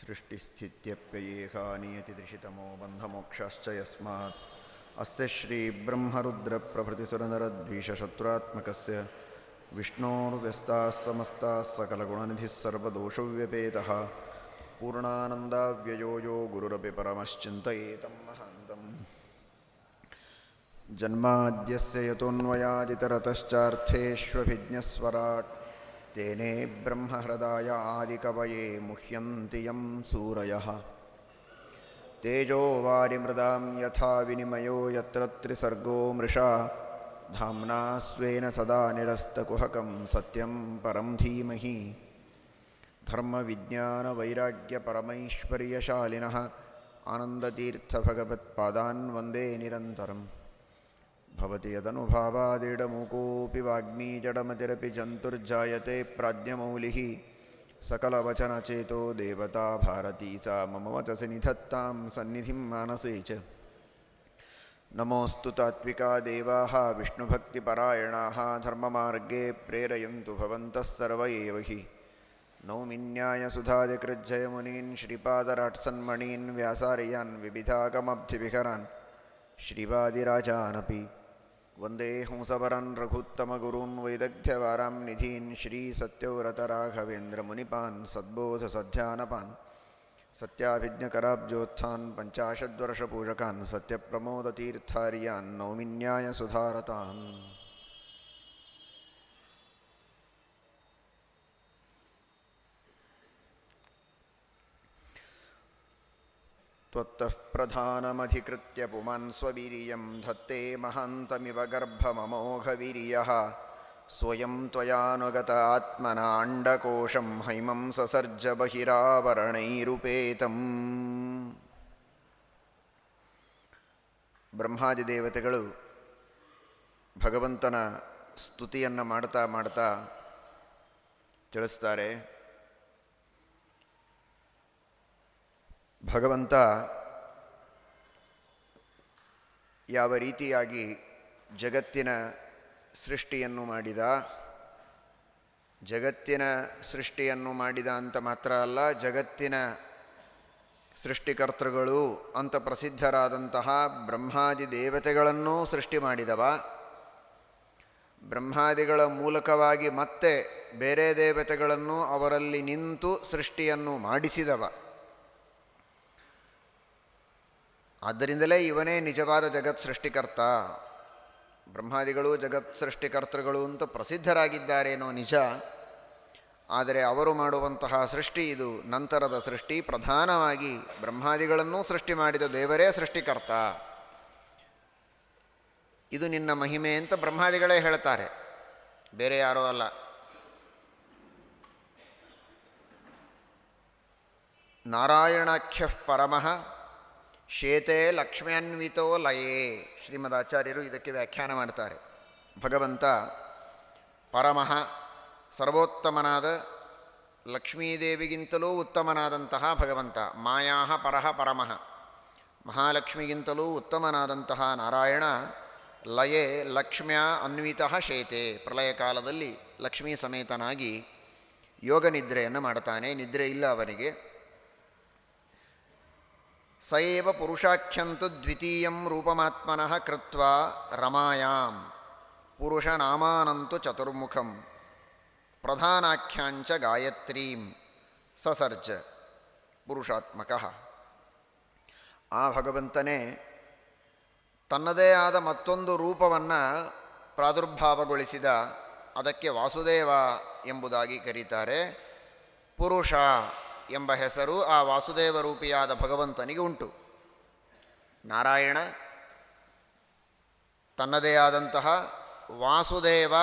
सृष्टिस्थित्यप्ययेहा नियतिदृशितमो बन्धमोक्षाश्च यस्मात्। अस्य श्रीब्रह्मरुद्रप्रभृतिसुरनरद्वीषशत्रुरात्मकस्य विष्णोर्व्यस्ताः समस्ताः सकलगुणनिधिः सर्वदोषव्यपेतः पूर्णानन्दाव्ययो यो गुरुरपि परमश्चिन्तयेतं महान्तम्। जन्माद्यस्य यतोऽन्वयादितरतश्चार्थेष्वभिज्ञस्वराट् तेने ब्रह्महृदाय आदिकवये मुह्यन्ति यं सूरयः। तेजो वारिमृदां यथा विनिमयो यत्र त्रिसर्गो मृषा। धाम्ना स्वेन सदा निरस्तकुहकं सत्यं परं धीमहि। धर्मविज्ञानवैराग्यपरमैश्वर्यशालिनः। आनन्दतीर्थभगवत्पादान् वन्दे निरन्तरम् भवति यदनुभावादिडमुकोऽपि वाग्मी जडमतिरपि जन्तुर्जायते प्राज्ञमौलिः। सकलवचनचेतो देवता भारती सा मम वचसि निधत्तां सन्निधिं मानसे च। नमोऽस्तु तात्विका देवाः विष्णुभक्तिपरायणाः धर्ममार्गे प्रेरयन्तु भवन्तः सर्व एव हि नौमिन्यायसुधादिकृज्जयमुनीन् श्रीपादराट्सन्मणीन् व्यासार्यान् विविधागमब्धिविहरान् श्रीवादिराजानपि वन्दे हंसवरन् रघुत्तमगुरून् वैदग्ध्यवारां निधीन् श्रीसत्यव्रतराघवेन्द्रमुनिपान् सद्बोधसध्यानपान् सत्याभिज्ञकराब्जोत्थान् पञ्चाशद्वर्षपूजकान् सत्यप्रमोदतीर्थार्यान् नौमिन्यायसुधारतान् त्वत्तः प्रधानमधिकृत्य पुमान् स्ववीर्यं धत्ते महान्तमिव गर्भममोघवीर्यः स्वयं त्वयानुगत आत्मना अण्डकोशं हैमं ससर्ज ಬಹಿರಾವರಣೈರುಪೇತಂ ಬ್ರಹ್ಮಾದಿ ದೇವತೆಗಳು ಭಗವಂತನ ಸ್ತುತಿಯನ್ನು ಮಾಡ್ತಾ ಮಾಡ್ತಾ ತಿಳಿಸ್ತಾರೆ ಭಗವಂತ ಯಾವ ರೀತಿಯಾಗಿ ಜಗತ್ತಿನ ಸೃಷ್ಟಿಯನ್ನು ಮಾಡಿದ? ಜಗತ್ತಿನ ಸೃಷ್ಟಿಯನ್ನು ಮಾಡಿದ ಅಂತ ಮಾತ್ರ ಅಲ್ಲ, ಜಗತ್ತಿನ ಸೃಷ್ಟಿಕರ್ತೃಗಳು ಅಂತ ಪ್ರಸಿದ್ಧರಾದಂತಹ ಬ್ರಹ್ಮಾದಿ ದೇವತೆಗಳನ್ನೂ ಸೃಷ್ಟಿ ಮಾಡಿದವ. ಬ್ರಹ್ಮಾದಿಗಳ ಮೂಲಕವಾಗಿ ಮತ್ತೆ ಬೇರೆ ದೇವತೆಗಳನ್ನು ಅವರಲ್ಲಿ ನಿಂತು ಸೃಷ್ಟಿಯನ್ನು ಮಾಡಿಸಿದವ. ಆದ್ದರಿಂದಲೇ ಇವನೇ ನಿಜವಾದ ಜಗತ್ ಸೃಷ್ಟಿಕರ್ತ. ಬ್ರಹ್ಮಾದಿಗಳು ಜಗತ್ ಸೃಷ್ಟಿಕರ್ತೃಗಳು ಅಂತ ಪ್ರಸಿದ್ಧರಾಗಿದ್ದಾರೇನೋ ನಿಜ. ಆದರೆ ಅವರು ಮಾಡುವಂತಹ ಸೃಷ್ಟಿ ಇದು. ನಂತರದ ಸೃಷ್ಟಿ ಪ್ರಧಾನವಾಗಿ ಬ್ರಹ್ಮಾದಿಗಳನ್ನು ಸೃಷ್ಟಿ ಮಾಡಿದ ದೇವರೇ ಸೃಷ್ಟಿಕರ್ತ. ಇದು ನಿನ್ನ ಮಹಿಮೆ ಅಂತ ಬ್ರಹ್ಮಾದಿಗಳೇ ಹೇಳ್ತಾರೆ. ಬೇರೆ ಯಾರೋ ಅಲ್ಲ. ನಾರಾಯಣಾಖ್ಯ ಪರಮಃ ಶೇತೆ ಲಕ್ಷ್ಮ್ಯಾನ್ವಿತೋ ಲಯೇ. ಶ್ರೀಮದ್ ಆಚಾರ್ಯರು ಇದಕ್ಕೆ ವ್ಯಾಖ್ಯಾನ ಮಾಡ್ತಾರೆ. ಭಗವಂತ ಪರಮಃ ಸರ್ವೋತ್ತಮನಾದ ಲಕ್ಷ್ಮೀದೇವಿಗಿಂತಲೂ ಉತ್ತಮನಾದಂತಹ ಭಗವಂತ. ಮಾಯಾ ಪರಹ ಪರಮಃ. ಮಹಾಲಕ್ಷ್ಮಿಗಿಂತಲೂ ಉತ್ತಮನಾದಂತಹ ನಾರಾಯಣ ಲಯೇ ಲಕ್ಷ್ಮ್ಯ ಅನ್ವಿತಃ ಶೇತೆ. ಪ್ರಳಯ ಕಾಲದಲ್ಲಿ ಲಕ್ಷ್ಮೀ ಸಮೇತನಾಗಿ ಯೋಗ ನಿದ್ರೆಯನ್ನು ಮಾಡ್ತಾನೆ. ನಿದ್ರೆ ಇಲ್ಲ ಅವನಿಗೆ. ಸಯೇವ ಪುರುಷಾಖ್ಯಂತು ದ್ವಿತೀಯಂ ರೂಪಮಾತ್ಮನಃ ಕೃತ್ವ ರಮಾಯಾಂ ಪುರುಷನಾಮಾನಂತು ಚತುರ್ಮುಖಂ ಪ್ರಧಾನಾಖ್ಯಾಂಚ ಗಾಯತ್ರೀಂ ಸಸರ್ಜ ಪುರುಷಾತ್ಮಕ ಆ ಭಗವಂತನೇ ತನ್ನದೇ ಆದ ಮತ್ತೊಂದು ರೂಪವನ್ನು ಪ್ರಾದುರ್ಭಾವಗೊಳಿಸಿದ ಅದಕ್ಕೆ ವಾಸುದೇವ ಎಂಬುದಾಗಿ ಕರೀತಾರೆ ಪುರುಷ ಎಂಬ ಹೆಸರು ಆ ವಾಸುದೇವ ರೂಪಿಯಾದ ಭಗವಂತನಿಗೆ ಉಂಟು. ನಾರಾಯಣ ತನ್ನದೇ ಆದಂತಹ ವಾಸುದೇವ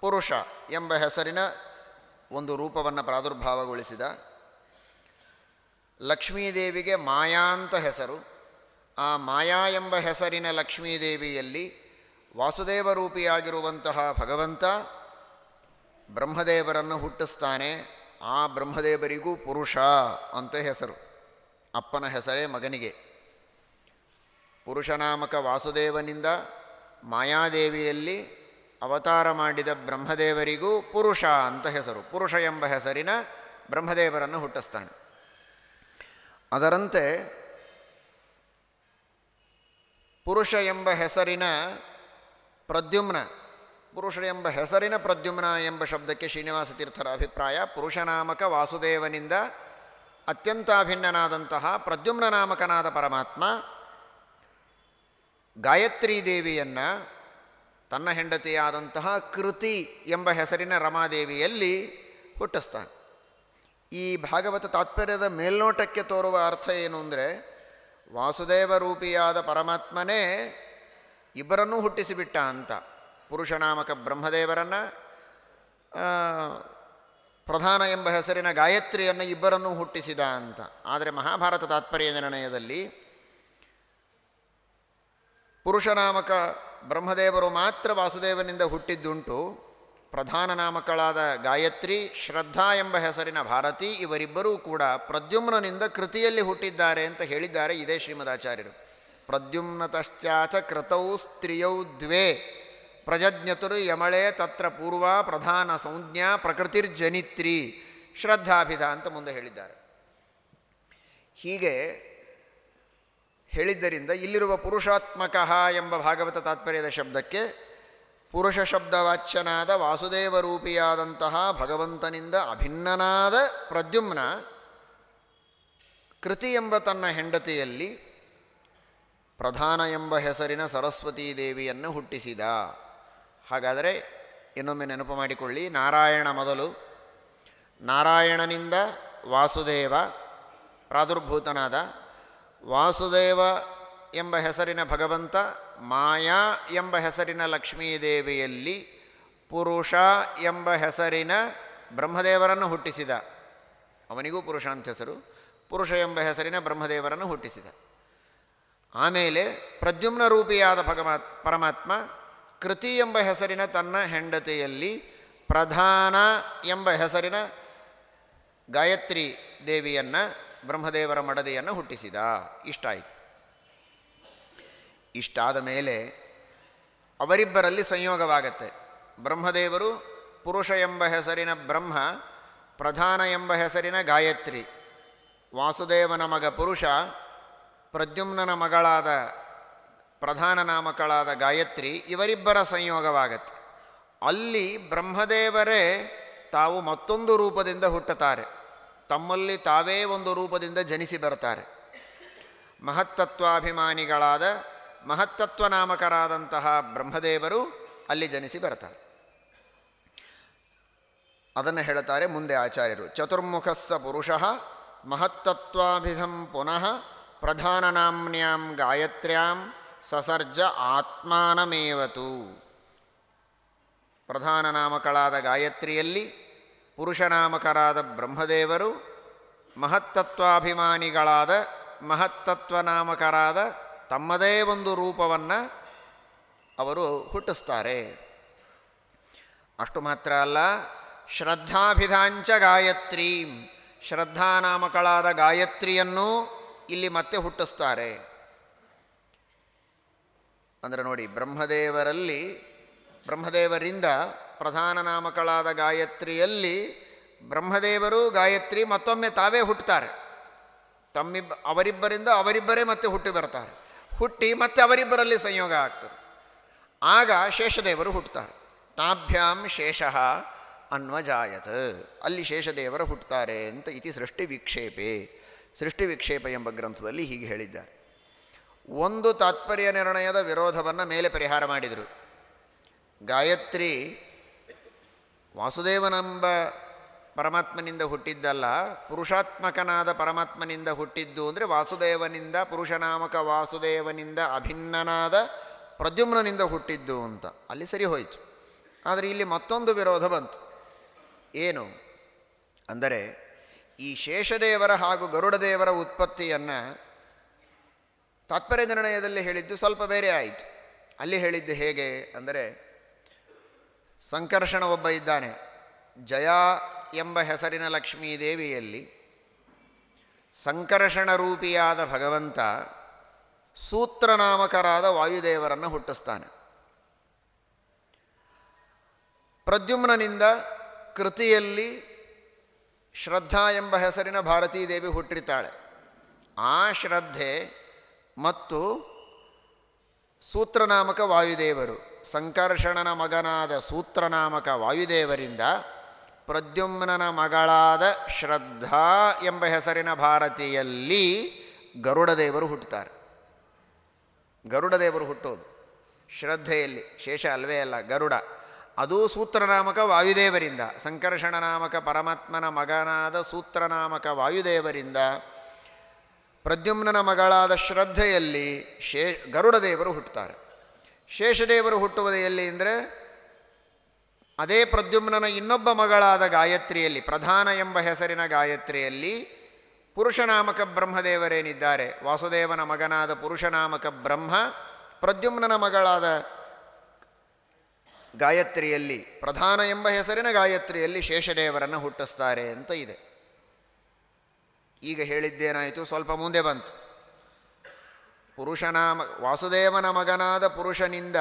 ಪುರುಷ ಎಂಬ ಹೆಸರಿನ ಒಂದು ರೂಪವನ್ನು ಪ್ರಾದುರ್ಭಾವಗೊಳಿಸಿದ. ಲಕ್ಷ್ಮೀದೇವಿಗೆ ಮಾಯಾ ಅಂತ ಹೆಸರು. ಆ ಮಾಯಾ ಎಂಬ ಹೆಸರಿನ ಲಕ್ಷ್ಮೀದೇವಿಯಲ್ಲಿ ವಾಸುದೇವ ರೂಪಿಯಾಗಿರುವಂತಹ ಭಗವಂತ ಬ್ರಹ್ಮದೇವರನ್ನು ಹುಟ್ಟಿಸ್ತಾನೆ. ಆ ಬ್ರಹ್ಮದೇವರಿಗೂ ಪುರುಷ ಅಂತ ಹೆಸರು. ಅಪ್ಪನ ಹೆಸರೇ ಮಗನಿಗೆ. ಪುರುಷನಾಮಕ ವಾಸುದೇವನಿಂದ ಮಾಯಾದೇವಿಯಲ್ಲಿ ಅವತಾರ ಮಾಡಿದ ಬ್ರಹ್ಮದೇವರಿಗೂ ಪುರುಷ ಅಂತ ಹೆಸರು. ಪುರುಷ ಎಂಬ ಹೆಸರಿನ ಬ್ರಹ್ಮದೇವರನ್ನು ಹುಟ್ಟಿಸ್ತಾನೆ. ಅದರಂತೆ ಪುರುಷ ಎಂಬ ಹೆಸರಿನ ಪ್ರದ್ಯುಮ್ನ ಪುರುಷ ಎಂಬ ಹೆಸರಿನ ಪ್ರದ್ಯುಮ್ನ ಎಂಬ ಶಬ್ದಕ್ಕೆ ಶ್ರೀನಿವಾಸ ತೀರ್ಥರ ಅಭಿಪ್ರಾಯ, ಪುರುಷನಾಮಕ ವಾಸುದೇವನಿಂದ ಅತ್ಯಂತ ಅಭಿನ್ನನಾದಂತಹ ಪ್ರದ್ಯುಮ್ನ ನಾಮಕನಾದ ಪರಮಾತ್ಮ, ಗಾಯತ್ರಿ ದೇವಿಯನ್ನು, ತನ್ನ ಹೆಂಡತಿಯಾದಂತಹ ಕೃತಿ ಎಂಬ ಹೆಸರಿನ ರಮಾದೇವಿಯಲ್ಲಿ ಹುಟ್ಟಿಸ್ತಾನೆ. ಈ ಭಾಗವತ ತಾತ್ಪರ್ಯದ ಮೇಲ್ನೋಟಕ್ಕೆ ತೋರುವ ಅರ್ಥ ಏನು ಅಂದರೆ, ವಾಸುದೇವ ರೂಪಿಯಾದ ಪರಮಾತ್ಮನೇ ಇಬ್ಬರನ್ನೂ ಹುಟ್ಟಿಸಿಬಿಟ್ಟ ಅಂತ. ಪುರುಷನಾಮಕ ಬ್ರಹ್ಮದೇವರನ್ನು ಪ್ರಧಾನ ಎಂಬ ಹೆಸರಿನ ಗಾಯತ್ರಿಯನ್ನು ಇಬ್ಬರನ್ನೂ ಹುಟ್ಟಿಸಿದ ಅಂತ. ಆದರೆ ಮಹಾಭಾರತ ತಾತ್ಪರ್ಯ ನಿರ್ಣಯದಲ್ಲಿ ಪುರುಷನಾಮಕ ಬ್ರಹ್ಮದೇವರು ಮಾತ್ರ ವಾಸುದೇವನಿಂದ ಹುಟ್ಟಿದ್ದುಂಟು. ಪ್ರಧಾನ ನಾಮಕಳಾದ ಗಾಯತ್ರಿ, ಶ್ರದ್ಧಾ ಎಂಬ ಹೆಸರಿನ ಭಾರತಿ, ಇವರಿಬ್ಬರೂ ಕೂಡ ಪ್ರದ್ಯುಮ್ನನಿಂದ ಕೃತಿಯಲ್ಲಿ ಹುಟ್ಟಿದ್ದಾರೆ ಅಂತ ಹೇಳಿದ್ದಾರೆ ಇದೇ ಶ್ರೀಮದಾಚಾರ್ಯರು. ಪ್ರದ್ಯುಮ್ನತಶ್ಚಾಚ ಕೃತೌ ಸ್ತ್ರೀಯೌ ದ್ವೇ. ಪ್ರಜಜ್ಞತುರು ಯಮಳೆ ತತ್ರ ಪೂರ್ವ ಪ್ರಧಾನ ಸಂಜ್ಞಾ ಪ್ರಕೃತಿರ್ಜನಿತ್ರಿ. ಶ್ರದ್ಧಾಭಿಧ ಅಂತ ಮುಂದೆ ಹೇಳಿದ್ದಾರೆ. ಹೀಗೆ ಹೇಳಿದ್ದರಿಂದ ಇಲ್ಲಿರುವ ಪುರುಷಾತ್ಮಕ ಎಂಬ ಭಾಗವತ ತಾತ್ಪರ್ಯದ ಶಬ್ದಕ್ಕೆ ಪುರುಷ ಶಬ್ದವಾಚ್ಯನಾದ ವಾಸುದೇವ ರೂಪಿಯಾದಂತಹ ಭಗವಂತನಿಂದ ಅಭಿನ್ನನಾದ ಪ್ರದ್ಯುಮ್ನ ಕೃತಿ ಎಂಬ ತನ್ನ ಹೆಂಡತಿಯಲ್ಲಿ ಪ್ರಧಾನ ಎಂಬ ಹೆಸರಿನ ಸರಸ್ವತೀ ದೇವಿಯನ್ನು ಹುಟ್ಟಿಸಿದ. ಹಾಗಾದರೆ ಇನ್ನೊಮ್ಮೆ ನೆನಪು ಮಾಡಿಕೊಳ್ಳಿ. ನಾರಾಯಣ ಮೊದಲು. ನಾರಾಯಣನಿಂದ ವಾಸುದೇವ ಪ್ರಾದುರ್ಭೂತನಾದ. ವಾಸುದೇವ ಎಂಬ ಹೆಸರಿನ ಭಗವಂತ, ಮಾಯಾ ಎಂಬ ಹೆಸರಿನ ಲಕ್ಷ್ಮೀದೇವಿಯಲ್ಲಿ ಪುರುಷ ಎಂಬ ಹೆಸರಿನ ಬ್ರಹ್ಮದೇವರನ್ನು ಹುಟ್ಟಿಸಿದ. ಅವನಿಗೂ ಪುರುಷ ಅಂತ ಹೆಸರು. ಪುರುಷ ಎಂಬ ಹೆಸರಿನ ಬ್ರಹ್ಮದೇವರನ್ನು ಹುಟ್ಟಿಸಿದ. ಆಮೇಲೆ ಪ್ರದ್ಯುಮ್ನ ರೂಪಿಯಾದ ಭಗವಾತ್ ಪರಮಾತ್ಮ ಕೃತಿ ಎಂಬ ಹೆಸರಿನ ತನ್ನ ಹೆಂಡತಿಯಲ್ಲಿ ಪ್ರಧಾನ ಎಂಬ ಹೆಸರಿನ ಗಾಯತ್ರಿ ದೇವಿಯನ್ನು ಬ್ರಹ್ಮದೇವರ ಮಡದಿಯನ್ನು ಹುಟ್ಟಿಸಿದ. ಇಷ್ಟಾಯಿತು. ಇಷ್ಟಾದ ಮೇಲೆ ಅವರಿಬ್ಬರಲ್ಲಿ ಸಂಯೋಗವಾಗತ್ತೆ. ಬ್ರಹ್ಮದೇವರು ಪುರುಷ ಎಂಬ ಹೆಸರಿನ ಬ್ರಹ್ಮ, ಪ್ರಧಾನ ಎಂಬ ಹೆಸರಿನ ಗಾಯತ್ರಿ, ವಾಸುದೇವನ ಮಗ ಪುರುಷ, ಪ್ರದ್ಯುಮ್ನನ ಮಗಳಾದ ಪ್ರಧಾನ ನಾಮಕಳಾದ ಗಾಯತ್ರಿ ಇವರಿಬ್ಬರ ಸಂಯೋಗವಾಗತ್ತೆ. ಅಲ್ಲಿ ಬ್ರಹ್ಮದೇವರೇ ತಾವು ಮತ್ತೊಂದು ರೂಪದಿಂದ ಹುಟ್ಟುತ್ತಾರೆ. ತಮ್ಮಲ್ಲಿ ತಾವೇ ಒಂದು ರೂಪದಿಂದ ಜನಿಸಿ ಬರ್ತಾರೆ. ಮಹತ್ತತ್ವಾಭಿಮಾನಿಗಳಾದ ಮಹತ್ತತ್ವ ನಾಮಕರಾದಂತಹ ಬ್ರಹ್ಮದೇವರು ಅಲ್ಲಿ ಜನಿಸಿ ಬರ್ತಾರೆ. ಅದನ್ನು ಹೇಳುತ್ತಾರೆ ಮುಂದೆ ಆಚಾರ್ಯರು. ಚತುರ್ಮುಖಸ್ಸ ಪುರುಷ ಮಹತ್ತತ್ವಾಭಿಧಂ ಪುನಃ ಪ್ರಧಾನ ನಾಮ್ನ್ಯಾಂ ಗಾಯತ್ರ್ಯಾಂ ಸಸರ್ಜ ಆತ್ಮಾನಮೇವತು. ಪ್ರಧಾನ ನಾಮಕಳಾದ ಗಾಯತ್ರಿಯಲ್ಲಿ ಪುರುಷನಾಮಕರಾದ ಬ್ರಹ್ಮದೇವರು, ಮಹತ್ತತ್ವಾಭಿಮಾನಿಗಳಾದ ಮಹತ್ತತ್ವನಾಮಕರಾದ ತಮ್ಮದೇ ಒಂದು ರೂಪವನ್ನು ಅವರು ಹುಟ್ಟಿಸ್ತಾರೆ. ಅಷ್ಟು ಮಾತ್ರ ಅಲ್ಲ, ಶ್ರದ್ಧಾಭಿಧಾಂಚ ಗಾಯತ್ರಿ. ಶ್ರದ್ಧಾನಾಮಕಳಾದ ಗಾಯತ್ರಿಯನ್ನು ಇಲ್ಲಿ ಮತ್ತೆ ಹುಟ್ಟಿಸ್ತಾರೆ. ಅಂದರೆ ನೋಡಿ, ಬ್ರಹ್ಮದೇವರಲ್ಲಿ, ಬ್ರಹ್ಮದೇವರಿಂದ ಪ್ರಧಾನ ನಾಮಕಳಾದ ಗಾಯತ್ರಿಯಲ್ಲಿ ಬ್ರಹ್ಮದೇವರು ಗಾಯತ್ರಿ ಮತ್ತೊಮ್ಮೆ ತಾವೇ ಹುಟ್ಟುತ್ತಾರೆ ತಮ್ಮಿಬ್ಬ ಅವರಿಬ್ಬರಿಂದ ಅವರಿಬ್ಬರೇ ಮತ್ತೆ ಹುಟ್ಟಿ ಬರ್ತಾರೆ. ಹುಟ್ಟಿ ಮತ್ತೆ ಅವರಿಬ್ಬರಲ್ಲಿ ಸಂಯೋಗ ಆಗ್ತದೆ. ಆಗ ಶೇಷದೇವರು ಹುಟ್ಟುತ್ತಾರೆ ತಾಭ್ಯಾಂ ಶೇಷ ಅನ್ವಜಾಯತ್. ಅಲ್ಲಿ ಶೇಷದೇವರು ಹುಟ್ಟುತ್ತಾರೆ ಅಂತ ಇತಿ ಸೃಷ್ಟಿ ವಿಕ್ಷೇಪೆ. ಸೃಷ್ಟಿ ವಿಕ್ಷೇಪ ಎಂಬ ಗ್ರಂಥದಲ್ಲಿ ಹೀಗೆ ಹೇಳಿದ್ದಾರೆ. ಒಂದು ತಾತ್ಪರ್ಯ ನಿರ್ಣಯದ ವಿರೋಧವನ್ನು ಮೇಲೆ ಪರಿಹಾರ ಮಾಡಿದರು. ಗಾಯತ್ರಿ ವಾಸುದೇವನೆಂಬ ಪರಮಾತ್ಮನಿಂದ ಹುಟ್ಟಿದ್ದಲ್ಲ, ಪುರುಷಾತ್ಮಕನಾದ ಪರಮಾತ್ಮನಿಂದ ಹುಟ್ಟಿದ್ದು ಅಂದರೆ ವಾಸುದೇವನಿಂದ, ಪುರುಷನಾಮಕ ವಾಸುದೇವನಿಂದ ಅಭಿನ್ನನಾದ ಪ್ರದ್ಯುಮ್ನಿಂದ ಹುಟ್ಟಿದ್ದು ಅಂತ. ಅಲ್ಲಿ ಸರಿ ಹೋಯಿತು. ಆದರೆ ಇಲ್ಲಿ ಮತ್ತೊಂದು ವಿರೋಧ ಬಂತು. ಏನು? ಅಂದರೆ ಈ ಶೇಷದೇವರ ಹಾಗೂ ಗರುಡದೇವರ ಉತ್ಪತ್ತಿಯನ್ನು ತಾತ್ಪರ್ಯ ನಿರ್ಣಯದಲ್ಲಿ ಹೇಳಿದ್ದು ಸ್ವಲ್ಪ ಬೇರೆ ಆಯಿತು. ಅಲ್ಲಿ ಹೇಳಿದ್ದು ಹೇಗೆ ಅಂದರೆ, ಸಂಕರ್ಷಣ ಒಬ್ಬ ಇದ್ದಾನೆ. ಜಯ ಎಂಬ ಹೆಸರಿನ ಲಕ್ಷ್ಮೀ ದೇವಿಯಲ್ಲಿ ಸಂಕರ್ಷಣ ರೂಪಿಯಾದ ಭಗವಂತ ಸೂತ್ರನಾಮಕರಾದ ವಾಯುದೇವರನ್ನು ಹುಟ್ಟಿಸ್ತಾನೆ. ಪ್ರದ್ಯುಮ್ನನಿಂದ ಕೃತಿಯಲ್ಲಿ ಶ್ರದ್ಧಾ ಎಂಬ ಹೆಸರಿನ ಭಾರತೀ ದೇವಿ ಹುಟ್ಟಿರ್ತಾಳೆ. ಆ ಶ್ರದ್ಧೆ ಮತ್ತು ಸೂತ್ರನಾಮಕ ವಾಯುದೇವರು, ಸಂಕರ್ಷಣನ ಮಗನಾದ ಸೂತ್ರನಾಮಕ ವಾಯುದೇವರಿಂದ ಪ್ರದ್ಯುಮ್ನನ ಮಗಳಾದ ಶ್ರದ್ಧಾ ಎಂಬ ಹೆಸರಿನ ಭಾರತಿಯಲ್ಲಿ ಗರುಡದೇವರು ಹುಟ್ಟುತ್ತಾರೆ. ಗರುಡದೇವರು ಹುಟ್ಟೋದು ಶ್ರದ್ಧೆಯಲ್ಲಿ, ಶೇಷ ಅಲ್ವೇ ಅಲ್ಲ, ಗರುಡ. ಅದು ಸೂತ್ರನಾಮಕ ವಾಯುದೇವರಿಂದ ಸಂಕರ್ಷಣ ನಾಮಕ ಪರಮಾತ್ಮನ ಮಗನಾದ ಸೂತ್ರನಾಮಕ ವಾಯುದೇವರಿಂದ ಪ್ರದ್ಯುಮ್ನನ ಮಗಳಾದ ಶ್ರದ್ಧೆಯಲ್ಲಿ ಶೇ, ಗರುಡದೇವರು ಹುಟ್ಟುತ್ತಾರೆ. ಶೇಷದೇವರು ಹುಟ್ಟುವುದು ಎಲ್ಲಿ ಅಂದರೆ, ಅದೇ ಪ್ರದ್ಯುಮ್ನನ ಇನ್ನೊಬ್ಬ ಮಗಳಾದ ಗಾಯತ್ರಿಯಲ್ಲಿ, ಪ್ರಧಾನ ಎಂಬ ಹೆಸರಿನ ಗಾಯತ್ರಿಯಲ್ಲಿ ಪುರುಷನಾಮಕ ಬ್ರಹ್ಮದೇವರೇನಿದ್ದಾರೆ? ವಾಸುದೇವನ ಮಗನಾದ ಪುರುಷನಾಮಕ ಬ್ರಹ್ಮ, ಪ್ರದ್ಯುಮ್ನನ ಮಗಳಾದ ಗಾಯತ್ರಿಯಲ್ಲಿ, ಪ್ರಧಾನ ಎಂಬ ಹೆಸರಿನ ಗಾಯತ್ರಿಯಲ್ಲಿ ಶೇಷದೇವರನ್ನು ಹುಟ್ಟಿಸ್ತಾರೆ ಅಂತ ಇದೆ. ಈಗ ಹೇಳಿದ್ದೇನಾಯಿತು? ಸ್ವಲ್ಪ ಮುಂದೆ ಬಂತು. ಪುರುಷನಾಮ ವಾಸುದೇವನ ಮಗನಾದ ಪುರುಷನಿಂದ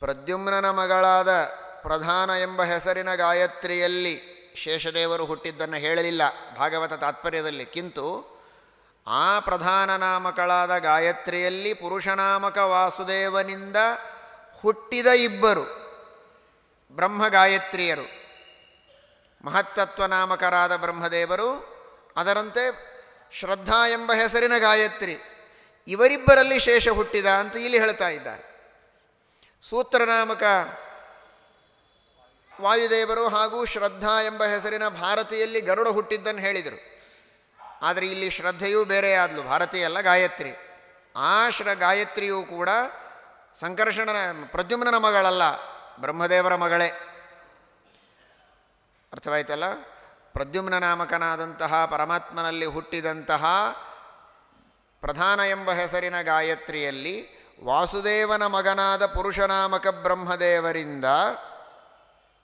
ಪ್ರದ್ಯುಮ್ನನ ಮಗಳಾದ ಪ್ರಧಾನ ಎಂಬ ಹೆಸರಿನ ಗಾಯತ್ರಿಯಲ್ಲಿ ಶೇಷದೇವರು ಹುಟ್ಟಿದ್ದನ್ನು ಹೇಳಲಿಲ್ಲ ಭಾಗವತ ತಾತ್ಪರ್ಯದಲ್ಲಿ. ಕಿಂತು ಆ ಪ್ರಧಾನ ನಾಮಕಳಾದ ಗಾಯತ್ರಿಯಲ್ಲಿ ಪುರುಷನಾಮಕ ವಾಸುದೇವನಿಂದ ಹುಟ್ಟಿದ ಇಬ್ಬರು ಬ್ರಹ್ಮ ಗಾಯತ್ರಿಯರು ಮಹತ್ತತ್ವ ನಾಮಕರಾದ ಬ್ರಹ್ಮದೇವರು ಅದರಂತೆ ಶ್ರದ್ಧಾ ಎಂಬ ಹೆಸರಿನ ಗಾಯತ್ರಿ ಇವರಿಬ್ಬರಲ್ಲಿ ಶೇಷ ಹುಟ್ಟಿದ ಅಂತ ಇಲ್ಲಿ ಹೇಳ್ತಾ ಇದ್ದಾರೆ. ಸೂತ್ರನಾಮಕ ವಾಯುದೇವರು ಹಾಗೂ ಶ್ರದ್ಧಾ ಎಂಬ ಹೆಸರಿನ ಭಾರತೀಯಲ್ಲಿ ಗರುಡ ಹುಟ್ಟಿದ್ದನ್ನು ಹೇಳಿದರು. ಆದರೆ ಇಲ್ಲಿ ಶ್ರದ್ಧೆಯೂ ಬೇರೆ ಆದಲು ಭಾರತೀಯಲ್ಲ ಗಾಯತ್ರಿ. ಆ ಶ್ರ ಗಾಯತ್ರಿಯೂ ಕೂಡ ಸಂಕರ್ಷಣನ, ಪ್ರದ್ಯುಮ್ನನ ಮಗಳಲ್ಲ, ಬ್ರಹ್ಮದೇವರ ಮಗಳೇ. ಅರ್ಥವಾಯ್ತಲ್ಲ? ಪ್ರದ್ಯುಮ್ನ ನಾಮಕನಾದಂತಹ ಪರಮಾತ್ಮನಲ್ಲಿ ಹುಟ್ಟಿದಂತಹ ಪ್ರಧಾನ ಎಂಬ ಹೆಸರಿನ ಗಾಯತ್ರಿಯಲ್ಲಿ ವಾಸುದೇವನ ಮಗನಾದ ಪುರುಷನಾಮಕ ಬ್ರಹ್ಮದೇವರಿಂದ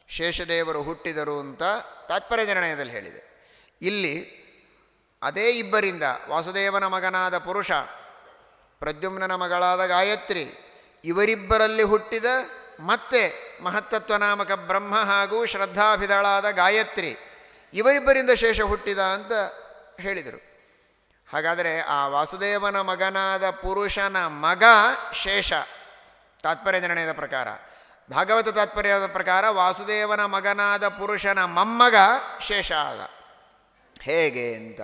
ಶೇಷದೇವರು ಹುಟ್ಟಿದರು ಅಂತ ತಾತ್ಪರ್ಯ ನಿರ್ಣಯದಲ್ಲಿ ಹೇಳಿದೆ. ಇಲ್ಲಿ ಅದೇ ಇಬ್ಬರಿಂದ ವಾಸುದೇವನ ಮಗನಾದ ಪುರುಷ, ಪ್ರದ್ಯುಮ್ನನ ಮಗಳಾದ ಗಾಯತ್ರಿ, ಇವರಿಬ್ಬರಲ್ಲಿ ಹುಟ್ಟಿದ ಮತ್ತೆ ಮಹತ್ತತ್ವನಾಮಕ ಬ್ರಹ್ಮ ಹಾಗೂ ಶ್ರದ್ಧಾಭಿದಳಾದ ಗಾಯತ್ರಿ ಇವರಿಬ್ಬರಿಂದ ಶೇಷ ಹುಟ್ಟಿದ ಅಂತ ಹೇಳಿದರು. ಹಾಗಾದರೆ ಆ ವಾಸುದೇವನ ಮಗನಾದ ಪುರುಷನ ಮಗ ಶೇಷ, ತಾತ್ಪರ್ಯ ನಿರ್ಣಯದ ಪ್ರಕಾರ. ಭಾಗವತ ತಾತ್ಪರ್ಯದ ಪ್ರಕಾರ ವಾಸುದೇವನ ಮಗನಾದ ಪುರುಷನ ಮೊಮ್ಮಗ ಶೇಷ ಆದ. ಹೇಗೆ ಅಂತ.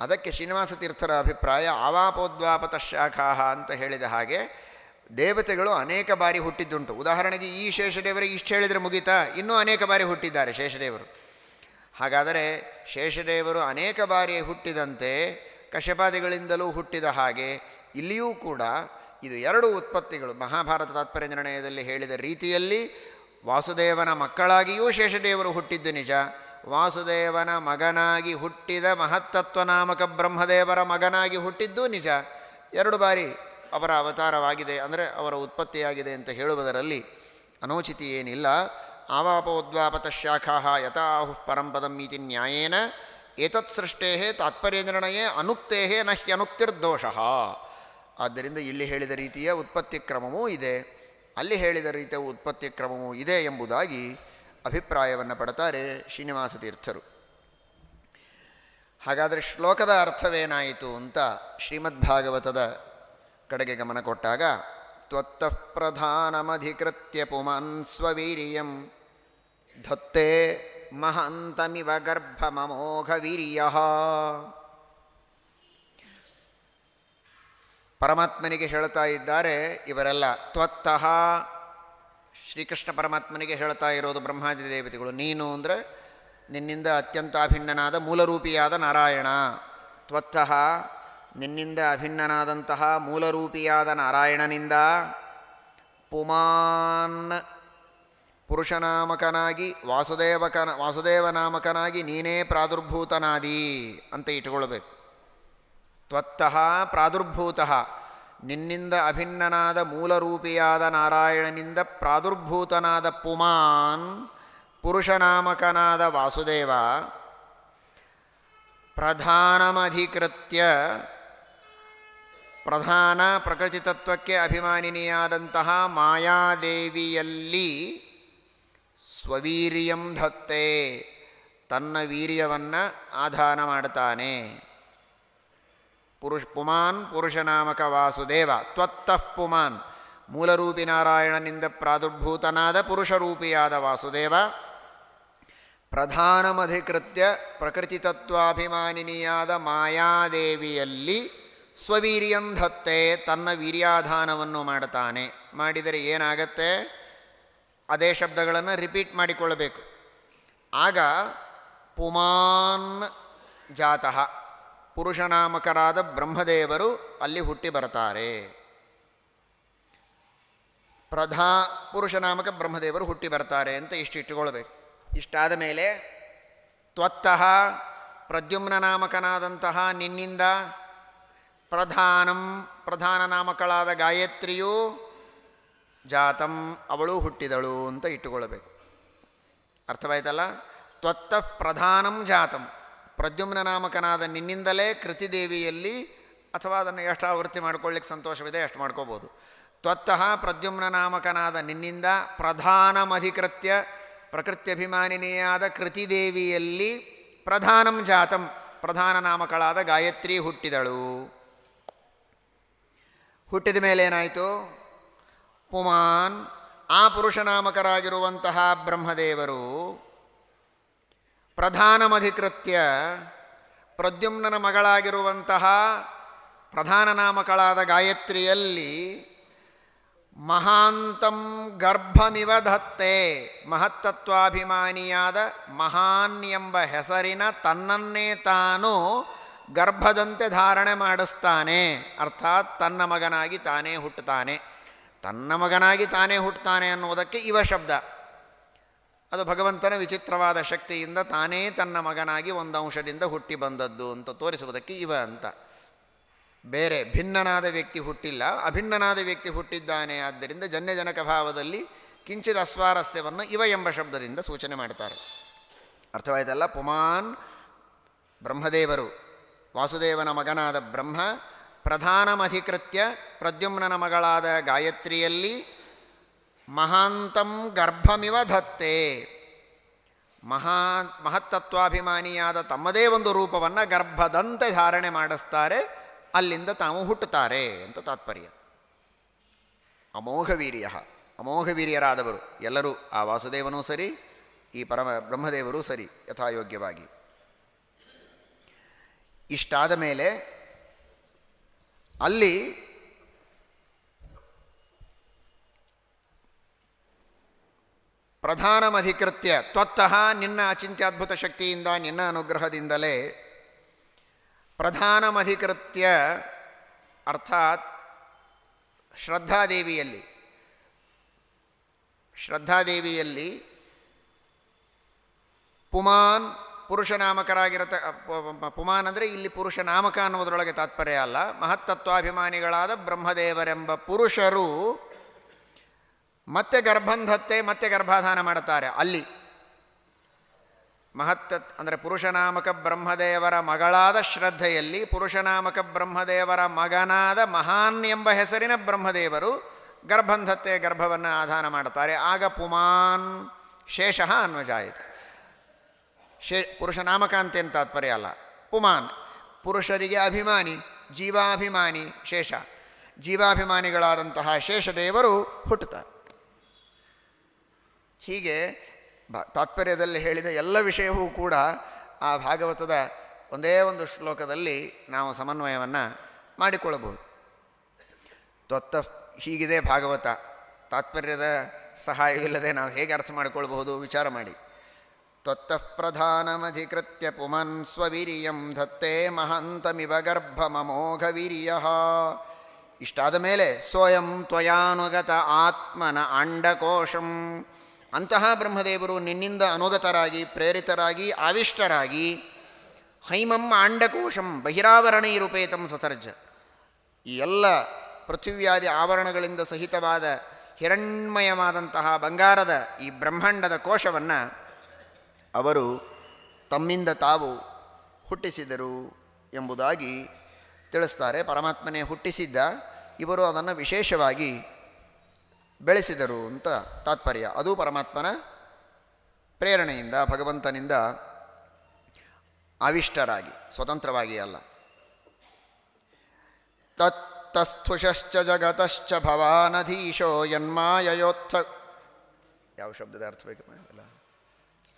ಅದಕ್ಕೆ ಶ್ರೀನಿವಾಸ ತೀರ್ಥರ ಅಭಿಪ್ರಾಯ ಆವಾಪೋದ್ವಾಪತ ಶಾಖಾಹ ಅಂತ ಹೇಳಿದ ಹಾಗೆ ದೇವತೆಗಳು ಅನೇಕ ಬಾರಿ ಹುಟ್ಟಿದ್ದುಂಟು. ಉದಾಹರಣೆಗೆ ಈ ಶೇಷದೇವರಿಗೆ ಇಷ್ಟು ಹೇಳಿದರೆ ಮುಗಿತಾ? ಇನ್ನೂ ಅನೇಕ ಬಾರಿ ಹುಟ್ಟಿದ್ದಾರೆ ಶೇಷದೇವರು ಹಾಗಾದರೆ ಶೇಷದೇವರು ಅನೇಕ ಬಾರಿ ಹುಟ್ಟಿದಂತೆ ಕಶಪಾದಿಗಳಿಂದಲೂ ಹುಟ್ಟಿದ ಹಾಗೆ ಇಲ್ಲಿಯೂ ಕೂಡ ಇದು ಎರಡು ಉತ್ಪತ್ತಿಗಳು. ಮಹಾಭಾರತ ತಾತ್ಪರ್ಯ ನಿರ್ಣಯದಲ್ಲಿ ಹೇಳಿದ ರೀತಿಯಲ್ಲಿ ವಾಸುದೇವನ ಮಕ್ಕಳಾಗಿಯೂ ಶೇಷದೇವರು ಹುಟ್ಟಿದ್ದು ನಿಜ. ವಾಸುದೇವನ ಮಗನಾಗಿ ಹುಟ್ಟಿದ ಮಹತ್ತತ್ವ ನಾಮಕ ಬ್ರಹ್ಮದೇವರ ಮಗನಾಗಿ ಹುಟ್ಟಿದ್ದು ನಿಜ. ಎರಡು ಬಾರಿ ಅವರ ಅವತಾರವಾಗಿದೆ, ಅಂದರೆ ಅವರ ಉತ್ಪತ್ತಿಯಾಗಿದೆ ಅಂತ ಹೇಳುವುದರಲ್ಲಿ ಅನೋಚಿತಿ ಏನಿಲ್ಲ. ಆವಾಪೋದ್ವಾಪತ ಶಾಖಾ ಯಥಾಹು ಪರಂಪದಂ ಇತಿ ನ್ಯಾಯೇನ ಏತತ್ ತಾತ್ಪರ್ಯ ನಿರ್ಣಯೇ ಅನುಕ್ತೇ ನ ಹ್ಯನುಕ್ತಿರ್ದೋಷ ಆದ್ದರಿಂದ ಇಲ್ಲಿ ಹೇಳಿದ ರೀತಿಯ ಉತ್ಪತ್ತಿ ಕ್ರಮವೂ ಇದೆ. ಅಲ್ಲಿ ಹೇಳಿದ ರೀತಿಯ ಉತ್ಪತ್ತಿ ಕ್ರಮವೂ ಇದೆ ಎಂಬುದಾಗಿ ಅಭಿಪ್ರಾಯವನ್ನು ಪಡ್ತಾರೆ ಶ್ರೀನಿವಾಸ ತೀರ್ಥರು. ಹಾಗಾದರೆ ಶ್ಲೋಕದ ಅರ್ಥವೇನಾಯಿತು ಅಂತ ಶ್ರೀಮದ್ಭಾಗವತದ ಕಡೆಗೆ ಗಮನ ಕೊಟ್ಟಾಗ ತ್ವತ್ತಃ ಪ್ರಧಾನಮಧಿಕೃತ್ಯ ಪುಮಾನ್ ಸ್ವವೀರ್ಯಂ. ಧತ್ತೆ ಮಹಾಂತಮಿವ ಗರ್ಭಮಮೋಘ ವೀರ್ಯ. ಪರಮಾತ್ಮನಿಗೆ ಹೇಳ್ತಾ ಇದ್ದಾರೆ ಇವರೆಲ್ಲ, ತ್ವತ್ತಃ ಶ್ರೀಕೃಷ್ಣ ಪರಮಾತ್ಮನಿಗೆ ಹೇಳ್ತಾ ಇರೋದು ಬ್ರಹ್ಮಾದಿ ದೇವತೆಗಳು. ನೀನು ಅಂದರೆ ನಿನ್ನಿಂದ ಅತ್ಯಂತ ಅಭಿನ್ನನಾದ ಮೂಲರೂಪಿಯಾದ ನಾರಾಯಣ. ತ್ವತ್ತಃ ನಿನ್ನಿಂದ ಅಭಿನ್ನನಾದಂತಹ ಮೂಲರೂಪಿಯಾದ ನಾರಾಯಣನಿಂದ ಪುಮಾನ್ ಪುರುಷನಾಮಕನಾಗಿ ವಾಸುದೇವಕನ, ವಾಸುದೇವನಾಮಕನಾಗಿ ನೀನೇ ಪ್ರಾದುರ್ಭೂತನಾದಿ ಅಂತ ಇಟ್ಕೊಳ್ಬೇಕು ತ್ವತ್ತಃ ಪ್ರಾದುರ್ಭೂತಃ ನಿನ್ನಿಂದ ಅಭಿನ್ನನಾದ ಮೂಲರೂಪಿಯಾದ ನಾರಾಯಣನಿಂದ ಪ್ರಾದುರ್ಭೂತನಾದ ಪುಮಾನ್ ಪುರುಷನಾಮಕನಾದ ವಾಸುದೇವ ಪ್ರಧಾನಮಧಿಕೃತ್ಯ ಪ್ರಧಾನ ಪ್ರಕೃತಿ ತತ್ವಕ್ಕೆ ಅಭಿಮಾನಿನಿಯಾದಂತಹ ಮಾಯಾದೇವಿಯಲ್ಲಿ ಸ್ವವೀರ್ಯಂ ಧತ್ತೆ. ತನ್ನ ವೀರ್ಯವನ್ನು ಆಧಾನ ಮಾಡ್ತಾನೆ. ಪುರುಷ್ ಪುಮಾನ್ ಪುರುಷನಾಮಕ ವಾಸುದೇವ, ತ್ವತ್ತಃ ಪುಮಾನ್. ಮೂಲರೂಪಿ ನಾರಾಯಣನಿಂದ ಪ್ರಾದುರ್ಭೂತನಾದ ಪುರುಷರೂಪಿಯಾದ ವಾಸುದೇವ, ಪ್ರಧಾನಮಧಿಕೃತ್ಯ ಪ್ರಕೃತಿ ತತ್ವಾಭಿಮಾನಿನಿಯಾದ ಮಾಯಾದೇವಿಯಲ್ಲಿ ಸ್ವವೀರ್ಯಂಧತ್ತೆ ತನ್ನ ವೀರ್ಯಾಧಾನವನ್ನು ಮಾಡುತ್ತಾನೆ. ಮಾಡಿದರೆ ಏನಾಗತ್ತೆ? ಅದೇ ಶಬ್ದಗಳನ್ನು ರಿಪೀಟ್ ಮಾಡಿಕೊಳ್ಳಬೇಕು. ಆಗ ಪುಮಾನ್ ಜಾತಃ, ಪುರುಷನಾಮಕರಾದ ಬ್ರಹ್ಮದೇವರು ಅಲ್ಲಿ ಹುಟ್ಟಿ ಬರ್ತಾರೆ ಪ್ರಧಾ ಪುರುಷನಾಮಕ ಬ್ರಹ್ಮದೇವರು ಹುಟ್ಟಿ ಬರ್ತಾರೆ ಅಂತ ಇಷ್ಟು ಇಟ್ಟುಕೊಳ್ಬೇಕು. ಇಷ್ಟಾದ ಮೇಲೆ ತ್ವತ್ತಃ ಪ್ರದ್ಯುಮ್ನ ನಾಮಕನಾದಂತಹ ನಿನ್ನಿಂದ ಪ್ರಧಾನಂ ಪ್ರಧಾನ ನಾಮಕಳಾದ ಗಾಯತ್ರಿಯು ಜಾತಂ ಅವಳು ಹುಟ್ಟಿದಳು ಅಂತ ಇಟ್ಟುಕೊಳ್ಳಬೇಕು. ಅರ್ಥವಾಯ್ತಲ್ಲ? ತ್ವತ್ತ ಪ್ರಧಾನಂ ಜಾತಂ. ಪ್ರದ್ಯುಮ್ನ ನಾಮಕನಾದ ನಿನ್ನಿಂದಲೇ ಕೃತಿದೇವಿಯಲ್ಲಿ ಅಥವಾ ಅದನ್ನು ಎಷ್ಟು ಆವೃತ್ತಿ ಮಾಡ್ಕೊಳ್ಳಿಕ್ಕೆ ಸಂತೋಷವಿದೆ ಎಷ್ಟು ಮಾಡ್ಕೋಬೋದು. ತ್ವತ್ತಃ ಪ್ರದ್ಯುಮ್ನ ನಾಮಕನಾದ ನಿನ್ನಿಂದ ಪ್ರಧಾನಮಧಿಕೃತ್ಯ ಪ್ರಕೃತ್ಯಭಿಮಾನಿನಿಯಾದ ಕೃತಿದೇವಿಯಲ್ಲಿ ಪ್ರಧಾನಂ ಜಾತಂ, ಪ್ರಧಾನ ನಾಮಕಳಾದ ಗಾಯತ್ರಿ ಹುಟ್ಟಿದಳು. ಹುಟ್ಟಿದ ಮೇಲೆ ಏನಾಯಿತು? ಪುಮಾನ್ ಆ ಪುರುಷನಾಮಕರಾಗಿರುವಂತಹ ಬ್ರಹ್ಮದೇವರು ಪ್ರಧಾನಮಧಿಕೃತ್ಯ ಪ್ರದ್ಯುಮ್ನನ ಮಗಳಾಗಿರುವಂತಹ ಪ್ರಧಾನ ನಾಮಕಳಾದ ಗಾಯತ್ರಿಯಲ್ಲಿ ಮಹಾಂತಂ ಗರ್ಭಮಿವ ಧತ್ತೆ ಮಹತ್ತತ್ವಾಭಿಮಾನಿಯಾದ ಮಹಾನ್ ಎಂಬ ಹೆಸರಿನ ತನ್ನನ್ನೇ ತಾನು ಗರ್ಭದಂತೆ ಧಾರಣೆ ಮಾಡಿಸ್ತಾನೆ. ಅರ್ಥಾತ್ ತನ್ನ ಮಗನಾಗಿ ತಾನೇ ಹುಟ್ಟುತ್ತಾನೆ. ತನ್ನ ಮಗನಾಗಿ ತಾನೇ ಹುಟ್ಟುತ್ತಾನೆ ಅನ್ನುವುದಕ್ಕೆ ಇವ ಶಬ್ದ. ಅದು ಭಗವಂತನ ವಿಚಿತ್ರವಾದ ಶಕ್ತಿಯಿಂದ ತಾನೇ ತನ್ನ ಮಗನಾಗಿ ಒಂದು ಅಂಶದಿಂದ ಹುಟ್ಟಿ ಬಂದದ್ದು ಅಂತ ತೋರಿಸುವುದಕ್ಕೆ ಇವ ಅಂತ. ಬೇರೆ ಭಿನ್ನನಾದ ವ್ಯಕ್ತಿ ಹುಟ್ಟಿಲ್ಲ. ಅಭಿನ್ನನಾದ ವ್ಯಕ್ತಿ ಹುಟ್ಟಿದ್ದಾನೆ ಆದ್ದರಿಂದ ಜನ್ಯಜನಕ ಭಾವದಲ್ಲಿ ಕಿಂಚಿತ್ ಅಸ್ವಾರಸ್ಯವನ್ನು ಇವ ಎಂಬ ಶಬ್ದದಿಂದ ಸೂಚನೆ ಮಾಡ್ತಾರೆ. ಅರ್ಥವಾಯ್ತಲ್ಲ? ಪುಮಾನ್ ಬ್ರಹ್ಮದೇವರು ವಾಸುದೇವನ ಮಗನಾದ ಬ್ರಹ್ಮ ಪ್ರಧಾನಮಧಿಕೃತ್ಯ ಪ್ರದ್ಯುಮ್ನನ ಮಗಳಾದ ಗಾಯತ್ರಿಯಲ್ಲಿ ಮಹಾಂತಂ ಗರ್ಭಮಿವ ಧತ್ತೆ. ಮಹಾ ಮಹತ್ತತ್ವಾಭಿಮಾನಿಯಾದ ತಮ್ಮದೇ ಒಂದು ರೂಪವನ್ನು ಗರ್ಭದಂತೆ ಧಾರಣೆ ಮಾಡಿಸ್ತಾರೆ. ಅಲ್ಲಿಂದ ತಾವು ಹುಟ್ಟುತ್ತಾರೆ ಅಂತ ತಾತ್ಪರ್ಯ. ಅಮೋಘವೀರ್ಯ, ಅಮೋಘವೀರ್ಯರಾದವರು ಅಮೋಘ ವೀರ್ಯರಾದವರು ಎಲ್ಲರೂ ಆ ವಾಸುದೇವನೂ ಸರಿ, ಈ ಪರಮ ಬ್ರಹ್ಮದೇವರೂ ಸರಿ, ಯಥಾಯೋಗ್ಯವಾಗಿ. ಇಷ್ಟಾದ ಮೇಲೆ ಅಲ್ಲಿ ಪ್ರಧಾನಮಧಿಕೃತ್ಯ ತ್ವತ್ತಃ ನಿನ್ನ ಅಚಿಂತ್ಯದ್ಭುತ ಶಕ್ತಿಯಿಂದ, ನಿನ್ನ ಅನುಗ್ರಹದಿಂದಲೇ ಪ್ರಧಾನಮಧಿಕೃತ್ಯ ಅರ್ಥಾತ್ ಶ್ರದ್ಧಾದೇವಿಯಲ್ಲಿ ಶ್ರದ್ಧಾದೇವಿಯಲ್ಲಿ ಪುಮಾನ್ ಪುರುಷನಾಮಕರಾಗಿರತ ಪುಮಾನ್ ಅಂದರೆ ಇಲ್ಲಿ ಪುರುಷ ನಾಮಕ ಅನ್ನುವುದರೊಳಗೆ ತಾತ್ಪರ್ಯ ಅಲ್ಲ. ಮಹತ್ತತ್ವಾಭಿಮಾನಿಗಳಾದ ಬ್ರಹ್ಮದೇವರೆಂಬ ಪುರುಷರು ಮತ್ತೆ ಗರ್ಭಂಧತ್ತೆ, ಮತ್ತೆ ಗರ್ಭಾಧಾನ ಮಾಡುತ್ತಾರೆ ಅಲ್ಲಿ. ಮಹತ್ತ, ಅಂದರೆ ಪುರುಷನಾಮಕ ಬ್ರಹ್ಮದೇವರ ಮಗಳಾದ ಶ್ರದ್ಧೆಯಲ್ಲಿ ಪುರುಷನಾಮಕ ಬ್ರಹ್ಮದೇವರ ಮಗನಾದ ಮಹಾನ್ ಎಂಬ ಹೆಸರಿನ ಬ್ರಹ್ಮದೇವರು ಗರ್ಭಂಧತ್ತೆ, ಗರ್ಭವನ್ನು ಆಧಾನ ಮಾಡುತ್ತಾರೆ. ಆಗ ಪುಮಾನ್ ಶೇಷ ಅನ್ವಜಾಯಿತು. ಶೇ ಪುರುಷ ನಾಮಕಾಂತೆ ಅಂತ ತಾತ್ಪರ್ಯ ಅಲ್ಲ ಪುಮಾನ್, ಪುರುಷರಿಗೆ ಅಭಿಮಾನಿ, ಜೀವಾಭಿಮಾನಿ ಶೇಷ. ಜೀವಾಭಿಮಾನಿಗಳಾದಂತಹ ಶೇಷದೇವರು ಹುಟ್ಟುತ್ತಾರೆ. ಹೀಗೆ ತಾತ್ಪರ್ಯದಲ್ಲಿ ಹೇಳಿದ ಎಲ್ಲ ವಿಷಯವೂ ಕೂಡ ಆ ಭಾಗವತದ ಒಂದೇ ಒಂದು ಶ್ಲೋಕದಲ್ಲಿ ನಾವು ಸಮನ್ವಯವನ್ನು ಮಾಡಿಕೊಳ್ಳಬಹುದು. ತ್ವತ್ತ ಹೀಗಿದೆ ಭಾಗವತ. ತಾತ್ಪರ್ಯದ ಸಹಾಯವಿಲ್ಲದೆ ನಾವು ಹೇಗೆ ಅರ್ಥ ಮಾಡಿಕೊಳ್ಬಹುದು ವಿಚಾರ ಮಾಡಿ. ಪ್ರಧಾನಮಧಿಕೃತ್ಯ ಪುಮನ್ ಸ್ವವೀರ್ಯಂ ಧತ್ತೇ ಮಹಂತಮಿವ ಗರ್ಭಮಮೋಘ ವೀರ್ಯ ಇಷ್ಟಾದ ಮೇಲೆ ಸ್ವಯಂ ತ್ವಯಾನುಗತ ಆತ್ಮನ ಅಂಡಕೋಶಂ ಅಂತಹ ಬ್ರಹ್ಮದೇವರು ನಿನ್ನಿಂದ ಅನುಗತರಾಗಿ, ಪ್ರೇರಿತರಾಗಿ, ಆವಿಷ್ಟರಾಗಿ ಹೈಮಂ ಆಂಡಕೋಶಂ ಬಹಿರಾವರಣೈರುಪೇತಂ ಸತರ್ಜ ಈ ಎಲ್ಲ ಪೃಥಿವ್ಯಾದಿ ಆವರಣಗಳಿಂದ ಸಹಿತವಾದ ಹಿರಣ್ಮಯವಾದಂತಹ ಬಂಗಾರದ ಈ ಬ್ರಹ್ಮಾಂಡದ ಕೋಶವನ್ನು ಅವರು ತಮ್ಮಿಂದ ತಾವು ಹುಟ್ಟಿಸಿದರು ಎಂಬುದಾಗಿ ತಿಳಿಸ್ತಾರೆ. ಪರಮಾತ್ಮನೇ ಹುಟ್ಟಿಸಿದ್ದ, ಇವರು ಅದನ್ನು ವಿಶೇಷವಾಗಿ ಬೆಳೆಸಿದರು ಅಂತ ತಾತ್ಪರ್ಯ. ಅದು ಪರಮಾತ್ಮನ ಪ್ರೇರಣೆಯಿಂದ, ಭಗವಂತನಿಂದ ಅವಿಷ್ಟರಾಗಿ, ಸ್ವತಂತ್ರವಾಗಿ ಅಲ್ಲ. ತತ್ತಸ್ಥುಷಶ್ಚ ಜಗತಶ್ಚ ಭವಾನಧೀಶೋ ಯನ್ಮಾಯಯೋತ್ಥ. ಯಾವ ಶಬ್ದದ ಅರ್ಥ ಬೇಕು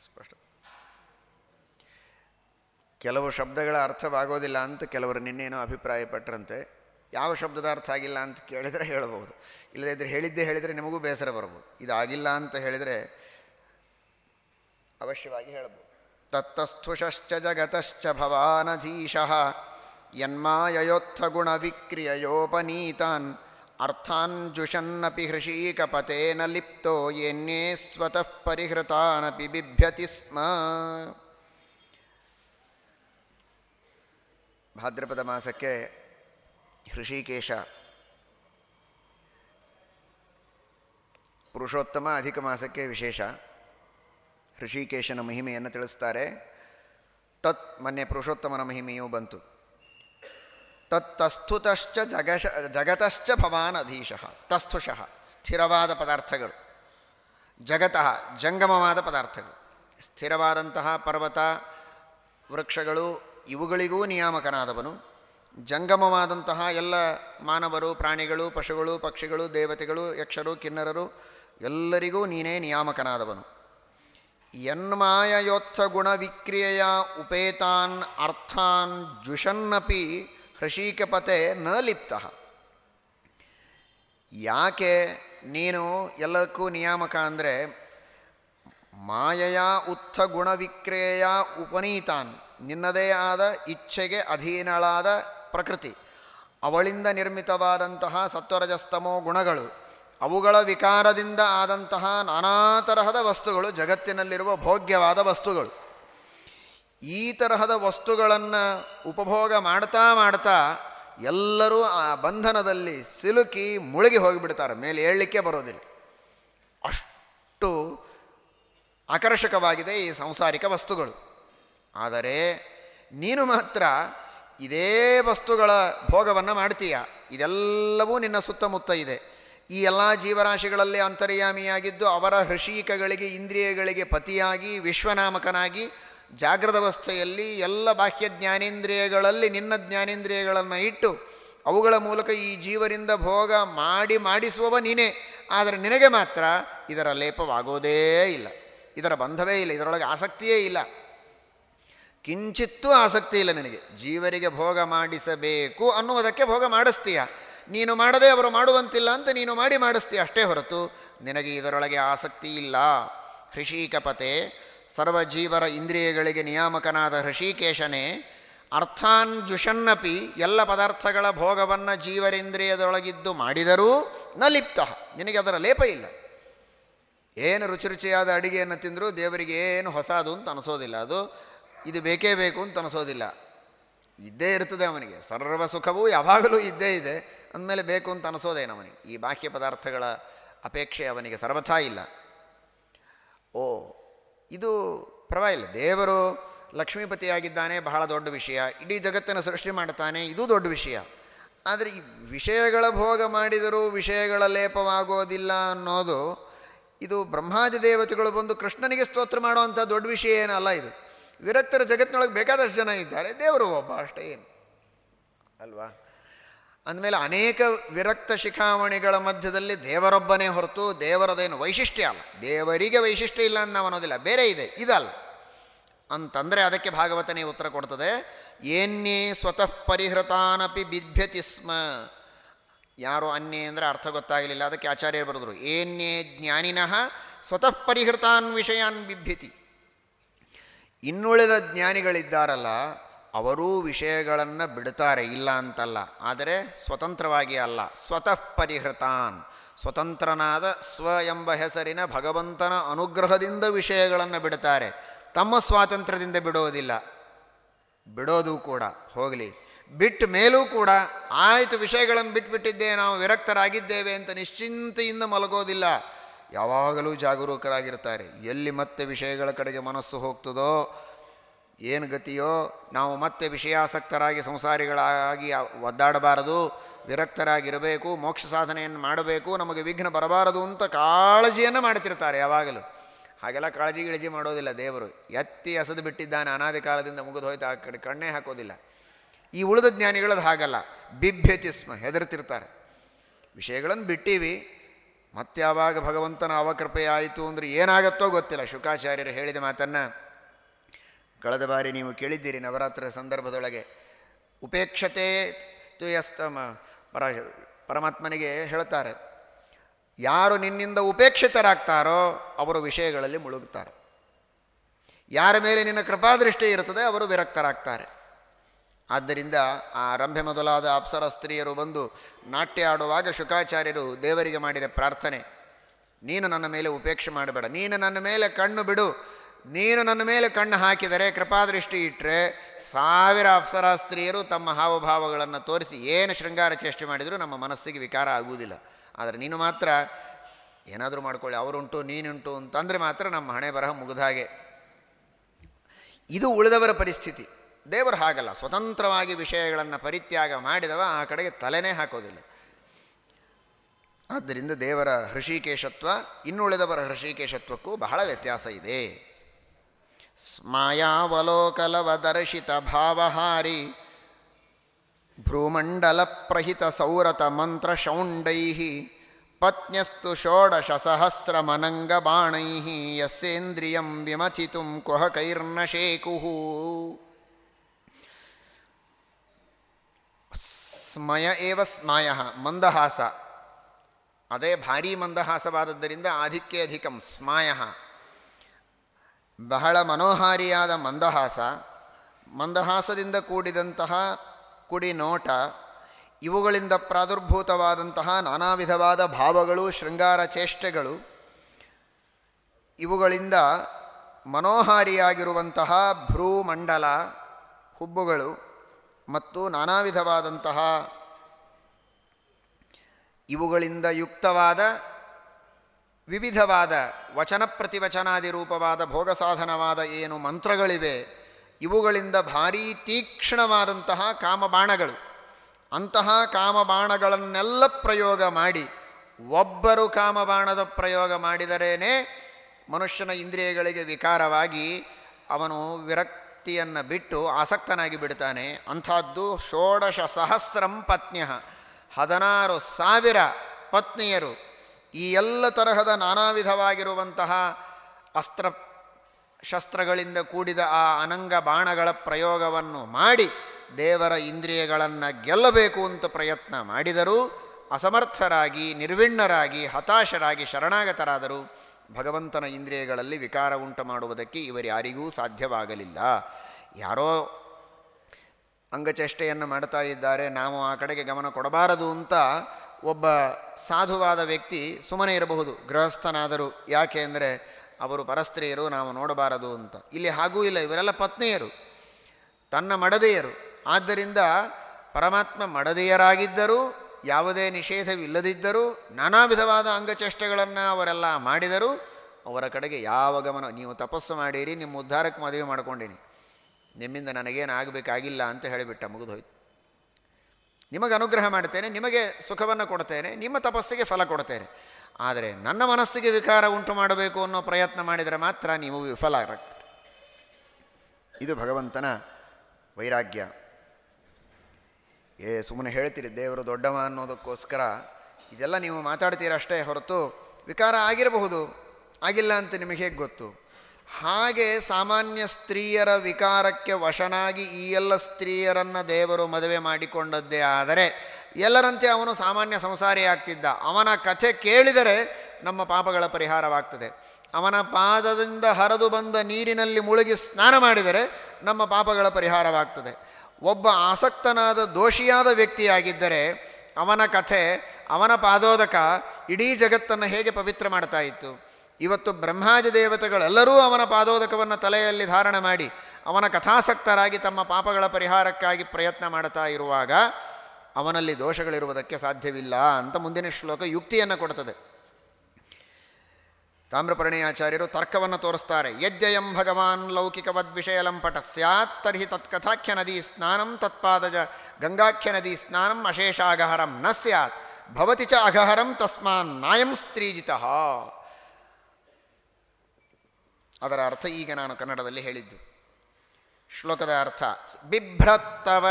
ಸ್ಪಷ್ಟ. ಕೆಲವು ಶಬ್ದಗಳ ಅರ್ಥವಾಗೋದಿಲ್ಲ ಅಂತ ಕೆಲವರು ನಿನ್ನೇನೋ ಅಭಿಪ್ರಾಯಪಟ್ಟರಂತೆ. ಯಾವ ಶಬ್ದದ ಅರ್ಥ ಆಗಿಲ್ಲ ಅಂತ ಕೇಳಿದರೆ ಹೇಳಬಹುದು. ಇಲ್ಲದೇ ಹೇಳಿದ್ದೇ ಹೇಳಿದರೆ ನಿಮಗೂ ಬೇಸರ ಬರ್ಬೋದು ಇದಾಗಿಲ್ಲ ಅಂತ ಹೇಳಿದರೆ ಅವಶ್ಯವಾಗಿ ಹೇಳಬಹುದು. ತತ್ತಸ್ಥುಷಶ್ಚ ಜಗತಶ್ಚ ಭವಾನಧೀಶಃ ಯನ್ಮಾಯಯೋತ್ಥ ಗುಣ ವಿಕ್ರಿಯೋಪನೀತಾನ್ ಅರ್ಥಾನ್ ಜುಷನ್ನಪಿ ಹೃಷೀಕಪತೇನ ಲಿಪ್ತೋ ಎನ್ನೇ ಸ್ವತಃ ಪರಿಹೃತಾನಪಿ ಬಿಭ್ಯತಿ ಸ್ಮ. ಭಾದ್ರಪದ ಮಾಸಕ್ಕೆ ಹೃಷಿಕೇಶ. ಪುರುಷೋತ್ತಮ ಅಧಿಕ ಮಾಸಕ್ಕೆ ವಿಶೇಷ. ಹೃಷಿಕೇಶನ ಮಹಿಮೆಯನ್ನು ತಿಳಿಸ್ತಾರೆ. ತತ್ ಮೊನ್ನೆ ಪುರುಷೋತ್ತಮನ ಮಹಿಮೆಯೂ ಬಂತು. ತತ್ತಸ್ಥುತಶ್ಚ ಜಗಶ, ಜಗತಶ್ಚ ಭವಾನ್ ಅಧೀಶಃ. ತಸ್ಥುಷಃ ಸ್ಥಿರವಾದ ಪದಾರ್ಥಗಳು. ಜಗತಃ ಜಂಗಮವಾದ ಪದಾರ್ಥಗಳು. ಸ್ಥಿರವಾದಂತಹ ಪರ್ವತ, ವೃಕ್ಷಗಳು ಇವುಗಳಿಗೂ ನಿಯಾಮಕನಾದವನು. ಜಂಗಮವಾದಂತಹ ಎಲ್ಲ ಮಾನವರು, ಪ್ರಾಣಿಗಳು, ಪಶುಗಳು, ಪಕ್ಷಿಗಳು, ದೇವತೆಗಳು, ಯಕ್ಷರು, ಕಿನ್ನರರು, ಎಲ್ಲರಿಗೂ ನೀನೇ ನಿಯಾಮಕನಾದವನು. ಯನ್ಮಾಯಯೋತ್ಥ ಗುಣ ವಿಕ್ರಿಯೆಯ ಉಪೇತಾನ್ ಅರ್ಥಾನ್ ಜುಷನ್ನಪಿ ಹೃಷೀಕಪತೆ ನ ಲಿಪ್ತ. ಯಾಕೆ ನೀನು ಎಲ್ಲಕ್ಕೂ ನಿಯಾಮಕ ಅಂದರೆ ಮಾಯೆಯ ಉತ್ಥ ಗುಣವಿಕ್ರಿಯೆಯ ಉಪನೀತಾನ್ ನಿನ್ನದೇ ಆದ ಇಚ್ಛೆಗೆ ಅಧೀನಳಾದ ಪ್ರಕೃತಿ. ಅವಳಿಂದ ನಿರ್ಮಿತವಾದಂತಹ ಸತ್ವರಜಸ್ತಮೋ ಗುಣಗಳು. ಅವುಗಳ ವಿಕಾರದಿಂದ ಆದಂತಹ ನಾನಾ ತರಹದ ವಸ್ತುಗಳು ಜಗತ್ತಿನಲ್ಲಿರುವ ಭೋಗ್ಯವಾದ ವಸ್ತುಗಳು. ಈ ತರಹದ ವಸ್ತುಗಳನ್ನು ಉಪಭೋಗ ಮಾಡ್ತಾ ಮಾಡ್ತಾ ಎಲ್ಲರೂ ಆ ಬಂಧನದಲ್ಲಿ ಸಿಲುಕಿ ಮುಳುಗಿ ಹೋಗಿಬಿಡ್ತಾರೆ. ಮೇಲೆ ಹೇಳಲಿಕ್ಕೆ ಬರೋದಿಲ್ಲ. ಅಷ್ಟು ಆಕರ್ಷಕವಾಗಿದೆ ಈ ಸಂಸಾರಿಕ ವಸ್ತುಗಳು. ಆದರೆ ನೀನು ಮಾತ್ರ ಇದೇ ವಸ್ತುಗಳ ಭೋಗವನ್ನು ಮಾಡ್ತೀಯ. ಇದೆಲ್ಲವೂ ನಿನ್ನ ಸುತ್ತಮುತ್ತ ಇದೆ. ಈ ಎಲ್ಲ ಜೀವರಾಶಿಗಳಲ್ಲಿ ಅಂತರ್ಯಾಮಿಯಾಗಿದ್ದು ಅವರ ಹೃಷಿಕಗಳಿಗೆ, ಇಂದ್ರಿಯಗಳಿಗೆ ಪತಿಯಾಗಿ, ವಿಶ್ವನಾಮಕನಾಗಿ ಜಾಗೃತವಸ್ಥೆಯಲ್ಲಿ ಎಲ್ಲ ಬಾಹ್ಯ ಜ್ಞಾನೇಂದ್ರಿಯಗಳಲ್ಲಿ ನಿನ್ನ ಜ್ಞಾನೇಂದ್ರಿಯಗಳನ್ನು ಇಟ್ಟು ಅವುಗಳ ಮೂಲಕ ಈ ಜೀವರಿಂದ ಭೋಗ ಮಾಡಿ ಮಾಡಿಸುವವ ನೀನೇ. ಆದರೆ ನಿನಗೆ ಮಾತ್ರ ಇದರ ಲೇಪವಾಗೋದೇ ಇಲ್ಲ. ಇದರ ಬಂಧವೇ ಇಲ್ಲ. ಇದರೊಳಗೆ ಆಸಕ್ತಿಯೇ ಇಲ್ಲ. ಕಿಂಚಿತ್ತೂ ಆಸಕ್ತಿ ಇಲ್ಲ ನಿನಗೆ. ಜೀವರಿಗೆ ಭೋಗ ಮಾಡಿಸಬೇಕು ಅನ್ನುವುದಕ್ಕೆ ಭೋಗ ಮಾಡಿಸ್ತೀಯ. ನೀನು ಮಾಡದೆ ಅವರು ಮಾಡುವಂತಿಲ್ಲ ಅಂತ ನೀನು ಮಾಡಿ ಮಾಡಿಸ್ತೀಯ ಅಷ್ಟೇ ಹೊರತು ನಿನಗೆ ಇದರೊಳಗೆ ಆಸಕ್ತಿ ಇಲ್ಲ. ಹೃಷೀಕಪತೆ, ಸರ್ವಜೀವರ ಇಂದ್ರಿಯಗಳಿಗೆ ನಿಯಾಮಕನಾದ ಹೃಷಿಕೇಶನೇ, ಅರ್ಥಾನ್ ಜುಷನ್ನಪಿ ಎಲ್ಲ ಪದಾರ್ಥಗಳ ಭೋಗವನ್ನು ಜೀವರೇಂದ್ರಿಯದೊಳಗಿದ್ದು ಮಾಡಿದರೂ ನ ಲಿಪ್ತ. ನಿನಗೆ ಅದರ ಲೇಪ ಇಲ್ಲ. ಏನು ರುಚಿ ರುಚಿಯಾದ ಅಡಿಗೆಯನ್ನು ತಿಂದರೂ ದೇವರಿಗೆ ಏನು ಹೊಸದು ಅಂತ ಅನಿಸೋದಿಲ್ಲ. ಅದು ಇದು ಬೇಕೇ ಬೇಕು ಅಂತ ಅನಿಸೋದಿಲ್ಲ. ಇದ್ದೇ ಇರ್ತದೆ ಅವನಿಗೆ. ಸರ್ವ ಸುಖವೂ ಯಾವಾಗಲೂ ಇದ್ದೇ ಇದೆ. ಅಂದಮೇಲೆ ಬೇಕು ಅಂತ ಅನಿಸೋದೇನು ಅವನಿಗೆ? ಈ ಬಾಹ್ಯ ಪದಾರ್ಥಗಳ ಅಪೇಕ್ಷೆ ಅವನಿಗೆ ಸರ್ವಥಾ ಇಲ್ಲ. ಓ, ಇದು ಪರವಾಗಿಲ್ಲ. ದೇವರು ಲಕ್ಷ್ಮೀಪತಿಯಾಗಿದ್ದಾನೆ, ಬಹಳ ದೊಡ್ಡ ವಿಷಯ. ಇಡೀ ಜಗತ್ತನ್ನು ಸೃಷ್ಟಿ ಮಾಡ್ತಾನೆ ಇದು ದೊಡ್ಡ ವಿಷಯ. ಆದರೆ ಈ ವಿಷಯಗಳ ಭೋಗ ಮಾಡಿದರೂ ವಿಷಯಗಳ ಲೇಪವಾಗೋದಿಲ್ಲ ಅನ್ನೋದು, ಇದು ಬ್ರಹ್ಮಾದಿ ದೇವತೆಗಳು ಬಂದು ಕೃಷ್ಣನಿಗೆ ಸ್ತೋತ್ರ ಮಾಡುವಂಥ ದೊಡ್ಡ ವಿಷಯ ಏನಲ್ಲ ಇದು. ವಿರಕ್ತರ ಜಗತ್ತಿನೊಳಗೆ ಬೇಕಾದಷ್ಟು ಜನ ಇದ್ದಾರೆ. ದೇವರು ಒಬ್ಬ ಅಷ್ಟೇ ಏನು? ಅಲ್ವಾ? ಅಂದಮೇಲೆ ಅನೇಕ ವಿರಕ್ತ ಶಿಖಾವಣಿಗಳ ಮಧ್ಯದಲ್ಲಿ ದೇವರೊಬ್ಬನೇ ಹೊರತು ದೇವರದೇನು ವೈಶಿಷ್ಟ್ಯ ಅಲ್ಲ. ದೇವರಿಗೆ ವೈಶಿಷ್ಟ್ಯ ಇಲ್ಲ ಅಂತ ನಾವು ಅನ್ನೋದಿಲ್ಲ. ಬೇರೆ ಇದೆ. ಇದಲ್ಲ. ಅಂತಂದರೆ ಅದಕ್ಕೆ ಭಾಗವತನೇ ಉತ್ತರ ಕೊಡ್ತದೆ ಏನ್ಯೇ ಸ್ವತಃ ಪರಿಹೃತಾನಪಿ ಬಿಭ್ಯತಿ ಸ್ಮ. ಯಾರು ಅನ್ಯೇ ಅಂದರೆ ಅರ್ಥ ಗೊತ್ತಾಗಲಿಲ್ಲ. ಅದಕ್ಕೆ ಆಚಾರ್ಯರು ಬರೆದರು ಏನ್ಯೇ ಜ್ಞಾನಿನಃ ಸ್ವತಃ ಪರಿಹೃತಾನ್ ವಿಷಯಾನ್ ಬಿಭ್ಯತಿ ಇನ್ನುಳಿದ ಜ್ಞಾನಿಗಳಿದ್ದಾರಲ್ಲ, ಅವರೂ ವಿಷಯಗಳನ್ನು ಬಿಡ್ತಾರೆ, ಇಲ್ಲ ಅಂತಲ್ಲ. ಆದರೆ ಸ್ವತಂತ್ರವಾಗಿ ಅಲ್ಲ. ಸ್ವತಃ ಪರಿಹೃತಾನ್. ಸ್ವತಂತ್ರನಾದ ಸ್ವ ಎಂಬ ಹೆಸರಿನ ಭಗವಂತನ ಅನುಗ್ರಹದಿಂದ ವಿಷಯಗಳನ್ನು ಬಿಡ್ತಾರೆ. ತಮ್ಮ ಸ್ವಾತಂತ್ರ್ಯದಿಂದ ಬಿಡೋದಿಲ್ಲ. ಬಿಡೋದು ಕೂಡ. ಹೋಗಲಿ. ಬಿಟ್ಟ ಮೇಲೂ ಕೂಡ ಆಯಿತು ವಿಷಯಗಳನ್ನು ಬಿಟ್ಬಿಟ್ಟಿದ್ದೇ, ನಾವು ವಿರಕ್ತರಾಗಿದ್ದೇವೆ ಅಂತ ನಿಶ್ಚಿಂತೆಯಿಂದ ಮಲಗೋದಿಲ್ಲ. ಯಾವಾಗಲೂ ಜಾಗರೂಕರಾಗಿರ್ತಾರೆ. ಎಲ್ಲಿ ಮತ್ತೆ ವಿಷಯಗಳ ಕಡೆಗೆ ಮನಸ್ಸು ಹೋಗ್ತದೋ, ಏನು ಗತಿಯೋ, ನಾವು ಮತ್ತೆ ವಿಷಯಾಸಕ್ತರಾಗಿ, ಸಂಸಾರಿಗಳಾಗಿ ಒದ್ದಾಡಬಾರದು, ವಿರಕ್ತರಾಗಿರಬೇಕು, ಮೋಕ್ಷ ಸಾಧನೆಯನ್ನು ಮಾಡಬೇಕು, ನಮಗೆ ವಿಘ್ನ ಬರಬಾರದು ಅಂತ ಕಾಳಜಿಯನ್ನು ಮಾಡ್ತಿರ್ತಾರೆ ಯಾವಾಗಲೂ. ಹಾಗೆಲ್ಲ ಕಾಳಜಿ ಗಿಳಜಿ ಮಾಡೋದಿಲ್ಲ ದೇವರು. ಎತ್ತಿ ಹಸದು ಬಿಟ್ಟಿದ್ದಾನೆ ಅನಾದಿ ಕಾಲದಿಂದ ಮುಗಿದು ಹೋಯ್ತು, ಆ ಕಡೆ ಕಣ್ಣೇ ಹಾಕೋದಿಲ್ಲ. ಈ ಉಳಿದ ಜ್ಞಾನಿಗಳದು ಹಾಗಲ್ಲ. ಬಿಭ್ಯತಿಸ್ಮ ಹೆದರ್ತಿರ್ತಾರೆ. ವಿಷಯಗಳನ್ನು ಬಿಟ್ಟೀವಿ ಮತ್ತೆ ಯಾವಾಗ ಭಗವಂತನ ಅವಕೃಪೆಯಾಯಿತು ಅಂದರೆ ಏನಾಗತ್ತೋ ಗೊತ್ತಿಲ್ಲ. ಶುಕಾಚಾರ್ಯರು ಹೇಳಿದ ಮಾತನ್ನು ಕಳೆದ ಬಾರಿ ನೀವು ಕೇಳಿದ್ದೀರಿ ನವರಾತ್ರಿ ಸಂದರ್ಭದೊಳಗೆ. ಉಪೇಕ್ಷತೆ ತುಯಸ್ತಮ ಪರ ಪರಮಾತ್ಮನಿಗೆ ಹೇಳ್ತಾರೆ, ಯಾರು ನಿನ್ನಿಂದ ಉಪೇಕ್ಷಿತರಾಗ್ತಾರೋ ಅವರು ವಿಷಯಗಳಲ್ಲಿ ಮುಳುಗುತ್ತಾರೆ. ಯಾರ ಮೇಲೆ ನಿನ್ನ ಕೃಪಾದೃಷ್ಟಿ ಇರುತ್ತದೆ, ಅವರು ವಿರಕ್ತರಾಗ್ತಾರೆ. ಆದ್ದರಿಂದ ಆ ರಂಭೆ ಮೊದಲಾದ ಅಪ್ಸರ ಸ್ತ್ರೀಯರು ಬಂದು ನಾಟ್ಯ ಆಡುವಾಗ ಶುಕಾಚಾರ್ಯರು ದೇವರಿಗೆ ಮಾಡಿದ ಪ್ರಾರ್ಥನೆ, ನೀನು ನನ್ನ ಮೇಲೆ ಉಪೇಕ್ಷೆ ಮಾಡಬೇಡ, ನೀನು ನನ್ನ ಮೇಲೆ ಕಣ್ಣು ಬಿಡು, ನೀನು ನನ್ನ ಮೇಲೆ ಕಣ್ಣು ಹಾಕಿದರೆ ಕೃಪಾದೃಷ್ಟಿ ಇಟ್ಟರೆ ಸಾವಿರ ಅಪ್ಸರ ಸ್ತ್ರೀಯರು ತಮ್ಮ ಹಾವಭಾವಗಳನ್ನು ತೋರಿಸಿ ಏನು ಶೃಂಗಾರ ಚೇಷ್ಟೆ ಮಾಡಿದರೂ ನಮ್ಮ ಮನಸ್ಸಿಗೆ ವಿಕಾರ ಆಗುವುದಿಲ್ಲ. ಆದರೆ ನೀನು ಮಾತ್ರ ಏನಾದರೂ ಮಾಡ್ಕೊಳ್ಳಿ, ಅವರುಂಟು, ನೀನುಂಟು ಅಂತಂದರೆ ಮಾತ್ರ ನಮ್ಮ ಹಣೆ ಬರಹ ಮುಗಿದ ಹಾಗೆ. ಇದು ಉಳಿದವರ ಪರಿಸ್ಥಿತಿ. ದೇವರು ಹಾಗಲ್ಲ, ಸ್ವತಂತ್ರವಾಗಿ ವಿಷಯಗಳನ್ನು ಪರಿತ್ಯಾಗ ಮಾಡಿದವ, ಆ ಕಡೆಗೆ ತಲೆನೇ ಹಾಕೋದಿಲ್ಲ. ಆದ್ದರಿಂದ ದೇವರ ಹೃಷಿಕೇಶತ್ವ, ಇನ್ನುಳಿದವರ ಹೃಷಿಕೇಶತ್ವಕ್ಕೂ ಬಹಳ ವ್ಯತ್ಯಾಸ ಇದೆ. ಸ್ಮಾಯಾವಲೋಕಲವದರ್ಶಿತ ಭಾವಹಾರಿ ಭ್ರೂಮಂಡಲ ಪ್ರಹಿತ ಸೌರತ ಮಂತ್ರ ಶೌಂಡೈ ಪತ್ನ್ಯಸ್ತು ಷೋಡಶ ಸಹಸ್ರ ಮನಂಗ ಬಾಣೈ ಯಸ್ಸೇಂದ್ರಿಯಂ ವಿಮಥಿತು ಕುಹಕೈರ್ನ ಶೇಕು ಸ್ಮಯ ಏವ ಸ್ಮಾಯ, ಮಂದಹಾಸ. ಅದೇ ಭಾರೀ ಮಂದಹಾಸವಾದದ್ದರಿಂದ ಆಧಿಕ್ಯ ಅಧಿಕಂ ಸ್ಮಾಯ. ಬಹಳ ಮನೋಹಾರಿಯಾದ ಮಂದಹಾಸ, ಮಂದಹಾಸದಿಂದ ಕೂಡಿದಂತಹ ಕುಡಿ ನೋಟ, ಇವುಗಳಿಂದ ಪ್ರಾದುರ್ಭೂತವಾದಂತಹ ನಾನಾ ವಿಧವಾದ ಭಾವಗಳು, ಶೃಂಗಾರ ಚೇಷ್ಟೆಗಳು, ಇವುಗಳಿಂದ ಮನೋಹಾರಿಯಾಗಿರುವಂತಹ ಭ್ರೂಮಂಡಲ, ಹುಬ್ಬುಗಳು ಮತ್ತು ನಾನಾ ವಿಧವಾದಂತಹ ಇವುಗಳಿಂದ ಯುಕ್ತವಾದ ವಿವಿಧವಾದ ವಚನ ಪ್ರತಿವಚನಾದಿ ರೂಪವಾದ ಭೋಗ ಸಾಧನವಾದ ಏನು ಮಂತ್ರಗಳಿವೆ, ಇವುಗಳಿಂದ ಭಾರೀ ತೀಕ್ಷ್ಣವಾದಂತಹ ಕಾಮಬಾಣಗಳು. ಅಂತಹ ಕಾಮಬಾಣಗಳನ್ನೆಲ್ಲ ಪ್ರಯೋಗ ಮಾಡಿ, ಒಬ್ಬರು ಕಾಮಬಾಣದ ಪ್ರಯೋಗ ಮಾಡಿದರೇನೆ ಮನುಷ್ಯನ ಇಂದ್ರಿಯಗಳಿಗೆ ವಿಕಾರವಾಗಿ ಅವನು ವಿರಕ್ತಿಯನ್ನು ಬಿಟ್ಟು ಆಸಕ್ತನಾಗಿ ಬಿಡ್ತಾನೆ ಅಂಥದ್ದು ಷೋಡಶ ಸಹಸ್ರಂ ಪತ್ನ್ಯ. ಹದಿನಾರು ಸಾವಿರ ಪತ್ನಿಯರು. ಈ ಎಲ್ಲ ತರಹದ ನಾನಾ ವಿಧವಾಗಿರುವಂತಹ ಅಸ್ತ್ರ ಶಸ್ತ್ರಗಳಿಂದ ಕೂಡಿದ ಆ ಅನಂಗ ಬಾಣಗಳ ಪ್ರಯೋಗವನ್ನು ಮಾಡಿ ದೇವರ ಇಂದ್ರಿಯಗಳನ್ನು ಗೆಲ್ಲಬೇಕು ಅಂತ ಪ್ರಯತ್ನ ಮಾಡಿದರೂ ಅಸಮರ್ಥರಾಗಿ, ನಿರ್ವಿಣ್ಣರಾಗಿ, ಹತಾಶರಾಗಿ, ಶರಣಾಗತರಾದರು. ಭಗವಂತನ ಇಂದ್ರಿಯಗಳಲ್ಲಿ ವಿಕಾರ ಉಂಟು ಮಾಡುವುದಕ್ಕೆ ಇವರ್ಯಾರಿಗೂ ಸಾಧ್ಯವಾಗಲಿಲ್ಲ. ಯಾರೋ ಅಂಗಚೇಷ್ಟೆಯನ್ನು ಮಾಡ್ತಾ ಇದ್ದಾರೆ, ನಾವು ಆ ಕಡೆಗೆ ಗಮನ ಕೊಡಬಾರದು ಅಂತ ಒಬ್ಬ ಸಾಧುವಾದ ವ್ಯಕ್ತಿ ಸುಮ್ಮನೆ ಇರಬಹುದು, ಗೃಹಸ್ಥನಾದರೂ. ಯಾಕೆ ಅಂದರೆ ಅವರು ಪರಸ್ತ್ರೀಯರು, ನಾವು ನೋಡಬಾರದು ಅಂತ. ಇಲ್ಲಿ ಹಾಗೂ ಇಲ್ಲ, ಇವರೆಲ್ಲ ಪತ್ನಿಯರು, ತನ್ನ ಮಡದೆಯರು. ಆದ್ದರಿಂದ ಪರಮಾತ್ಮ ಮಡದೆಯರಾಗಿದ್ದರೂ ಯಾವುದೇ ನಿಷೇಧವಿಲ್ಲದಿದ್ದರೂ ನಾನಾ ವಿಧವಾದ ಅಂಗಚೇಷ್ಟೆಗಳನ್ನು ಅವರೆಲ್ಲ ಮಾಡಿದರೂ ಅವರ ಕಡೆಗೆ ಯಾವ ಗಮನ, ನೀವು ತಪಸ್ಸು ಮಾಡಿರಿ, ನಿಮ್ಮ ಉದ್ಧಾರಕ್ಕೆ ಮದುವೆ ಮಾಡ್ಕೊಂಡಿನಿ. ನಿಮ್ಮಿಂದ ನನಗೇನು ಆಗಬೇಕಾಗಿಲ್ಲ ಅಂತ ಹೇಳಿಬಿಟ್ಟ, ಮುಗಿದೋಯ್ತು. ನಿಮಗೆ ಅನುಗ್ರಹ ಮಾಡ್ತೇನೆ ನಿಮಗೆ ಸುಖವನ್ನು ಕೊಡ್ತೇನೆ ನಿಮ್ಮ ತಪಸ್ಸಿಗೆ ಫಲ ಕೊಡ್ತೇನೆ ಆದರೆ ನನ್ನ ಮನಸ್ಸಿಗೆ ವಿಕಾರ ಉಂಟು ಮಾಡಬೇಕು ಅನ್ನೋ ಪ್ರಯತ್ನ ಮಾಡಿದರೆ ಮಾತ್ರ ನೀವು ವಿಫಲರಾಗ್ತೀರಿ. ಇದು ಭಗವಂತನ ವೈರಾಗ್ಯ. ಏ, ಸುಮ್ಮನೆ ಹೇಳ್ತೀರಿ, ದೇವರು ದೊಡ್ಡವ ಅನ್ನೋದಕ್ಕೋಸ್ಕರ. ಇದೆಲ್ಲ ನೀವು ಮಾತಾಡ್ತೀರಷ್ಟೇ ಹೊರತು ವಿಕಾರ ಆಗಿರಬಹುದು, ಆಗಿಲ್ಲ ಅಂತ ನಿಮಗೆ ಹೇಗೆ ಗೊತ್ತು? ಹಾಗೆ ಸಾಮಾನ್ಯ ಸ್ತ್ರೀಯರ ವಿಕಾರಕ್ಕೆ ವಶನಾಗಿ ಈ ಎಲ್ಲ ಸ್ತ್ರೀಯರನ್ನು ದೇವರು ಮದುವೆ ಮಾಡಿಕೊಂಡದ್ದೇ ಆದರೆ, ಎಲ್ಲರಂತೆ ಅವನು ಸಾಮಾನ್ಯ ಸಂಸಾರಿ ಆಗ್ತಿದ್ದ. ಅವನ ಕಥೆ ಕೇಳಿದರೆ ನಮ್ಮ ಪಾಪಗಳ ಪರಿಹಾರವಾಗ್ತದೆ. ಅವನ ಪಾದದಿಂದ ಹರಿದು ಬಂದ ನೀರಿನಲ್ಲಿ ಮುಳುಗಿ ಸ್ನಾನ ಮಾಡಿದರೆ ನಮ್ಮ ಪಾಪಗಳ ಪರಿಹಾರವಾಗ್ತದೆ. ಒಬ್ಬ ಆಸಕ್ತನಾದ ದೋಷಿಯಾದ ವ್ಯಕ್ತಿಯಾಗಿದ್ದರೆ ಅವನ ಕಥೆ, ಅವನ ಪಾದೋದಕ ಇಡೀ ಜಗತ್ತನ್ನು ಹೇಗೆ ಪವಿತ್ರ ಮಾಡ್ತಾ ಇತ್ತು. ಇವತ್ತು ಬ್ರಹ್ಮಾಜ ದೇವತೆಗಳೆಲ್ಲರೂ ಅವನ ಪಾದೋದಕವನ್ನು ತಲೆಯಲ್ಲಿ ಧಾರಣ ಮಾಡಿ, ಅವನ ಕಥಾಸಕ್ತರಾಗಿ ತಮ್ಮ ಪಾಪಗಳ ಪರಿಹಾರಕ್ಕಾಗಿ ಪ್ರಯತ್ನ ಮಾಡ್ತಾ ಇರುವಾಗ ಅವನಲ್ಲಿ ದೋಷಗಳಿರುವುದಕ್ಕೆ ಸಾಧ್ಯವಿಲ್ಲ ಅಂತ ಮುಂದಿನ ಶ್ಲೋಕ ಯುಕ್ತಿಯನ್ನು ಕೊಡ್ತದೆ. ತಾಮ್ರಪರ್ಣಿಯಾಚಾರ್ಯರು ತರ್ಕವನ್ನು ತೋರಿಸ್ತಾರೆ. ಯಜ್ಜಯಂ ಭಗವಾನ್ ಲೌಕಿಕವದ್ವಿಷಯ ಲಂಪಟ ಸ್ಯಾತ್, ತರ್ಹಿ ತತ್ಕಥಾಖ್ಯ ನದಿ ಸ್ನಾನಂ ತತ್ಪಾದಜ ಗಂಗಾಖ್ಯ ನದಿ ಸ್ನಾನಂ ಅಶೇಷಾಗಹರಂ ನ ಸ್ಯಾತ್, ಭವತಿ ಚ ಅಗಹರಂ ತಸ್ಮಾನ್ ನಾಯಂ ಸ್ತ್ರೀಜಿತ. ಅದರ ಅರ್ಥ ಈಗ ನಾನು ಕನ್ನಡದಲ್ಲಿ ಹೇಳಿದ್ದು. ಶ್ಲೋಕದ ಅರ್ಥ, ಬಿಭ್ರತ್ತವ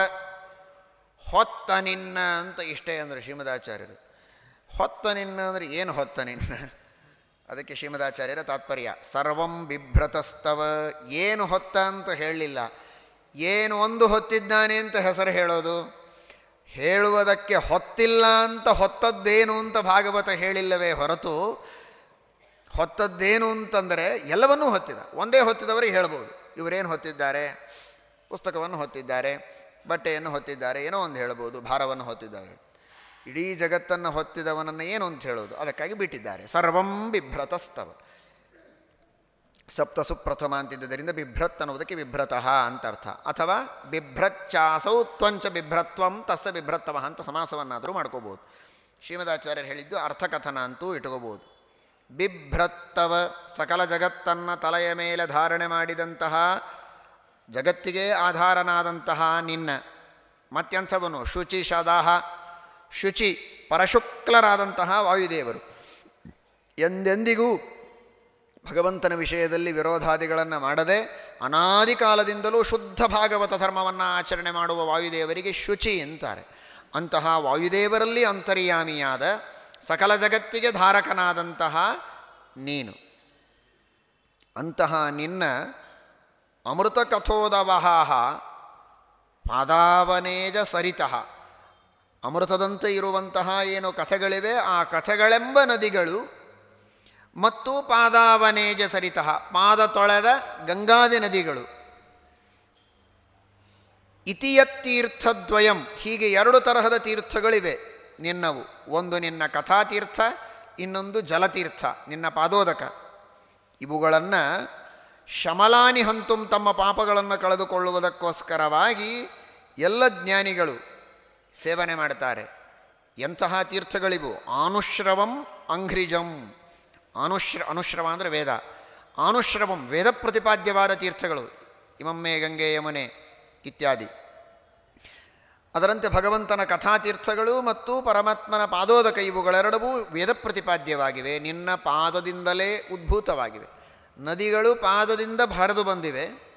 ಹೊತ್ತ ನಿನ್ನ ಅಂತ ಇಷ್ಟೇ ಅಂದರೆ ಶ್ರೀಮದಾಚಾರ್ಯರು. ಹೊತ್ತ ನಿನ್ನ ಅಂದರೆ ಏನು ಹೊತ್ತ ನಿನ್ನ? ಅದಕ್ಕೆ ಶ್ರೀಮದಾಚಾರ್ಯರ ತಾತ್ಪರ್ಯ, ಸರ್ವಂ ಬಿಭ್ರತಸ್ತವ, ಏನು ಹೊತ್ತ ಅಂತ ಹೇಳಲಿಲ್ಲ. ಏನು ಒಂದು ಹೊತ್ತಿದ್ದಾನೆ ಅಂತ ಹೆಸರು ಹೇಳೋದು? ಹೇಳುವುದಕ್ಕೆ ಹೊತ್ತಿಲ್ಲ ಅಂತ ಹೊತ್ತದ್ದೇನು ಅಂತ ಭಾಗವತ ಹೇಳಿಲ್ಲವೇ ಹೊರತು, ಹೊತ್ತದ್ದೇನು ಅಂತಂದರೆ ಎಲ್ಲವನ್ನೂ ಹೊತ್ತಿದ. ಒಂದೇ ಹೊತ್ತಿದವರಿಗೆ ಹೇಳ್ಬೋದು. ಇವರೇನು ಹೊತ್ತಿದ್ದಾರೆ? ಪುಸ್ತಕವನ್ನು ಹೊತ್ತಿದ್ದಾರೆ, ಬಟ್ಟೆಯನ್ನು ಹೊತ್ತಿದ್ದಾರೆ, ಏನೋ ಒಂದು ಹೇಳ್ಬೋದು, ಭಾರವನ್ನು ಹೊತ್ತಿದ್ದಾರೆ. ಇಡೀ ಜಗತ್ತನ್ನು ಹೊತ್ತಿದವನನ್ನು ಏನು ಅಂತ ಹೇಳೋದು? ಅದಕ್ಕಾಗಿ ಬಿಟ್ಟಿದ್ದಾರೆ. ಸರ್ವಂ ಬಿಭ್ರತಸ್ತವ. ಸಪ್ತ ಸುಪ್ರಥಮ ಅಂತಿದ್ದರಿಂದ ಬಿಭ್ರತ್ ಅನ್ನುವುದಕ್ಕೆ ಬಿಭ್ರತಃ ಅಂತ ಅರ್ಥ. ಅಥವಾ ಬಿಭ್ರಚ್ಚಾಸೌ ತ್ವಂಚ ಬಿಭ್ರತ್ವಂ ತಸ್ಸ ಬಿಭ್ರತ್ತವ ಅಂತ ಸಮಾಸವನ್ನಾದರೂ ಮಾಡ್ಕೋಬೋದು. ಶ್ರೀಮದಾಚಾರ್ಯರು ಹೇಳಿದ್ದು ಅರ್ಥಕಥನ ಅಂತೂ ಇಟ್ಕೋಬೋದು. ಬಿಭ್ರತ್ತವ ಸಕಲ ಜಗತ್ತನ್ನು ತಲೆಯ ಮೇಲೆ ಧಾರಣೆ ಮಾಡಿದಂತಹ, ಜಗತ್ತಿಗೆ ಆಧಾರನಾದಂತಹ ನಿನ್ನ ಮತ್ತೆಂಥವನು ಶುಚಿ ಶದಾಹ ಶುಚಿ ಪರಶುಕ್ಲರಾದಂತಹ ವಾಯುದೇವರು. ಎಂದೆಂದಿಗೂ ಭಗವಂತನ ವಿಷಯದಲ್ಲಿ ವಿರೋಧಾದಿಗಳನ್ನು ಮಾಡದೆ ಅನಾದಿ ಕಾಲದಿಂದಲೂ ಶುದ್ಧ ಭಾಗವತ ಧರ್ಮವನ್ನು ಆಚರಣೆ ಮಾಡುವ ವಾಯುದೇವರಿಗೆ ಶುಚಿ ಅಂತಾರೆ. ಅಂತಹ ವಾಯುದೇವರಲ್ಲಿ ಅಂತರ್ಯಾಮಿಯಾದ ಸಕಲ ಜಗತ್ತಿಗೆ ಧಾರಕನಾದಂತಹ ನೀನು. ಅಂತಹ ನಿನ್ನ ಅಮೃತ ಕಥೋದವಹ ಪಾದಾವನೇಜ ಸರಿತಃ. ಅಮೃತದಂತೆ ಇರುವಂತಹ ಏನು ಕಥೆಗಳಿವೆ, ಆ ಕಥೆಗಳೆಂಬ ನದಿಗಳು ಮತ್ತು ಪಾದಾವನೇಜ ಸರಿತಃ, ಪಾದ ತೊಳೆದ ಗಂಗಾದಿ ನದಿಗಳು. ಇತಿಯತ್ತೀರ್ಥದ್ವಯಂ, ಹೀಗೆ ಎರಡು ತರಹದ ತೀರ್ಥಗಳಿವೆ ನಿನ್ನವು. ಒಂದು ನಿನ್ನ ಕಥಾತೀರ್ಥ, ಇನ್ನೊಂದು ಜಲತೀರ್ಥ, ನಿನ್ನ ಪಾದೋದಕ. ಇವುಗಳನ್ನು ಶಮಲಾನಿ ಹಂತುಂ ತಮ್ಮ ಪಾಪಗಳನ್ನು ಕಳೆದುಕೊಳ್ಳುವುದಕ್ಕೋಸ್ಕರವಾಗಿ ಎಲ್ಲ ಜ್ಞಾನಿಗಳು ಸೇವನೆ ಮಾಡ್ತಾರೆ ಎಂತಹ ತೀರ್ಥಗಳಿವು? ಆನುಶ್ರವಂ ಅಂಘ್ರಿಜಂ. ಅನುಶ್ರ ಅನುಶ್ರವ ಅಂದರೆ ವೇದ. ಆನುಶ್ರವಂ ವೇದ ಪ್ರತಿಪಾದ್ಯವಾದ ತೀರ್ಥಗಳು. ಇಮಮ್ಮೆ ಗಂಗೆ ಯಮನೆ ಇತ್ಯಾದಿ. ಅದರಂತೆ ಭಗವಂತನ ಕಥಾತೀರ್ಥಗಳು ಮತ್ತು ಪರಮಾತ್ಮನ ಪಾದೋದಕ ಇವುಗಳೆರಡವೂ ವೇದ ಪ್ರತಿಪಾದ್ಯವಾಗಿವೆ ನಿನ್ನ ಪಾದದಿಂದಲೇ ಉದ್ಭೂತವಾಗಿವೆ. ನದಿಗಳು ಪಾದದಿಂದ ಹರಿದು ಬಂದಿವೆ.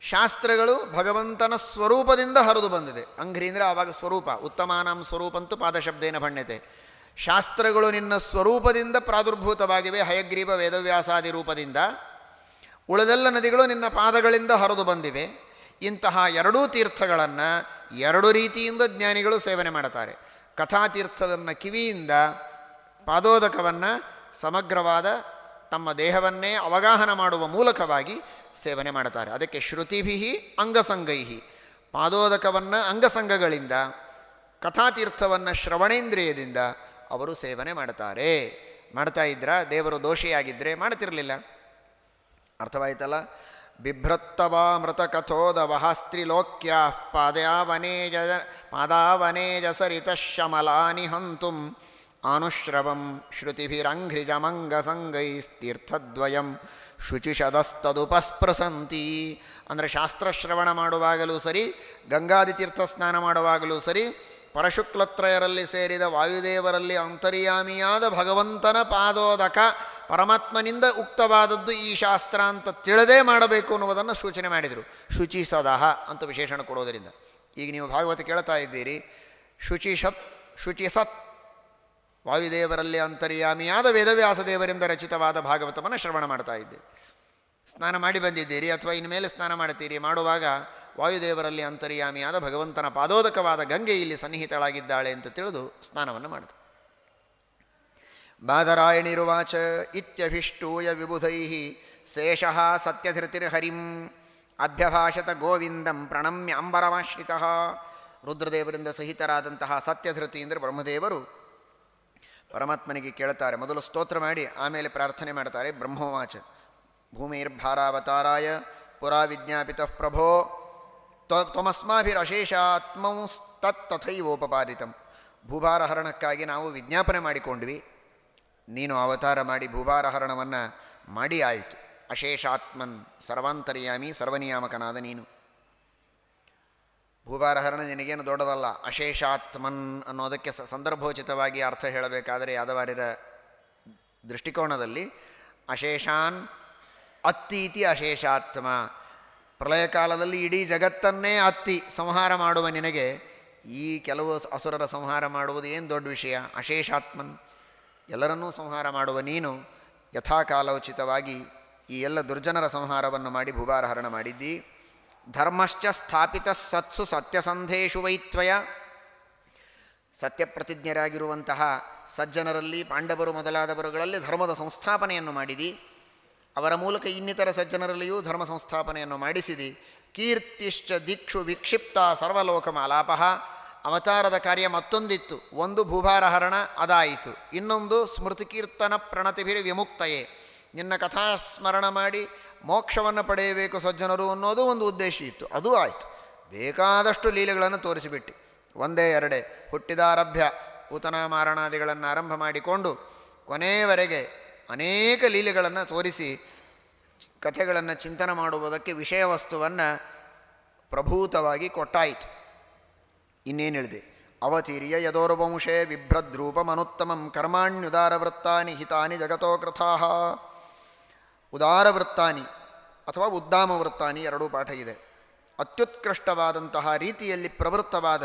ಶಾಸ್ತ್ರಗಳು ಭಗವಂತನ ಸ್ವರೂಪದಿಂದ ಹರಿದು ಬಂದಿದೆ. ಅಂಘ್ರಿ ಅಂದರೆ ಆವಾಗ ಸ್ವರೂಪ, ಉತ್ತಮಾನಾಂ ಸ್ವರೂಪಂತೂ ಪಾದಶಬ್ದೇನ ಭಣ್ಯತೆ. ಶಾಸ್ತ್ರಗಳು ನಿನ್ನ ಸ್ವರೂಪದಿಂದ ಪ್ರಾದುರ್ಭೂತವಾಗಿವೆ, ಹಯಗ್ರೀವ ವೇದವ್ಯಾಸಾದಿ ರೂಪದಿಂದ. ಉಳಿದೆಲ್ಲ ನದಿಗಳು ನಿನ್ನ ಪಾದಗಳಿಂದ ಹರಿದು ಬಂದಿವೆ. ಇಂತಹ ಎರಡೂ ತೀರ್ಥಗಳನ್ನು ಎರಡು ರೀತಿಯಿಂದ ಜ್ಞಾನಿಗಳು ಸೇವನೆ ಮಾಡುತ್ತಾರೆ. ಕಥಾತೀರ್ಥವನ್ನು ಕಿವಿಯಿಂದ ಪಾದೋದಕವನ್ನು ಸಮಗ್ರವಾದ ತಮ್ಮ ದೇಹವನ್ನೇ ಅವಗಾಹನ ಮಾಡುವ ಮೂಲಕವಾಗಿ ಸೇವನೆ ಮಾಡುತ್ತಾರೆ. ಅದಕ್ಕೆ ಶ್ರುತಿಭಿ ಅಂಗಸಂಗೈಹಿ. ಪಾದೋದಕವನ್ನು ಅಂಗಸಂಗಗಳಿಂದ, ಕಥಾತೀರ್ಥವನ್ನು ಶ್ರವಣೇಂದ್ರಿಯದಿಂದ ಅವರು ಸೇವನೆ ಮಾಡ್ತಾರೆ ಮಾಡ್ತಾ ಇದ್ರ, ದೇವರು ದೋಷಿಯಾಗಿದ್ದರೆ ಮಾಡ್ತಿರಲಿಲ್ಲ. ಅರ್ಥವಾಯ್ತಲ್ಲ? ಬಿಭ್ರತ್ತವಾಮೃತ ಕಥೋದವಹ ಸ್ತ್ರೀಲೋಕ್ಯ ಪಾದಾವನೇಜ ಪಾದಾವನೇಜ ಸರಿತ ಶಮಲಾನಿ ಹಂತುಂ ಆನುಶ್ರವಂ ಶ್ರುತಿಭಿರಂಘ್ರಿಜಮಂಗಸಂಗೈಸ್ತೀರ್ಥದ್ವಯಂ ಶುಚಿಷದಸ್ತದುಪಸ್ಪೃಸಂತಿ ಅಂದರೆ ಶಾಸ್ತ್ರಶ್ರವಣ ಮಾಡುವಾಗಲೂ ಸರಿ ಗಂಗಾದಿ ತೀರ್ಥ ಸ್ನಾನ ಮಾಡುವಾಗಲೂ ಸರಿ, ಪರಶುಕ್ಲತ್ರಯರಲ್ಲಿ ಸೇರಿದ ವಾಯುದೇವರಲ್ಲಿ ಅಂತರ್ಯಾಮಿಯಾದ ಭಗವಂತನ ಪಾದೋದಕ ಪರಮಾತ್ಮನಿಂದ ಉಕ್ತವಾದದ್ದು ಈ ಶಾಸ್ತ್ರ ಅಂತ ತಿಳದೇ ಮಾಡಬೇಕು ಅನ್ನುವುದನ್ನು ಸೂಚನೆ ಮಾಡಿದರು. ಶುಚಿ ಸದಹ ಅಂತ ವಿಶೇಷಣ ಕೊಡೋದರಿಂದ ಈಗ ನೀವು ಭಾಗವತ ಕೇಳ್ತಾ ಇದ್ದೀರಿ, ಶುಚಿಷತ್, ಶುಚಿಸತ್ ವಾಯುದೇವರಲ್ಲಿ ಅಂತರ್ಯಾಮಿಯಾದ ವೇದವ್ಯಾಸ ದೇವರಿಂದ ರಚಿತವಾದ ಭಾಗವತವನ್ನು ಶ್ರವಣ ಮಾಡ್ತಾ ಇದ್ದೆ. ಸ್ನಾನ ಮಾಡಿ ಬಂದಿದ್ದೀರಿ ಅಥವಾ ಇನ್ಮೇಲೆ ಸ್ನಾನ ಮಾಡ್ತೀರಿ? ಮಾಡುವಾಗ ವಾಯುದೇವರಲ್ಲಿ ಅಂತರ್ಯಾಮಿಯಾದ ಭಗವಂತನ ಪಾದೋದಕವಾದ ಗಂಗೆ ಇಲ್ಲಿ ಸನ್ನಿಹಿತಳಾಗಿದ್ದಾಳೆ ಅಂತ ತಿಳಿದು ಸ್ನಾನವನ್ನು ಮಾಡಿದೆ. ಬಾದರಾಯಣಿರುವಾಚ ಇತ್ಯಭಿಷ್ಟೂಯ ವಿಬುಧೈ ಶೇಷಃ ಸತ್ಯಧೃತಿರ್ಹರಿಂ ಅಭ್ಯಭಾಷತ ಗೋವಿಂದಂ ಪ್ರಣಮ್ಯ ಅಂಬರಮಾಶ್ರಿತ ರುದ್ರದೇವರಿಂದ ಸಹಿತರಾದಂತಹ ಸತ್ಯಧೃತಿ ಅಂದರೆ ಬ್ರಹ್ಮದೇವರು ಪರಮಾತ್ಮನಿಗೆ ಕೇಳುತ್ತಾರೆ ಮೊದಲು ಸ್ತೋತ್ರ ಮಾಡಿ, ಆಮೇಲೆ ಪ್ರಾರ್ಥನೆ ಮಾಡ್ತಾರೆ. ಬ್ರಹ್ಮವಾಚ, ಭೂಮಿರ್ಭಾರಾವತಾರಾಯ ಪುರಾ ವಿಜ್ಞಾಪಿತ ಪ್ರಭೋ ತ್ವಮಸ್ಮಾಭಿರಶೇಷಾತ್ಮಂ ಭೂಭಾರ ಭೂಭಾರಹರಣಕ್ಕಾಗಿ ನಾವು ವಿಜ್ಞಾಪನೆ ಮಾಡಿಕೊಂಡ್ವಿ, ನೀನು ಅವತಾರ ಮಾಡಿ ಭೂಭಾರಹರಣವನ್ನು ಮಾಡಿ ಆಯಿತು. ಅಶೇಷಾತ್ಮನ್ ಸರ್ವಾಂತರ್ಯಾಮಿ ಸರ್ವನಿಯಾಮಕನಾದ ನೀನು. ಭೂಭಾರಹರಣ ನಿನಗೇನು ದೊಡ್ಡದಲ್ಲ, ಅಶೇಷಾತ್ಮನ್ ಅನ್ನೋದಕ್ಕೆ ಸಂದರ್ಭೋಚಿತವಾಗಿ ಅರ್ಥ ಹೇಳಬೇಕಾದರೆ ಯಾದವಾರ್ಯರ ದೃಷ್ಟಿಕೋನದಲ್ಲಿ ಅಶೇಷಾನ್ ಅತ್ತೀತಿ ಅಶೇಷಾತ್ಮ. ಪ್ರಳಯ ಕಾಲದಲ್ಲಿ ಇಡೀ ಜಗತ್ತನ್ನೇ ಅತ್ತಿ ಸಂಹಾರ ಮಾಡುವ ನಿನಗೆ ಈ ಕೆಲವು ಅಸುರರ ಸಂಹಾರ ಮಾಡುವುದು ಏನು ದೊಡ್ಡ ವಿಷಯ? ಅಶೇಷಾತ್ಮನ್ ಎಲ್ಲರನ್ನೂ ಸಂಹಾರ ಮಾಡುವ ನೀನು ಯಥಾಕಾಲೋಚಿತವಾಗಿ ಈ ಎಲ್ಲ ದುರ್ಜನರ ಸಂಹಾರವನ್ನು ಮಾಡಿ ಭೂಭಾರಹರಣ ಮಾಡಿದ್ದಿ. ಧರ್ಮಶ್ಚ ಸ್ಥಾಪಿತ ಸತ್ಸು ಸತ್ಯಸಂಧೇಶು ವೈತ್ವಯ. ಸತ್ಯಪ್ರತಿಜ್ಞರಾಗಿರುವಂತಹ ಸಜ್ಜನರಲ್ಲಿ ಪಾಂಡವರು ಮೊದಲಾದವರುಗಳಲ್ಲಿ ಧರ್ಮದ ಸಂಸ್ಥಾಪನೆಯನ್ನು ಮಾಡಿದಿ. ಅವರ ಮೂಲಕ ಇನ್ನಿತರ ಸಜ್ಜನರಲ್ಲಿಯೂ ಧರ್ಮ ಸಂಸ್ಥಾಪನೆಯನ್ನು ಮಾಡಿಸಿದಿ. ಕೀರ್ತಿಶ್ಚ ದಿಕ್ಷು ವಿಕ್ಷಿಪ್ತ ಸರ್ವಲೋಕಮಾಲಾಪಃ. ಅವತಾರದ ಕಾರ್ಯ ಮತ್ತೊಂದಿತ್ತು. ಒಂದು ಭೂಭಾರಹರಣ ಅದಾಯಿತು. ಇನ್ನೊಂದು ಸ್ಮೃತಿಕೀರ್ತನ ಪ್ರಣತಿಭಿರಿ ವಿಮುಕ್ತಯೇ ನಿನ್ನ ಕಥಾಸ್ಮರಣ ಮಾಡಿ ಮೋಕ್ಷವನ್ನು ಪಡೆಯಬೇಕು ಸಜ್ಜನರು ಅನ್ನೋದು ಒಂದು ಉದ್ದೇಶ ಇತ್ತು. ಅದು ಆಯಿತು. ಬೇಕಾದಷ್ಟು ಲೀಲೆಗಳನ್ನು ತೋರಿಸಿಬಿಟ್ಟು, ಒಂದೇ ಎರಡೇ, ಹುಟ್ಟಿದಾರಭ್ಯ ಪೂತನ ಮಾರಣಾದಿಗಳನ್ನು ಆರಂಭ ಮಾಡಿಕೊಂಡು ಕೊನೆಯವರೆಗೆ ಅನೇಕ ಲೀಲೆಗಳನ್ನು ತೋರಿಸಿ ಕಥೆಗಳನ್ನು ಚಿಂತನೆ ಮಾಡುವುದಕ್ಕೆ ವಿಷಯ ವಸ್ತುವನ್ನು ಪ್ರಭೂತವಾಗಿ ಕೊಟ್ಟಾಯಿತು. ಇನ್ನೇನು ಹೇಳಿದೆ? ಅವತೀರ್ಯ ಯದೋರ್ವಂಶೇ ಬಿಭ್ರದ್ರೂಪಮನುತ್ತಮಂ ಕರ್ಮಾಣ್ಯುದಾರವೃತ್ತಾನಿ ಹಿತಾನಿ ಜಗತೋ ಕೃಥಾಹ ಉದಾರವೃತ್ತಾನಿ ಅಥವಾ ಉದ್ದಾಮ ವೃತ್ತಾನಿ ಎರಡೂ ಪಾಠ ಇದೆ. ಅತ್ಯುತ್ಕೃಷ್ಟವಾದಂತಹ ರೀತಿಯಲ್ಲಿ ಪ್ರವೃತ್ತವಾದ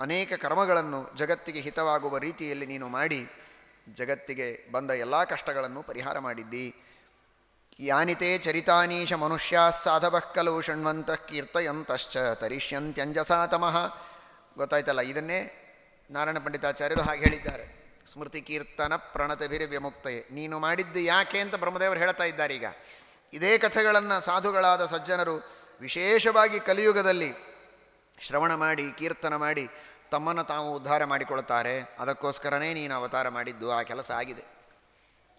ಅನೇಕ ಕರ್ಮಗಳನ್ನು ಜಗತ್ತಿಗೆ ಹಿತವಾಗುವ ರೀತಿಯಲ್ಲಿ ನೀನು ಮಾಡಿ, ಜಗತ್ತಿಗೆ ಬಂದ ಎಲ್ಲ ಕಷ್ಟಗಳನ್ನು ಪರಿಹಾರ ಮಾಡಿದ್ದಿ. ಯಾನಿತೇ ಚರಿತಾನೀಶ ಮನುಷ್ಯ ಸಾಧವಃ ಕಲು ಶೃಣ್ವಂತಃ ಕೀರ್ತಯಂತಶ್ಚ ತರಿಷ್ಯಂತ್ಯಂಜಸಾತಮಃ. ಗೊತ್ತಾಯ್ತಲ್ಲ, ಇದನ್ನೇ ನಾರಾಯಣ ಪಂಡಿತಾಚಾರ್ಯರು ಹಾಗೆ ಹೇಳಿದ್ದಾರೆ. ಸ್ಮೃತಿ ಕೀರ್ತನ ಪ್ರಣತಭಿರಿ ವಿಮುಕ್ತಯೇ ನೀನು ಮಾಡಿದ್ದು ಯಾಕೆ ಅಂತ ಬ್ರಹ್ಮದೇವರು ಹೇಳ್ತಾ ಇದ್ದಾರೆ ಈಗ. ಇದೇ ಕಥೆಗಳನ್ನು ಸಾಧುಗಳಾದ ಸಜ್ಜನರು ವಿಶೇಷವಾಗಿ ಕಲಿಯುಗದಲ್ಲಿ ಶ್ರವಣ ಮಾಡಿ, ಕೀರ್ತನ ಮಾಡಿ ತಮ್ಮನ್ನು ತಾವು ಉದ್ಧಾರ ಮಾಡಿಕೊಳ್ತಾರೆ ಅದಕ್ಕೋಸ್ಕರನೇ ನೀನು ಅವತಾರ ಮಾಡಿದ್ದು, ಆ ಕೆಲಸ ಆಗಿದೆ.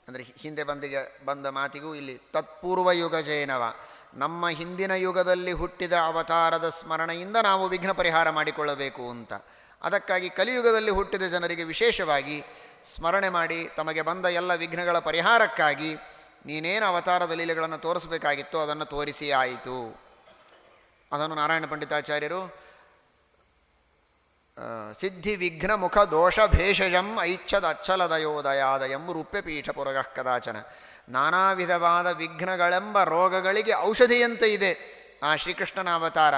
ಅಂದರೆ ಹಿಂದೆ ಬಂದಿಗ, ಬಂದ ಮಾತಿಗೂ ಇಲ್ಲಿ ತತ್ಪೂರ್ವ ಯುಗ ಜೈನವ. ನಮ್ಮ ಹಿಂದಿನ ಯುಗದಲ್ಲಿ ಹುಟ್ಟಿದ ಅವತಾರದ ಸ್ಮರಣೆಯಿಂದ ನಾವು ವಿಘ್ನ ಪರಿಹಾರ ಮಾಡಿಕೊಳ್ಳಬೇಕು ಅಂತ. ಅದಕ್ಕಾಗಿ ಕಲಿಯುಗದಲ್ಲಿ ಹುಟ್ಟಿದ ಜನರಿಗೆ ವಿಶೇಷವಾಗಿ ಸ್ಮರಣೆ ಮಾಡಿ ತಮಗೆ ಬಂದ ಎಲ್ಲ ವಿಘ್ನಗಳ ಪರಿಹಾರಕ್ಕಾಗಿ ನೀನೇನು ಅವತಾರದ ಲೀಲೆಗಳನ್ನು ತೋರಿಸಬೇಕಾಗಿತ್ತು ಅದನ್ನು ತೋರಿಸಿ ಆಯಿತು. ಅದನ್ನು ನಾರಾಯಣ ಪಂಡಿತಾಚಾರ್ಯರು ಸಿದ್ಧಿ ವಿಘ್ನ ಮುಖ ದೋಷ ಭೇಷಜಂ ಐಚ್ಛದ ಅಚ್ಚಲದಯೋದಯಾದಯಂ ರೂಪ್ಯಪೀಠ ಪುರಗಃ ಕದಾಚನ. ನಾನಾ ವಿಧವಾದ ವಿಘ್ನಗಳೆಂಬ ರೋಗಗಳಿಗೆ ಔಷಧಿಯಂತೆ ಇದೆ ಆ ಶ್ರೀಕೃಷ್ಣನ ಅವತಾರ.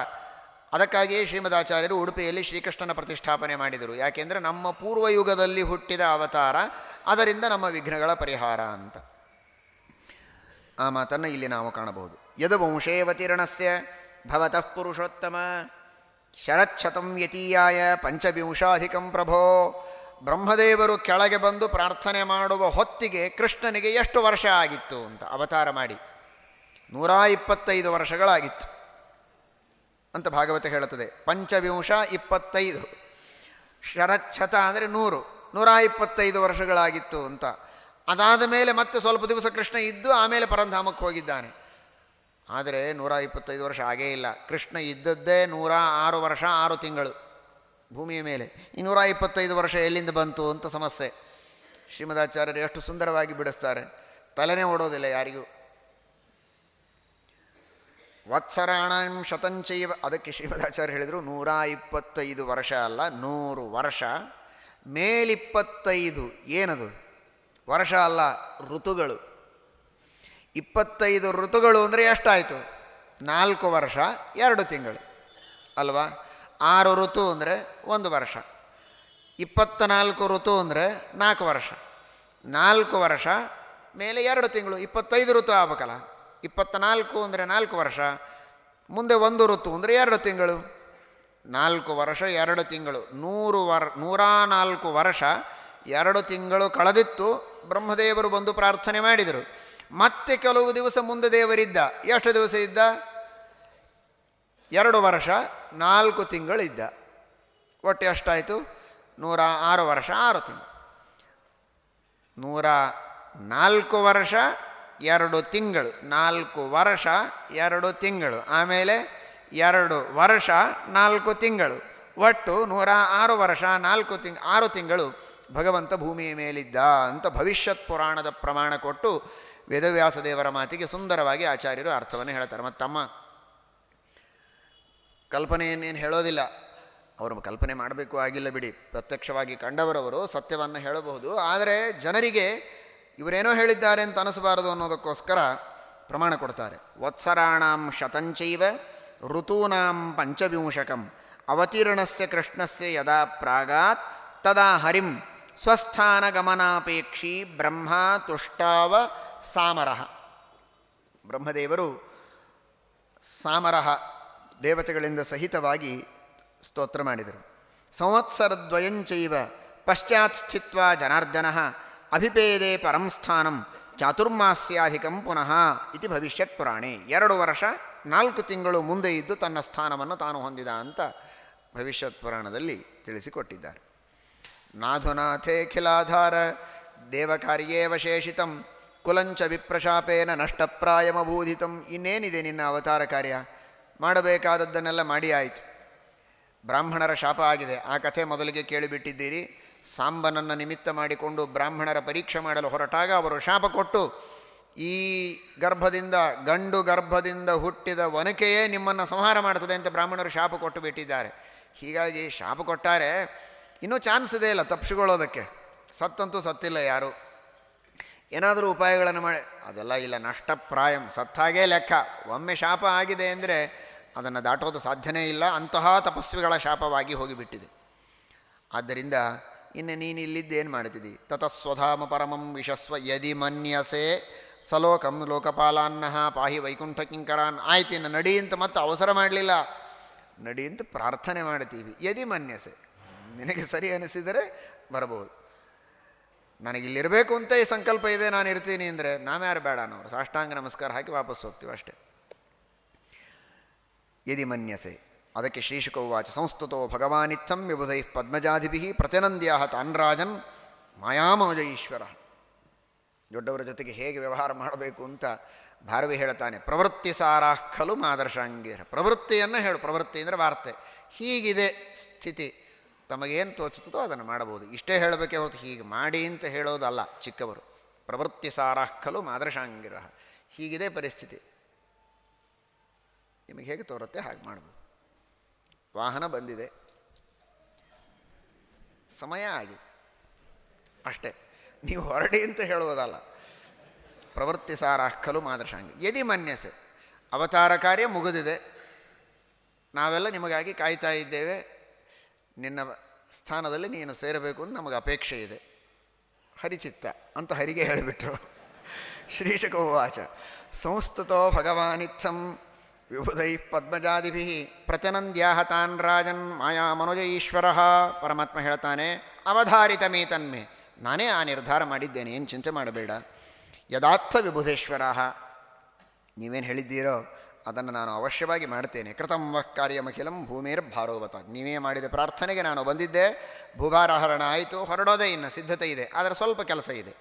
ಅದಕ್ಕಾಗಿಯೇ ಶ್ರೀಮದಾಚಾರ್ಯರು ಉಡುಪಿಯಲ್ಲಿ ಶ್ರೀಕೃಷ್ಣನ ಪ್ರತಿಷ್ಠಾಪನೆ ಮಾಡಿದರು. ಯಾಕೆಂದರೆ ನಮ್ಮ ಪೂರ್ವಯುಗದಲ್ಲಿ ಹುಟ್ಟಿದ ಅವತಾರ, ಅದರಿಂದ ನಮ್ಮ ವಿಘ್ನಗಳ ಪರಿಹಾರ ಅಂತ. ಆ ಮಾತನ್ನು ಇಲ್ಲಿ ನಾವು ಕಾಣಬಹುದು. ಯದು ವಂಶೇವತೀರ್ಣಸ್ಯ ಭವತಃ ಪುರುಷೋತ್ತಮ ಶರಚ್ಛತಂ ವ್ಯತೀಯಾಯ ಪಂಚವಿಂಶಾಧಿಕಂ ಪ್ರಭೋ. ಬ್ರಹ್ಮದೇವರು ಕೆಳಗೆ ಬಂದು ಪ್ರಾರ್ಥನೆ ಮಾಡುವ ಹೊತ್ತಿಗೆ ಕೃಷ್ಣನಿಗೆ ಎಷ್ಟು ವರ್ಷ ಆಗಿತ್ತು ಅಂತ ಅವತಾರ ಮಾಡಿ. ನೂರ ಇಪ್ಪತ್ತೈದು ವರ್ಷಗಳಾಗಿತ್ತು. ಅಂತ ಭಾಗವತ ಹೇಳುತ್ತದೆ. ಪಂಚವಿಂಶ ಇಪ್ಪತ್ತೈದು. ಶರಚ್ಛತ ಅಂದರೆ ನೂರು. ನೂರ ಇಪ್ಪತ್ತೈದು ವರ್ಷಗಳಾಗಿತ್ತು ಅಂತ. ಅದಾದ ಮೇಲೆ ಮತ್ತೆ ಸ್ವಲ್ಪ ದಿವಸ ಕೃಷ್ಣ ಇದ್ದು ಆಮೇಲೆ ಪರಂಧಾಮಕ್ಕೆ ಹೋಗಿದ್ದಾನೆ. ಆದರೆ ನೂರ ಇಪ್ಪತ್ತೈದು ವರ್ಷ ಆಗೇ ಇಲ್ಲ. ಕೃಷ್ಣ ಇದ್ದದ್ದೇ ನೂರ ಆರು ವರ್ಷ, ಆರು ತಿಂಗಳು ಭೂಮಿಯ ಮೇಲೆ. ಈ ನೂರ ಇಪ್ಪತ್ತೈದು ವರ್ಷ ಎಲ್ಲಿಂದ ಬಂತು ಅಂತ ಸಮಸ್ಯೆ. ಶ್ರೀಮದಾಚಾರ್ಯರು ಎಷ್ಟು ಸುಂದರವಾಗಿ ಬಿಡಿಸ್ತಾರೆ. ತಲೆನೇ ಓಡೋದಿಲ್ಲ ಯಾರಿಗೂ. ವತ್ಸರಾಣಂ ಶತಂಚೈವ ಅದಕ್ಕೆ ಶ್ರೀಮದಾಚಾರ್ಯ ಹೇಳಿದರು ನೂರ ಇಪ್ಪತ್ತೈದು ವರ್ಷ ಅಲ್ಲ, ನೂರು ವರ್ಷ. ಮೇಲಿಪ್ಪತ್ತೈದು, ಏನದು? ವರ್ಷ ಅಲ್ಲ, ಋತುಗಳು. ಇಪ್ಪತ್ತೈದು ಋತುಗಳು ಅಂದರೆ ಎಷ್ಟಾಯಿತು? ನಾಲ್ಕು ವರ್ಷ, ಎರಡು ತಿಂಗಳು. ಅಲ್ವಾ? ಆರು ಋತು ಅಂದರೆ ಒಂದು ವರ್ಷ. ಇಪ್ಪತ್ತ ನಾಲ್ಕು ಋತು ಅಂದರೆ ನಾಲ್ಕು ವರ್ಷ. ನಾಲ್ಕು ವರ್ಷ, ಮೇಲೆ ಎರಡು ತಿಂಗಳು, ಇಪ್ಪತ್ತೈದು ಋತು ಆಗ್ಬೇಕಲ್ಲ. ಇಪ್ಪತ್ತ ನಾಲ್ಕು ಅಂದರೆ ನಾಲ್ಕು ವರ್ಷ, ಮುಂದೆ ಒಂದು ಋತು ಅಂದರೆ ಎರಡು ತಿಂಗಳು. ನಾಲ್ಕು ವರ್ಷ, ಎರಡು ತಿಂಗಳು. ನೂರು ವರ್, ನೂರ ನಾಲ್ಕು ವರ್ಷ, ಎರಡು ತಿಂಗಳು ಕಳೆದಿತ್ತು. ಬ್ರಹ್ಮದೇವರು ಬಂದು ಪ್ರಾರ್ಥನೆ ಮಾಡಿದರು. ಮತ್ತೆ ಕೆಲವು ದಿವಸ ಮುಂದೆ ದೇವರಿದ್ದ. ಎಷ್ಟು ದಿವಸ ಇದ್ದ? ಎರಡು ವರ್ಷ, ನಾಲ್ಕು ತಿಂಗಳು ಇದ್ದ. ಒಟ್ಟು ಎಷ್ಟಾಯಿತು? ನೂರ ಆರು ವರ್ಷ, ಆರು ತಿಂಗಳು. ನೂರ ನಾಲ್ಕು ವರ್ಷ ಎರಡು ತಿಂಗಳು, ನಾಲ್ಕು ವರ್ಷ, ಎರಡು ತಿಂಗಳು. ಆಮೇಲೆ ಎರಡು ವರ್ಷ, ನಾಲ್ಕು ತಿಂಗಳು. ಒಟ್ಟು ನೂರ ಆರು ವರ್ಷ, ನಾಲ್ಕು ತಿಂಗ್, ಆರು ತಿಂಗಳು ಭಗವಂತ ಭೂಮಿಯ ಮೇಲಿದ್ದ ಅಂತ ಭವಿಷ್ಯತ್ ಪುರಾಣದ ಪ್ರಮಾಣ ಕೊಟ್ಟು ವೇದವ್ಯಾಸ ದೇವರ ಮಾತಿಗೆ ಸುಂದರವಾಗಿ ಆಚಾರ್ಯರು ಅರ್ಥವನ್ನು ಹೇಳ್ತಾರೆ. ಮತ್ತು ತಮ್ಮ ಕಲ್ಪನೆಯನ್ನೇನು ಹೇಳೋದಿಲ್ಲ. ಅವರು ಕಲ್ಪನೆ ಮಾಡಬೇಕು ಆಗಿಲ್ಲ ಬಿಡಿ. ಪ್ರತ್ಯಕ್ಷವಾಗಿ ಕಂಡವರವರು ಸತ್ಯವನ್ನು ಹೇಳಬಹುದು. ಆದರೆ ಜನರಿಗೆ ಇವರೇನೋ ಹೇಳಿದ್ದಾರೆ ಅಂತ ಅನಿಸಬಾರದು ಅನ್ನೋದಕ್ಕೋಸ್ಕರ ಪ್ರಮಾಣ ಕೊಡ್ತಾರೆ. ವತ್ಸರಾಣಾಂ ಶತಂಚೈವ ಋತೂನಾಂ ಪಂಚವಿಂಶಕಂ. ಅವತೀರ್ಣಸ್ಯ ಕೃಷ್ಣಸ್ಯ ಯದಾ ಪ್ರಾಗಾತ್ ತದಾ ಹರಿಂ. ಸ್ವಸ್ಥಾನಗಮನಾಪೇಕ್ಷಿ ಬ್ರಹ್ಮ ತುಷ್ಟಾವ ಸಾಮರಃ. ಬ್ರಹ್ಮದೇವರು ಸಾಮರಹ ದೇವತೆಗಳಿಂದ ಸಹಿತವಾಗಿ ಸ್ತೋತ್ರ ಮಾಡಿದರು. ಸಂವತ್ಸರದ್ವಯಂಚೈವ ಪಶ್ಚಾತ್ ಸ್ಥಿತ್ವ ಜನಾರ್ದನ. ಅಭಿಪೇದೆ ಪರಂಸ್ಥಾನಂ ಚಾತುರ್ಮಾಸ್ಯಾಧಿಕಂ ಪುನಃ ಇತಿ ಭವಿಷ್ಯತ್ ಪುರಾಣೆ. ಎರಡು ವರ್ಷ, ನಾಲ್ಕು ತಿಂಗಳು ಮುಂದೆ ಇದ್ದು ತನ್ನ ಸ್ಥಾನವನ್ನು ತಾನು ಹೊಂದಿದ ಅಂತ ಭವಿಷ್ಯತ್ ಪುರಾಣದಲ್ಲಿ ತಿಳಿಸಿಕೊಟ್ಟಿದ್ದಾರೆ. ನಾಥುನಾಥೇಖಿಲಾಧಾರ ದೇವಕಾರ್ಯೇವಶೇಷಿತಂ ಕುಲಂಚ ವಿಪ್ರಶಾಪೇನ ನಷ್ಟಪ್ರಾಯಮಭೂಧಿತಂ ಇನ್ನೇನಿದೆ ನಿನ್ನ ಅವತಾರ ಕಾರ್ಯ? ಮಾಡಬೇಕಾದದ್ದನ್ನೆಲ್ಲ ಮಾಡಿ ಆಯಿತು. ಬ್ರಾಹ್ಮಣರ ಶಾಪ ಆಗಿದೆ. ಆ ಕಥೆ ಮೊದಲಿಗೆ ಕೇಳಿಬಿಟ್ಟಿದ್ದೀರಿ. ಸಾಂಬನನ್ನು ನಿಮಿತ್ತ ಮಾಡಿಕೊಂಡು ಬ್ರಾಹ್ಮಣರ ಪರೀಕ್ಷೆ ಮಾಡಲು ಹೊರಟಾಗ ಅವರು ಶಾಪ ಕೊಟ್ಟು, ಈ ಗರ್ಭದಿಂದ, ಗಂಡು ಗರ್ಭದಿಂದ ಹುಟ್ಟಿದ ಒನಕೆಯೇ ನಿಮ್ಮನ್ನು ಸಂಹಾರ ಮಾಡ್ತದೆ ಅಂತ ಬ್ರಾಹ್ಮಣರು ಶಾಪ ಕೊಟ್ಟು ಬಿಟ್ಟಿದ್ದಾರೆ. ಹೀಗಾಗಿ ಶಾಪ ಕೊಟ್ಟಾರೆ ಇನ್ನೂ ಚಾನ್ಸ್ ಇದೆ ಇಲ್ಲ ತಪ್ಪಿಸಿಕೊಳ್ಳೋದಕ್ಕೆ. ಸತ್ತಂತೂ ಸತ್ತಿಲ್ಲ ಯಾರು. ಏನಾದರೂ ಉಪಾಯಗಳನ್ನು ಮಾಡಿ, ಅದೆಲ್ಲ ಇಲ್ಲ, ನಷ್ಟಪ್ರಾಯಂ. ಸತ್ತಾಗೇ ಲೆಕ್ಕ. ಒಮ್ಮೆ ಶಾಪ ಆಗಿದೆ ಅಂದರೆ ಅದನ್ನು ದಾಟೋದು ಸಾಧ್ಯನೇ ಇಲ್ಲ. ಅಂತಹ ತಪಸ್ವಿಗಳ ಶಾಪವಾಗಿ ಹೋಗಿಬಿಟ್ಟಿದೆ. ಆದ್ದರಿಂದ ಇನ್ನು ನೀನು ಇಲ್ಲಿದ್ದೇನು ಮಾಡ್ತಿದ್ದಿ? ತತಸ್ವಧಾಮ ಪರಮಂ ವಿಶಸ್ವ ಯದಿ ಮನ್ಯಸೆ ಸಲೋಕಂ ಲೋಕಪಾಲಾನ್ನಃ ಪಾಹಿ ವೈಕುಂಠ ಕಿಂಕರಾನ್ ಆಯ್ತು, ಇನ್ನು ನಡಿ ಅಂತ ಮತ್ತೆ ಅವಸರ ಮಾಡಲಿಲ್ಲ. ನಡಿ ಅಂತ ಪ್ರಾರ್ಥನೆ ಮಾಡ್ತೀವಿ. ಯದಿ ಮನ್ಯಸೆ. ನಿನಗೆ ಸರಿ ಅನಿಸಿದರೆ ಬರಬಹುದು. ನನಗಿಲ್ಲಿರಬೇಕು ಅಂತ ಈ ಸಂಕಲ್ಪ ಇದೆ, ನಾನು ಇರ್ತೀನಿ ಅಂದರೆ. ನಾವ್ಯಾರು ಬೇಡ ನಾವು ಸಾಷ್ಟಾಂಗ ನಮಸ್ಕಾರ ಹಾಕಿ ವಾಪಸ್ ಹೋಗ್ತೀವಿ ಅಷ್ಟೇ. ಯದಿ ಮನ್ಯಸೆ. ಅದಕ್ಕೆ ಶ್ರೀಶುಕೌವಾಚ, ಸಂಸ್ತುತೋ ಭಗವಾನಿತ್ಥಂ ವಿಭುಧೈ ಪದ್ಮಜಾಧಿಭಿ ತಾನ್ ತಾನ್ರಾಜನ್ ಮಾಯಾಮೋಜ ಈಶ್ವರ ದೊಡ್ಡವರ ಜೊತೆಗೆ ಹೇಗೆ ವ್ಯವಹಾರ ಮಾಡಬೇಕು ಅಂತ ಭಾರವಿ ಹೇಳ್ತಾನೆ, ಪ್ರವೃತ್ತಿ ಸಾರಾ ಖಲು ಮಾದರ್ಶಾಂಗೀರ. ಪ್ರವೃತ್ತಿಯನ್ನು ಹೇಳು, ಪ್ರವೃತ್ತಿ ಅಂದರೆ ವಾರ್ತೆ. ಹೀಗಿದೆ ಸ್ಥಿತಿ. ತಮಗೇನು ತೋಚುತ್ತದೋ ಅದನ್ನು ಮಾಡಬಹುದು. ಇಷ್ಟೇ ಹೇಳಬೇಕೆ ಹೊರತು ಹೀಗೆ ಮಾಡಿ ಅಂತ ಹೇಳೋದಲ್ಲ ಚಿಕ್ಕವರು. ಪ್ರವೃತ್ತಿ ಸಾರಾ ಖಲು ಮಾದರ್ಶಾಂಗಿರ. ಹೀಗಿದೆ ಪರಿಸ್ಥಿತಿ. ನಿಮಗೆ ಹೇಗೆ ತೋರುತ್ತೆ ಹಾಗೆ ಮಾಡ್ಬೋದು ವಾಹನ ಬಂದಿದೆ. ಸಮಯ ಆಗಿದೆ. ಅಷ್ಟೇ. ನೀವು ಹೊರಡಿ ಅಂತ ಹೇಳುವುದಲ್ಲ. ಪ್ರವೃತ್ತಿ ಸಾರ ಖಲು ಮಾದರ್ಶಾಂಗಿ ಯದಿ ಮನ್ಯಸೆ. ಅವತಾರ ಕಾರ್ಯ ಮುಗಿದಿದೆ. ನಾವೆಲ್ಲ ನಿಮಗಾಗಿ ಕಾಯ್ತಾ ಇದ್ದೇವೆ. ನಿನ್ನ ಸ್ಥಾನದಲ್ಲಿ ನೀನು ಸೇರಬೇಕು ಅಂತ ನಮಗೆ ಅಪೇಕ್ಷೆ ಇದೆ. ಹರಿಚಿತ್ತ ಅಂತ ಹರಿಗೆ ಹೇಳಿಬಿಟ್ರು. ಶ್ರೀಶಕೋವಾಚ. ಸಂಸ್ತುತೋ ಭಗವಾನಿತ್ಥಂ ವಿಬುಧೈ ಪದ್ಮಜಾದಿಭಿ ಪ್ರತಿನಂದ್ಯಾಹ ತಾನ್ ರಾಜನ್ ಮಾಯಾ ಮನುಜ ಈಶ್ವರ. ಪರಮಾತ್ಮ ಹೇಳ್ತಾನೆ, ಅವಧಾರಿತ ಮೇತನ್ಮೆ ನಾನೇ ಆ ನಿರ್ಧಾರ ಮಾಡಿದ್ದೇನೆ, ಏನು ಚಿಂತೆ ಮಾಡಬೇಡ. ಯದಾರ್ಥ ವಿಭುಧೇಶ್ವರ. ನೀವೇನು ಹೇಳಿದ್ದೀರೋ ಅದನ್ನು ನಾನು ಅವಶ್ಯವಾಗಿ ಮಾಡ್ತೇನೆ. ಕೃತಂ ವಃ ಕಾರ್ಯಮಖಿಲಂ ಭೂಮಿರ್ ಭಾರೋವತ ನೀವೇ ಮಾಡಿದ ಪ್ರಾರ್ಥನೆಗೆ ನಾನು ಬಂದಿದ್ದೆ ಭೂಭಾರಹರಣ ಆಯಿತು, ಹೊರಡೋದೇ ಇನ್ನು ಸಿದ್ಧತೆ ಇದೆ, ಆದರೆ ಸ್ವಲ್ಪ ಕೆಲಸ ಇದೆ.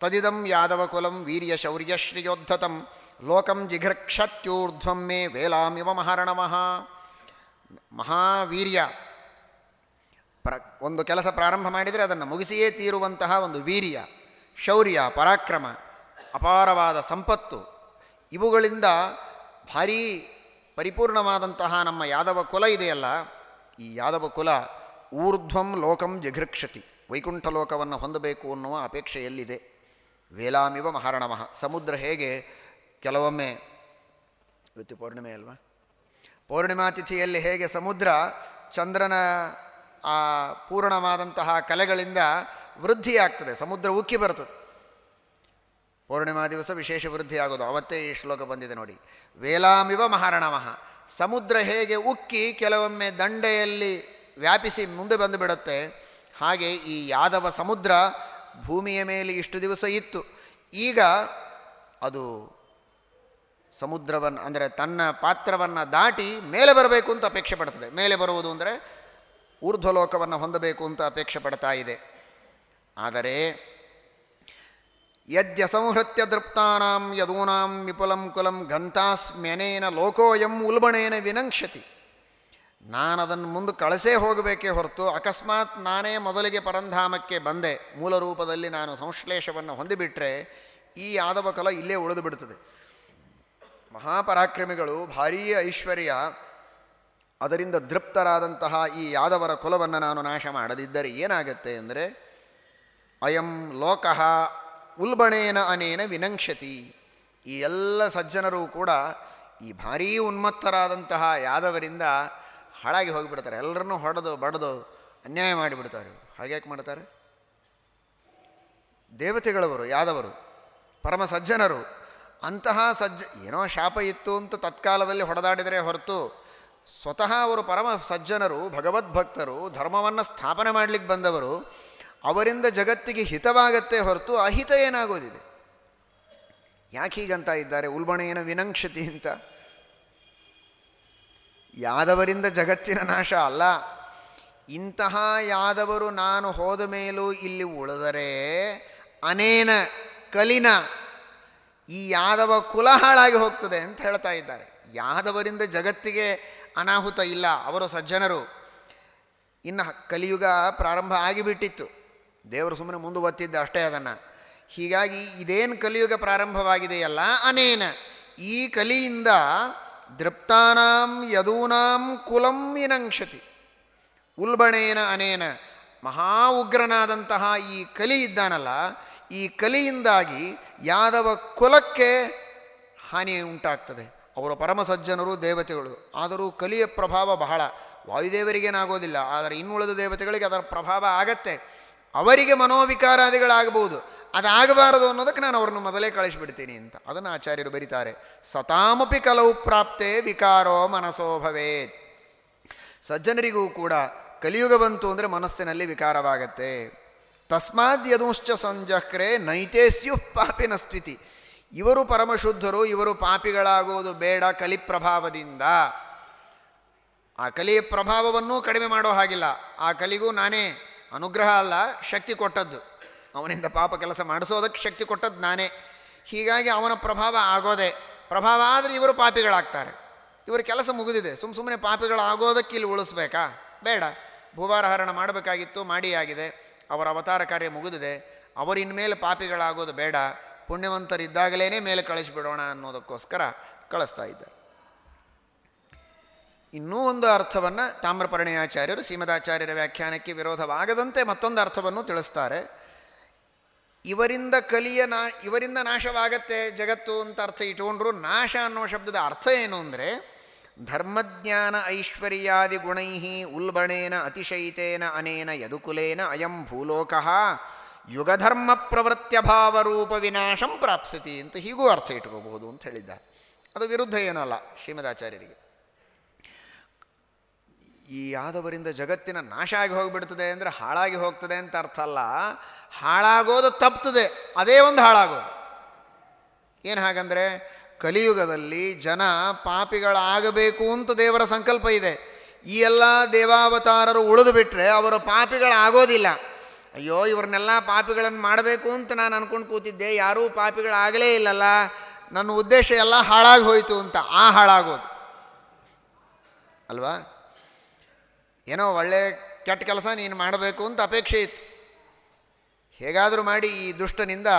ತದಿದಂ ಯಾದವ ಕುಲಂ ವೀರ್ಯ ಶೌರ್ಯ ಶ್ರೀಯೋದ್ಧತಂ ಲೋಕಂ ಜಿಘೃಕ್ಷತ್ಯೂರ್ಧ್ವಂ ಮೇ ವೇಲಾಮಿವ ಮಹಾರಣಮಃ ಮಹಾವೀರ್ಯ ಪ್ರ ಒಂದು ಕೆಲಸ ಪ್ರಾರಂಭ ಮಾಡಿದರೆ ಅದನ್ನು ಮುಗಿಸಿಯೇ ತೀರುವಂತಹ ಒಂದು ವೀರ್ಯ, ಶೌರ್ಯ, ಪರಾಕ್ರಮ, ಅಪಾರವಾದ ಸಂಪತ್ತು. ಇವುಗಳಿಂದ ಭಾರೀ ಪರಿಪೂರ್ಣವಾದಂತಹ ನಮ್ಮ ಯಾದವ ಕುಲ ಇದೆಯಲ್ಲ, ಈ ಯಾದವ ಕುಲ ಊರ್ಧ್ವಂ ಲೋಕಂ ಜಿಘೃಕ್ಷತಿ, ವೈಕುಂಠ ಲೋಕವನ್ನು ಹೊಂದಬೇಕು ಅನ್ನುವ ಅಪೇಕ್ಷೆ ಎಲ್ಲಿದೆ ವೇಲಾಮಿವ ಮಹಾರಣಮಃ. ಸಮುದ್ರ ಹೇಗೆ? ಕೆಲವೊಮ್ಮೆ, ಇವತ್ತು ಪೌರ್ಣಿಮೆ ಅಲ್ವಾ? ಪೌರ್ಣಿಮಾ ತಿಥಿಯಲ್ಲಿ ಹೇಗೆ ಸಮುದ್ರ ಚಂದ್ರನ ಆ ಪೂರ್ಣವಾದಂತಹ ಕಲೆಗಳಿಂದ ವೃದ್ಧಿಯಾಗ್ತದೆ, ಸಮುದ್ರ ಉಕ್ಕಿ ಬರ್ತದೆ. ಪೌರ್ಣಿಮಾ ದಿವಸ ವಿಶೇಷ ವೃದ್ಧಿ ಆಗೋದು ಅವತ್ತೇ ಈ ಶ್ಲೋಕ ಬಂದಿದೆ ನೋಡಿ. ವೇಲಾಮಿವ ಮಹಾರಣಮಃ. ಸಮುದ್ರ ಹೇಗೆ ಉಕ್ಕಿ ಕೆಲವೊಮ್ಮೆ ದಂಡೆಯಲ್ಲಿ ವ್ಯಾಪಿಸಿ ಮುಂದೆ ಬಂದು ಬಿಡುತ್ತೆ, ಹಾಗೆ ಈ ಯಾದವ ಸಮುದ್ರ ಭೂಮಿಯ ಮೇಲೆ ಇಷ್ಟು ದಿವಸ ಇತ್ತು. ಈಗ ಅದು ಸಮುದ್ರವನ್ನು, ಅಂದರೆ ತನ್ನ ಪಾತ್ರವನ್ನು ದಾಟಿ ಮೇಲೆ ಬರಬೇಕು ಅಂತ ಅಪೇಕ್ಷೆ ಪಡ್ತದೆ. ಮೇಲೆ ಬರುವುದು ಅಂದರೆ ಊರ್ಧ್ವಲೋಕವನ್ನು ಹೊಂದಬೇಕು ಅಂತ ಅಪೇಕ್ಷೆ ಪಡ್ತಾ ಇದೆ. ಆದರೆ ಯದ್ಯ ಸಂಹೃತ್ಯ ದೃಪ್ತಾನಾಂ ಯದೂನಾಂ ವಿಪುಲಂ ಕುಲಂ ಗಂತಾಸ್ಮ್ಯನೇನ ಲೋಕೋಯಂ ಉಲ್ಬಣೇನ ವಿನಂಕ್ಷತಿ ನಾನದನ್ನು ಮುಂದೆ ಕಳಸೇ ಹೋಗಬೇಕೇ ಹೊರತು ಅಕಸ್ಮಾತ್ ನಾನೇ ಮೊದಲಿಗೆ ಪರಂಧಾಮಕ್ಕೆ ಬಂದೆ, ಮೂಲ ರೂಪದಲ್ಲಿ ನಾನು ಸಂಶ್ಲೇಷವನ್ನು ಹೊಂದಿಬಿಟ್ರೆ ಈ ಯಾದವ ಕಲ ಇಲ್ಲೇ ಉಳಿದು ಬಿಡುತ್ತದೆ ಮಹಾಪರಾಕ್ರಮಿಗಳು, ಭಾರೀ ಐಶ್ವರ್ಯ, ಅದರಿಂದ ದೃಪ್ತರಾದಂತಹ ಈ ಯಾದವರ ಕುಲವನ್ನು ನಾನು ನಾಶ ಮಾಡದಿದ್ದರೆ ಏನಾಗುತ್ತೆ ಅಂದರೆ, ಅಯಂ ಲೋಕಃ ಉಲ್ಬಣೇನ ಅನೇನ ವಿನಂಕ್ಷತಿ. ಈ ಎಲ್ಲ ಸಜ್ಜನರು ಕೂಡ ಈ ಭಾರೀ ಉನ್ಮತ್ತರಾದಂತಹ ಯಾದವರಿಂದ ಹಾಳಾಗಿ ಹೋಗಿಬಿಡ್ತಾರೆ. ಎಲ್ಲರನ್ನೂ ಹೊಡೆದು, ಬಡ್ದು ಅನ್ಯಾಯ ಮಾಡಿಬಿಡ್ತಾರೆ. ಹಾಗ್ಯಾಕೆ ಮಾಡ್ತಾರೆ? ದೇವತೆಗಳವರು, ಯಾದವರು ಪರಮ ಸಜ್ಜನರು ಅಂತಹ ಸಜ್ಜ, ಏನೋ ಶಾಪ ಇತ್ತು ಅಂತ ತತ್ಕಾಲದಲ್ಲಿ ಹೊಡೆದಾಡಿದರೆ ಹೊರತು ಸ್ವತಃ ಅವರು ಪರಮ ಸಜ್ಜನರು ಭಗವದ್ಭಕ್ತರು, ಧರ್ಮವನ್ನು ಸ್ಥಾಪನೆ ಮಾಡಲಿಕ್ಕೆ ಬಂದವರು, ಅವರಿಂದ ಜಗತ್ತಿಗೆ ಹಿತವಾಗತ್ತೆ ಹೊರತು ಅಹಿತ ಏನಾಗೋದಿದೆ? ಯಾಕೆ ಹೀಗಂತ ಇದ್ದಾರೆ? ಉಲ್ಬಣೇನ ವಿನಂಕ್ಷತಿ ಅಂತ. ಯಾದವರಿಂದ ಜಗತ್ತಿನ ನಾಶ ಅಲ್ಲ. ಇಂತಹ ಯಾದವರು ನಾನು ಹೋದ ಮೇಲೂ ಇಲ್ಲಿ ಉಳಿದರೆ ಅನೇನ ಕಲಿನ ಈ ಯಾದವ ಕುಲ ಹಾಳಾಗಿ ಹೋಗ್ತದೆ ಅಂತ ಹೇಳ್ತಾ ಇದ್ದಾರೆ. ಯಾದವರಿಂದ ಜಗತ್ತಿಗೆ ಅನಾಹುತ ಇಲ್ಲ, ಅವರು ಸಜ್ಜನರು. ಇನ್ನು ಕಲಿಯುಗ ಪ್ರಾರಂಭ ಆಗಿಬಿಟ್ಟಿತ್ತು. ದೇವರು ಸುಮ್ಮನೆ ಮುಂದೆ ಒತ್ತಿದ್ದ ಅಷ್ಟೇ ಅದನ್ನು. ಹೀಗಾಗಿ ಇದೇನು ಕಲಿಯುಗ ಪ್ರಾರಂಭವಾಗಿದೆಯಲ್ಲ, ಅನೇನ. ಈ ಕಲಿಯಿಂದ ದೃಪ್ತಾನಾಂ ಯದೂನಾಂ ಕುಲಂ ವಿನಂಕ್ಷತಿ ಉಲ್ಬಣೇನ ಅನೇನ ಮಹಾ ಉಗ್ರನಾದಂತಹ ಈ ಕಲಿ ಇದ್ದಾನಲ್ಲ, ಈ ಕಲಿಯಿಂದಾಗಿ ಯಾದವ ಕುಲಕ್ಕೆ ಹಾನಿ ಉಂಟಾಗ್ತದೆ. ಅವರ ಪರಮ ಸಜ್ಜನರು ದೇವತೆಗಳು, ಆದರೂ ಕಲಿಯ ಪ್ರಭಾವ ಬಹಳ. ವಾಯುದೇವರಿಗೇನಾಗೋದಿಲ್ಲ ಆದರೆ ಇನ್ನುಳಿದ ದೇವತೆಗಳಿಗೆ ಅದರ ಪ್ರಭಾವ ಆಗತ್ತೆ. ಅವರಿಗೆ ಮನೋವಿಕಾರಾದಿಗಳಾಗಬಹುದು. ಅದಾಗಬಾರದು ಅನ್ನೋದಕ್ಕೆ ನಾನು ಅವರನ್ನು ಮೊದಲೇ ಕಳಿಸಿಬಿಡ್ತೀನಿ ಅಂತ. ಅದನ್ನು ಆಚಾರ್ಯರು ಬರೀತಾರೆ. ಸತಾಮಪಿ ಕಲವು ಪ್ರಾಪ್ತೆ ವಿಕಾರೋ ಮನಸೋ ಭವೇತ್. ಸಜ್ಜನರಿಗೂ ಕೂಡ ಕಲಿಯುಗ ಬಂತು ಅಂದರೆ ಮನಸ್ಸಿನಲ್ಲಿ ವಿಕಾರವಾಗತ್ತೆ. ತಸ್ಮಾದ್ ಯದುಶ್ಚ ಸಂಜಕ್ರೆ ನೈತೇಸ್ಯು ಪಾಪಿನ ಸ್ಥಿತಿ ಇವರು ಪರಮಶುದ್ಧರು, ಇವರು ಪಾಪಿಗಳಾಗುವುದು ಬೇಡ ಕಲಿ ಪ್ರಭಾವದಿಂದ ಆ ಕಲಿಯ ಪ್ರಭಾವವನ್ನೂ ಕಡಿಮೆ ಮಾಡೋ ಹಾಗಿಲ್ಲ. ಆ ಕಲಿಗೂ ನಾನೇ ಅನುಗ್ರಹ ಅಲ್ಲ, ಶಕ್ತಿ ಕೊಟ್ಟದ್ದು. ಅವನಿಂದ ಪಾಪ ಕೆಲಸ ಮಾಡಿಸೋದಕ್ಕೆ ಶಕ್ತಿ ಕೊಟ್ಟದ್ದು ನಾನೇ. ಹೀಗಾಗಿ ಅವನ ಪ್ರಭಾವ ಆಗೋದೆ. ಪ್ರಭಾವ ಆದರೆ ಇವರು ಪಾಪಿಗಳಾಗ್ತಾರೆ. ಇವರ ಕೆಲಸ ಮುಗಿದಿದೆ. ಸುಮ್ಮ ಸುಮ್ಮನೆ ಪಾಪಿಗಳಾಗೋದಕ್ಕೆ ಇಲ್ಲಿ ಉಳಿಸ್ಬೇಕಾ? ಬೇಡ. ಭೂಭಾರಹರಣ ಮಾಡಬೇಕಾಗಿತ್ತು ಮಾಡಿ ಆಗಿದೆ ಅವರ ಅವತಾರ ಕಾರ್ಯ ಮುಗಿದಿದೆ. ಅವರಿನ್ಮೇಲೆ ಪಾಪಿಗಳಾಗೋದು ಬೇಡ. ಪುಣ್ಯವಂತರಿದ್ದಾಗಲೇ ಮೇಲೆ ಕಳಿಸಿಬಿಡೋಣ ಅನ್ನೋದಕ್ಕೋಸ್ಕರ ಕಳಿಸ್ತಾ ಇದ್ದಾರೆ. ಇನ್ನೂ ಒಂದು ಅರ್ಥವನ್ನು ತಾಮ್ರಪರ್ಣಯಾಚಾರ್ಯರು ಶ್ರೀಮದಾಚಾರ್ಯರ ವ್ಯಾಖ್ಯಾನಕ್ಕೆ ವಿರೋಧವಾಗದಂತೆ ಮತ್ತೊಂದು ಅರ್ಥವನ್ನು ತಿಳಿಸ್ತಾರೆ. ಇವರಿಂದ ಕಲಿಯ ನಾ, ಇವರಿಂದ ನಾಶವಾಗತ್ತೆ ಜಗತ್ತು ಅಂತ ಅರ್ಥ ಇಟ್ಕೊಂಡ್ರು ನಾಶ ಅನ್ನೋ ಶಬ್ದದ ಅರ್ಥ ಏನು ಅಂದರೆ, ಧರ್ಮಜ್ಞಾನ ಐಶ್ವರ್ಯಾದಿ ಗುಣೈ ಉಲ್ಬಣೇನ ಅತಿಶೈತೇನ ಅನೇನ ಯದುಕುಲೇನ ಅಯಂ ಭೂಲೋಕಃ ಯುಗಧರ್ಮ ಪ್ರವೃತ್ಯಭಾವರೂಪ ವಿನಾಶಂ ಪ್ರಾಪ್ಸತಿ ಅಂತ ಹೀಗೂ ಅರ್ಥ ಇಟ್ಕೋಬಹುದು ಅಂತ ಹೇಳಿದ್ದಾರೆ. ಅದು ವಿರುದ್ಧ ಏನಲ್ಲ ಶ್ರೀಮದಾಚಾರ್ಯರಿಗೆ. ಈ ಯಾದವರಿಂದ ಜಗತ್ತಿನ ನಾಶ ಆಗಿ ಹೋಗಿಬಿಡ್ತದೆ ಅಂದರೆ ಹಾಳಾಗಿ ಹೋಗ್ತದೆ ಅಂತ ಅರ್ಥ ಅಲ್ಲ. ಹಾಳಾಗೋದು ತಪ್ತದೆ. ಅದೇ ಒಂದು ಹಾಳಾಗೋದು. ಏನು ಹಾಗಂದರೆ ಕಲಿಯುಗದಲ್ಲಿ ಜನ ಪಾಪಿಗಳಾಗಬೇಕು ಅಂತ ದೇವರ ಸಂಕಲ್ಪ ಇದೆ. ಈ ಎಲ್ಲ ದೇವಾವತಾರರು ಉಳಿದು ಬಿಟ್ಟರೆ ಅವರು ಪಾಪಿಗಳಾಗೋದಿಲ್ಲ. ಅಯ್ಯೋ, ಇವ್ರನ್ನೆಲ್ಲ ಪಾಪಿಗಳನ್ನು ಮಾಡಬೇಕು ಅಂತ ನಾನು ಅಂದ್ಕೊಂಡು ಕೂತಿದ್ದೆ. ಯಾರೂ ಪಾಪಿಗಳಾಗಲೇ ಇಲ್ಲಲ್ಲ. ನನ್ನ ಉದ್ದೇಶ ಎಲ್ಲ ಹಾಳಾಗಿ ಹೋಯಿತು ಅಂತ. ಆ ಹಾಳಾಗೋದು. ಅಲ್ವಾ? ಏನೋ ಒಳ್ಳೆ ಕೆಟ್ಟ ಕೆಲಸ ನೀನು ಮಾಡಬೇಕು ಅಂತ ಅಪೇಕ್ಷೆ ಇತ್ತು. ಹೇಗಾದರೂ ಮಾಡಿ ಈ ದುಷ್ಟನಿಂದ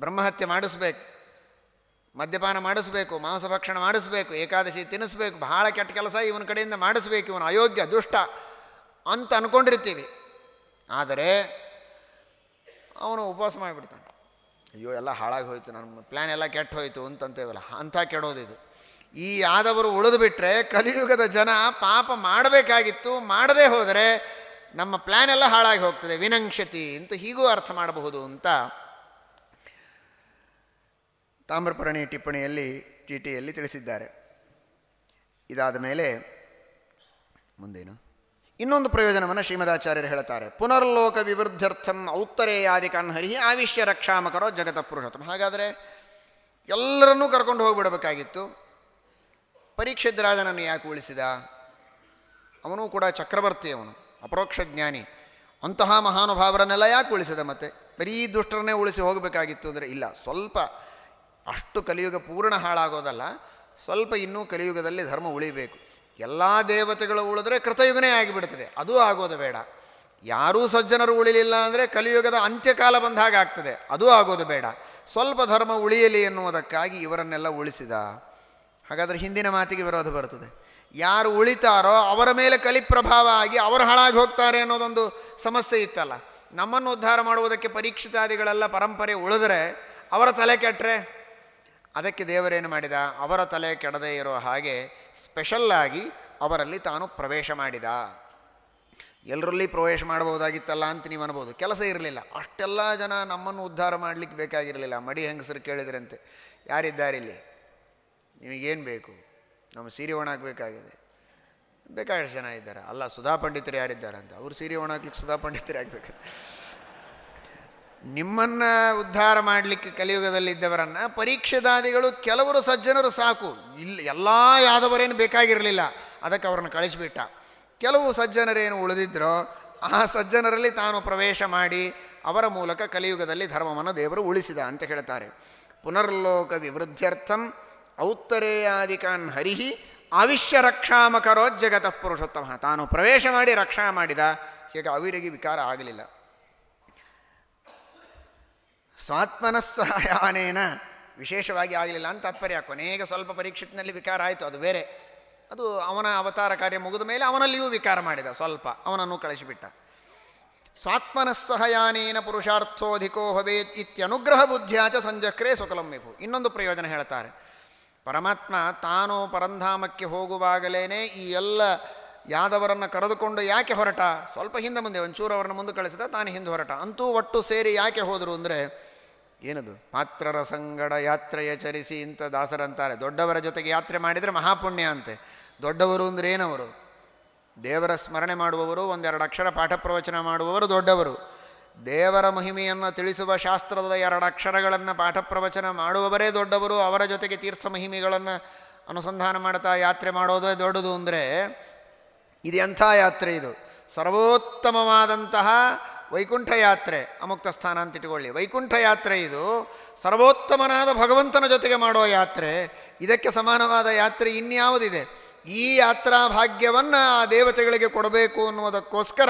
ಬ್ರಹ್ಮಹತ್ಯೆ ಮಾಡಿಸ್ಬೇಕು, ಮದ್ಯಪಾನ ಮಾಡಿಸ್ಬೇಕು ಮಾಂಸಭಕ್ಷಣ ಮಾಡಿಸ್ಬೇಕು, ಏಕಾದಶಿ ತಿನ್ನಿಸ್ಬೇಕು ಬಹಳ ಕೆಟ್ಟ ಕೆಲಸ ಇವನ ಕಡೆಯಿಂದ ಮಾಡಿಸ್ಬೇಕು, ಇವನು ಅಯೋಗ್ಯ, ದುಷ್ಟ ಅಂತ ಅಂದ್ಕೊಂಡಿರ್ತೀವಿ ಆದರೆ ಅವನು ಉಪವಾಸ ಮಾಡಿಬಿಡ್ತಾನೆ. ಅಯ್ಯೋ, ಎಲ್ಲ ಹಾಳಾಗಿ ಹೋಯ್ತು, ನನ್ನ ಪ್ಲ್ಯಾನ್ ಎಲ್ಲ ಕೆಟ್ಟ ಹೋಯ್ತು ಅಂತಂತೇವಲ್ಲ, ಅಂಥ ಕೆಡೋದಿದು. ಈ ಯಾದವರು ಉಳಿದು ಬಿಟ್ಟರೆ ಕಲಿಯುಗದ ಜನ ಪಾಪ ಮಾಡಬೇಕಾಗಿತ್ತು, ಮಾಡದೇ ಹೋದರೆ ನಮ್ಮ ಪ್ಲ್ಯಾನ್ ಎಲ್ಲ ಹಾಳಾಗಿ ಹೋಗ್ತದೆ. ವಿನಂಕ್ಷತಿ ಅಂತ ಹೀಗೂ ಅರ್ಥ ಮಾಡಬಹುದು ಅಂತ ತಾಮ್ರಪರ್ಣಿ ಟಿಪ್ಪಣಿಯಲ್ಲಿ ಟಿ ಟಿಯಲ್ಲಿ ತಿಳಿಸಿದ್ದಾರೆ. ಇದಾದ ಮೇಲೆ ಮುಂದೇನು? ಇನ್ನೊಂದು ಪ್ರಯೋಜನವನ್ನು ಶ್ರೀಮದಾಚಾರ್ಯರು ಹೇಳ್ತಾರೆ. ಪುನರ್ಲೋಕ ವಿವೃದ್ಧರ್ಥಂ ಔತ್ತರೇಯಾದಿ ಕನ್ಹರಿ ಆವಿಷ್ಯ ರಕ್ಷಾಮಕರೋ ಜಗತ ಪುರುಷೋತ್ತಮ. ಹಾಗಾದರೆ ಎಲ್ಲರನ್ನೂ ಕರ್ಕೊಂಡು ಹೋಗಿಬಿಡಬೇಕಾಗಿತ್ತು. ಪರೀಕ್ಷಿದ್ರಾಜನನ್ನು ಯಾಕೆ ಉಳಿಸಿದ? ಅವನು ಕೂಡ ಚಕ್ರವರ್ತಿ ಅವನು ಅಪರೋಕ್ಷ ಜ್ಞಾನಿ. ಅಂತಹ ಮಹಾನುಭಾವರನ್ನೆಲ್ಲ ಯಾಕೆ ಉಳಿಸಿದ ಮತ್ತೆ? ಬರೀ ದುಷ್ಟರನ್ನೇ ಉಳಿಸಿ ಹೋಗಬೇಕಾಗಿತ್ತು ಅಂದರೆ ಇಲ್ಲ, ಸ್ವಲ್ಪ ಅಷ್ಟು ಕಲಿಯುಗ ಪೂರ್ಣ ಹಾಳಾಗೋದಲ್ಲ, ಸ್ವಲ್ಪ ಇನ್ನೂ ಕಲಿಯುಗದಲ್ಲಿ ಧರ್ಮ ಉಳಿಬೇಕು. ಎಲ್ಲ ದೇವತೆಗಳು ಉಳಿದ್ರೆ ಕೃತಯುಗನೇ ಆಗಿಬಿಡ್ತದೆ, ಅದು ಆಗೋದು ಬೇಡ. ಯಾರೂ ಸಜ್ಜನರು ಉಳಿಲಿಲ್ಲ ಅಂದರೆ ಕಲಿಯುಗದ ಅಂತ್ಯಕಾಲ ಬಂದ ಹಾಗೆ ಆಗ್ತದೆ, ಅದು ಆಗೋದು ಬೇಡ. ಸ್ವಲ್ಪ ಧರ್ಮ ಉಳಿಯಲಿ ಎನ್ನುವುದಕ್ಕಾಗಿ ಇವರನ್ನೆಲ್ಲ ಉಳಿಸಿದ. ಹಾಗಾದರೆ ಹಿಂದಿನ ಮಾತಿಗೆ ವಿರೋಧ ಬರ್ತದೆ ಯಾರು ಉಳಿತಾರೋ ಅವರ ಮೇಲೆ ಕಲಿ ಪ್ರಭಾವ ಆಗಿ ಅವರು ಹಾಳಾಗಿ ಹೋಗ್ತಾರೆ ಅನ್ನೋದೊಂದು ಸಮಸ್ಯೆ ಇತ್ತಲ್ಲ. ನಮ್ಮನ್ನು ಉದ್ಧಾರ ಮಾಡುವುದಕ್ಕೆ ಪರೀಕ್ಷಿತಾದಿಗಳೆಲ್ಲ ಪರಂಪರೆ ಉಳಿದ್ರೆ ಅವರ ತಲೆ ಕೆಟ್ಟರೆ ಅದಕ್ಕೆ ದೇವರೇನು ಮಾಡಿದ? ಅವರ ತಲೆ ಕೆಡದೇ ಇರೋ ಹಾಗೆ ಸ್ಪೆಷಲ್ಲಾಗಿ ಅವರಲ್ಲಿ ತಾನು ಪ್ರವೇಶ ಮಾಡಿದ. ಎಲ್ಲರಲ್ಲಿ ಪ್ರವೇಶ ಮಾಡಬಹುದಾಗಿತ್ತಲ್ಲ ಅಂತ ನೀವು ಅನ್ಬೋದು. ಕೆಲಸ ಇರಲಿಲ್ಲ. ಅಷ್ಟೆಲ್ಲ ಜನ ನಮ್ಮನ್ನು ಉದ್ಧಾರ ಮಾಡಲಿಕ್ಕೆ ಬೇಕಾಗಿರಲಿಲ್ಲ. ಮಡಿ ಹೆಂಗಸರು ಕೇಳಿದ್ರಂತೆ. ಯಾರಿದ್ದಾರೆ ಇಲ್ಲಿ? ನಿಮಗೇನು ಬೇಕು? ನಮ್ಮ ಸೀರೆ ಒಣಾಗಬೇಕಾಗಿದೆ ಬೇಕಾದಷ್ಟು ಜನ ಇದ್ದಾರೆ. ಅಲ್ಲ, ಸುಧಾ ಪಂಡಿತರು ಯಾರಿದ್ದಾರೆ ಅಂತ? ಅವರು ಸೀರೆ ಒಣಾಕ್ಲಿಕ್ಕೆ ಸುಧಾ ಪಂಡಿತರು ಆಗಬೇಕು. ನಿಮ್ಮನ್ನು ಉದ್ಧಾರ ಮಾಡಲಿಕ್ಕೆ ಕಲಿಯುಗದಲ್ಲಿದ್ದವರನ್ನು ಪರೀಕ್ಷೆದಾದಿಗಳು ಕೆಲವರು ಸಜ್ಜನರು ಸಾಕು. ಇಲ್ಲ, ಎಲ್ಲ ಯಾದವರೇನು ಬೇಕಾಗಿರಲಿಲ್ಲ. ಅದಕ್ಕೆ ಅವರನ್ನು ಕಳಿಸಿಬಿಟ್ಟ. ಕೆಲವು ಸಜ್ಜನರೇನು ಉಳಿದಿದ್ರೋ ಆ ಸಜ್ಜನರಲ್ಲಿ ತಾನು ಪ್ರವೇಶ ಮಾಡಿ ಅವರ ಮೂಲಕ ಕಲಿಯುಗದಲ್ಲಿ ಧರ್ಮವನ್ನು ದೇವರು ಉಳಿಸಿದ ಅಂತ ಹೇಳ್ತಾರೆ. ಪುನರ್ಲೋಕ ವಿವೃದ್ಧ್ಯರ್ಥಂ ಔತ್ತರೇಯಾದಿಕಾನ್ ಹರಿಹಿ ಆವಿಶ್ಯ ರಕ್ಷಾಮಕರೋ ಜಗತಃ ಪುರುಷೋತ್ತಮ. ತಾನು ಪ್ರವೇಶ ಮಾಡಿ ರಕ್ಷಾ ಮಾಡಿದ, ಹೀಗೆ ಅವಿರಿಗೆ ವಿಕಾರ ಆಗಲಿಲ್ಲ. ಸ್ವಾತ್ಮನಸ್ಸಹಾಯಾನೇನ ವಿಶೇಷವಾಗಿ ಆಗಲಿಲ್ಲ ಅಂತ ತಾತ್ಪರ್ಯ ಕೊನೆಗೆ ಸ್ವಲ್ಪ ಪರೀಕ್ಷಿತ್ನಲ್ಲಿ ವಿಕಾರ ಆಯಿತು, ಅದು ಬೇರೆ. ಅದು ಅವನ ಅವತಾರ ಕಾರ್ಯ ಮುಗಿದ ಮೇಲೆ ಅವನಲ್ಲಿಯೂ ವಿಕಾರ ಮಾಡಿದ, ಸ್ವಲ್ಪ ಅವನನ್ನು ಕಳಿಸಿಬಿಟ್ಟ. ಸ್ವಾತ್ಮನಸ್ಸಹಯಾನೇನ ಪುರುಷಾರ್ಥೋಧಿಕೋ ಭವೇತ್ ಇತ್ಯನುಗ್ರಹ ಬುದ್ಧಿಯಾಚ ಸಂಜಕ್ರೇ ಸುಕಲಂ ಇನ್ನೊಂದು ಪ್ರಯೋಜನ ಹೇಳ್ತಾರೆ. ಪರಮಾತ್ಮ ತಾನು ಪರಂಧಾಮಕ್ಕೆ ಹೋಗುವಾಗಲೇ ಈ ಎಲ್ಲ ಯಾದವರನ್ನು ಕರೆದುಕೊಂಡು ಯಾಕೆ ಹೊರಟ? ಸ್ವಲ್ಪ ಹಿಂದೆ ಮುಂದೆ, ಒಂಚೂರು ಅವರನ್ನು ಮುಂದೆ ಕಳಿಸಿದ ತಾನು ಹಿಂದೆ ಹೊರಟ. ಅಂತೂ ಒಟ್ಟು ಸೇರಿ ಯಾಕೆ ಹೋದರು ಅಂದರೆ, ಏನದು? ಪಾತ್ರರ ಸಂಗಡ ಯಾತ್ರೆಯ ಚರಿಸಿ ಇಂಥ ದಾಸರಂತಾರೆ ದೊಡ್ಡವರ ಜೊತೆಗೆ ಯಾತ್ರೆ ಮಾಡಿದರೆ ಮಹಾಪುಣ್ಯ ಅಂತೆ. ದೊಡ್ಡವರು ಅಂದರೆ ಏನವರು? ದೇವರ ಸ್ಮರಣೆ ಮಾಡುವವರು, ಒಂದೆರಡು ಅಕ್ಷರ ಪಾಠ ಪ್ರವಚನ ಮಾಡುವವರು ದೊಡ್ಡವರು. ದೇವರ ಮಹಿಮೆಯನ್ನು ತಿಳಿಸುವ ಶಾಸ್ತ್ರದ ಎರಡು ಅಕ್ಷರಗಳನ್ನು ಪಾಠ ಪ್ರವಚನ ಮಾಡುವವರೇ ದೊಡ್ಡವರು, ಅವರ ಜೊತೆಗೆ ತೀರ್ಥ ಮಹಿಮೆಗಳನ್ನು ಅನುಸಂಧಾನ ಮಾಡ್ತಾ ಯಾತ್ರೆ ಮಾಡೋದೇ ದೊಡ್ಡದು ಅಂದರೆ ಇದು ಎಂಥ ಯಾತ್ರೆ ಇದು? ಸರ್ವೋತ್ತಮವಾದಂತಹ ವೈಕುಂಠ ಯಾತ್ರೆ, ಅಮುಕ್ತ ಸ್ಥಾನ ಅಂತ ಇಟ್ಕೊಳ್ಳಿ. ವೈಕುಂಠ ಯಾತ್ರೆ ಇದು ಸರ್ವೋತ್ತಮನಾದ ಭಗವಂತನ ಜೊತೆಗೆ ಮಾಡುವ ಯಾತ್ರೆ. ಇದಕ್ಕೆ ಸಮಾನವಾದ ಯಾತ್ರೆ ಇನ್ಯಾವುದಿದೆ? ಈ ಯಾತ್ರಾ ಭಾಗ್ಯವನ್ನು ಆ ದೇವತೆಗಳಿಗೆ ಕೊಡಬೇಕು ಅನ್ನುವುದಕ್ಕೋಸ್ಕರ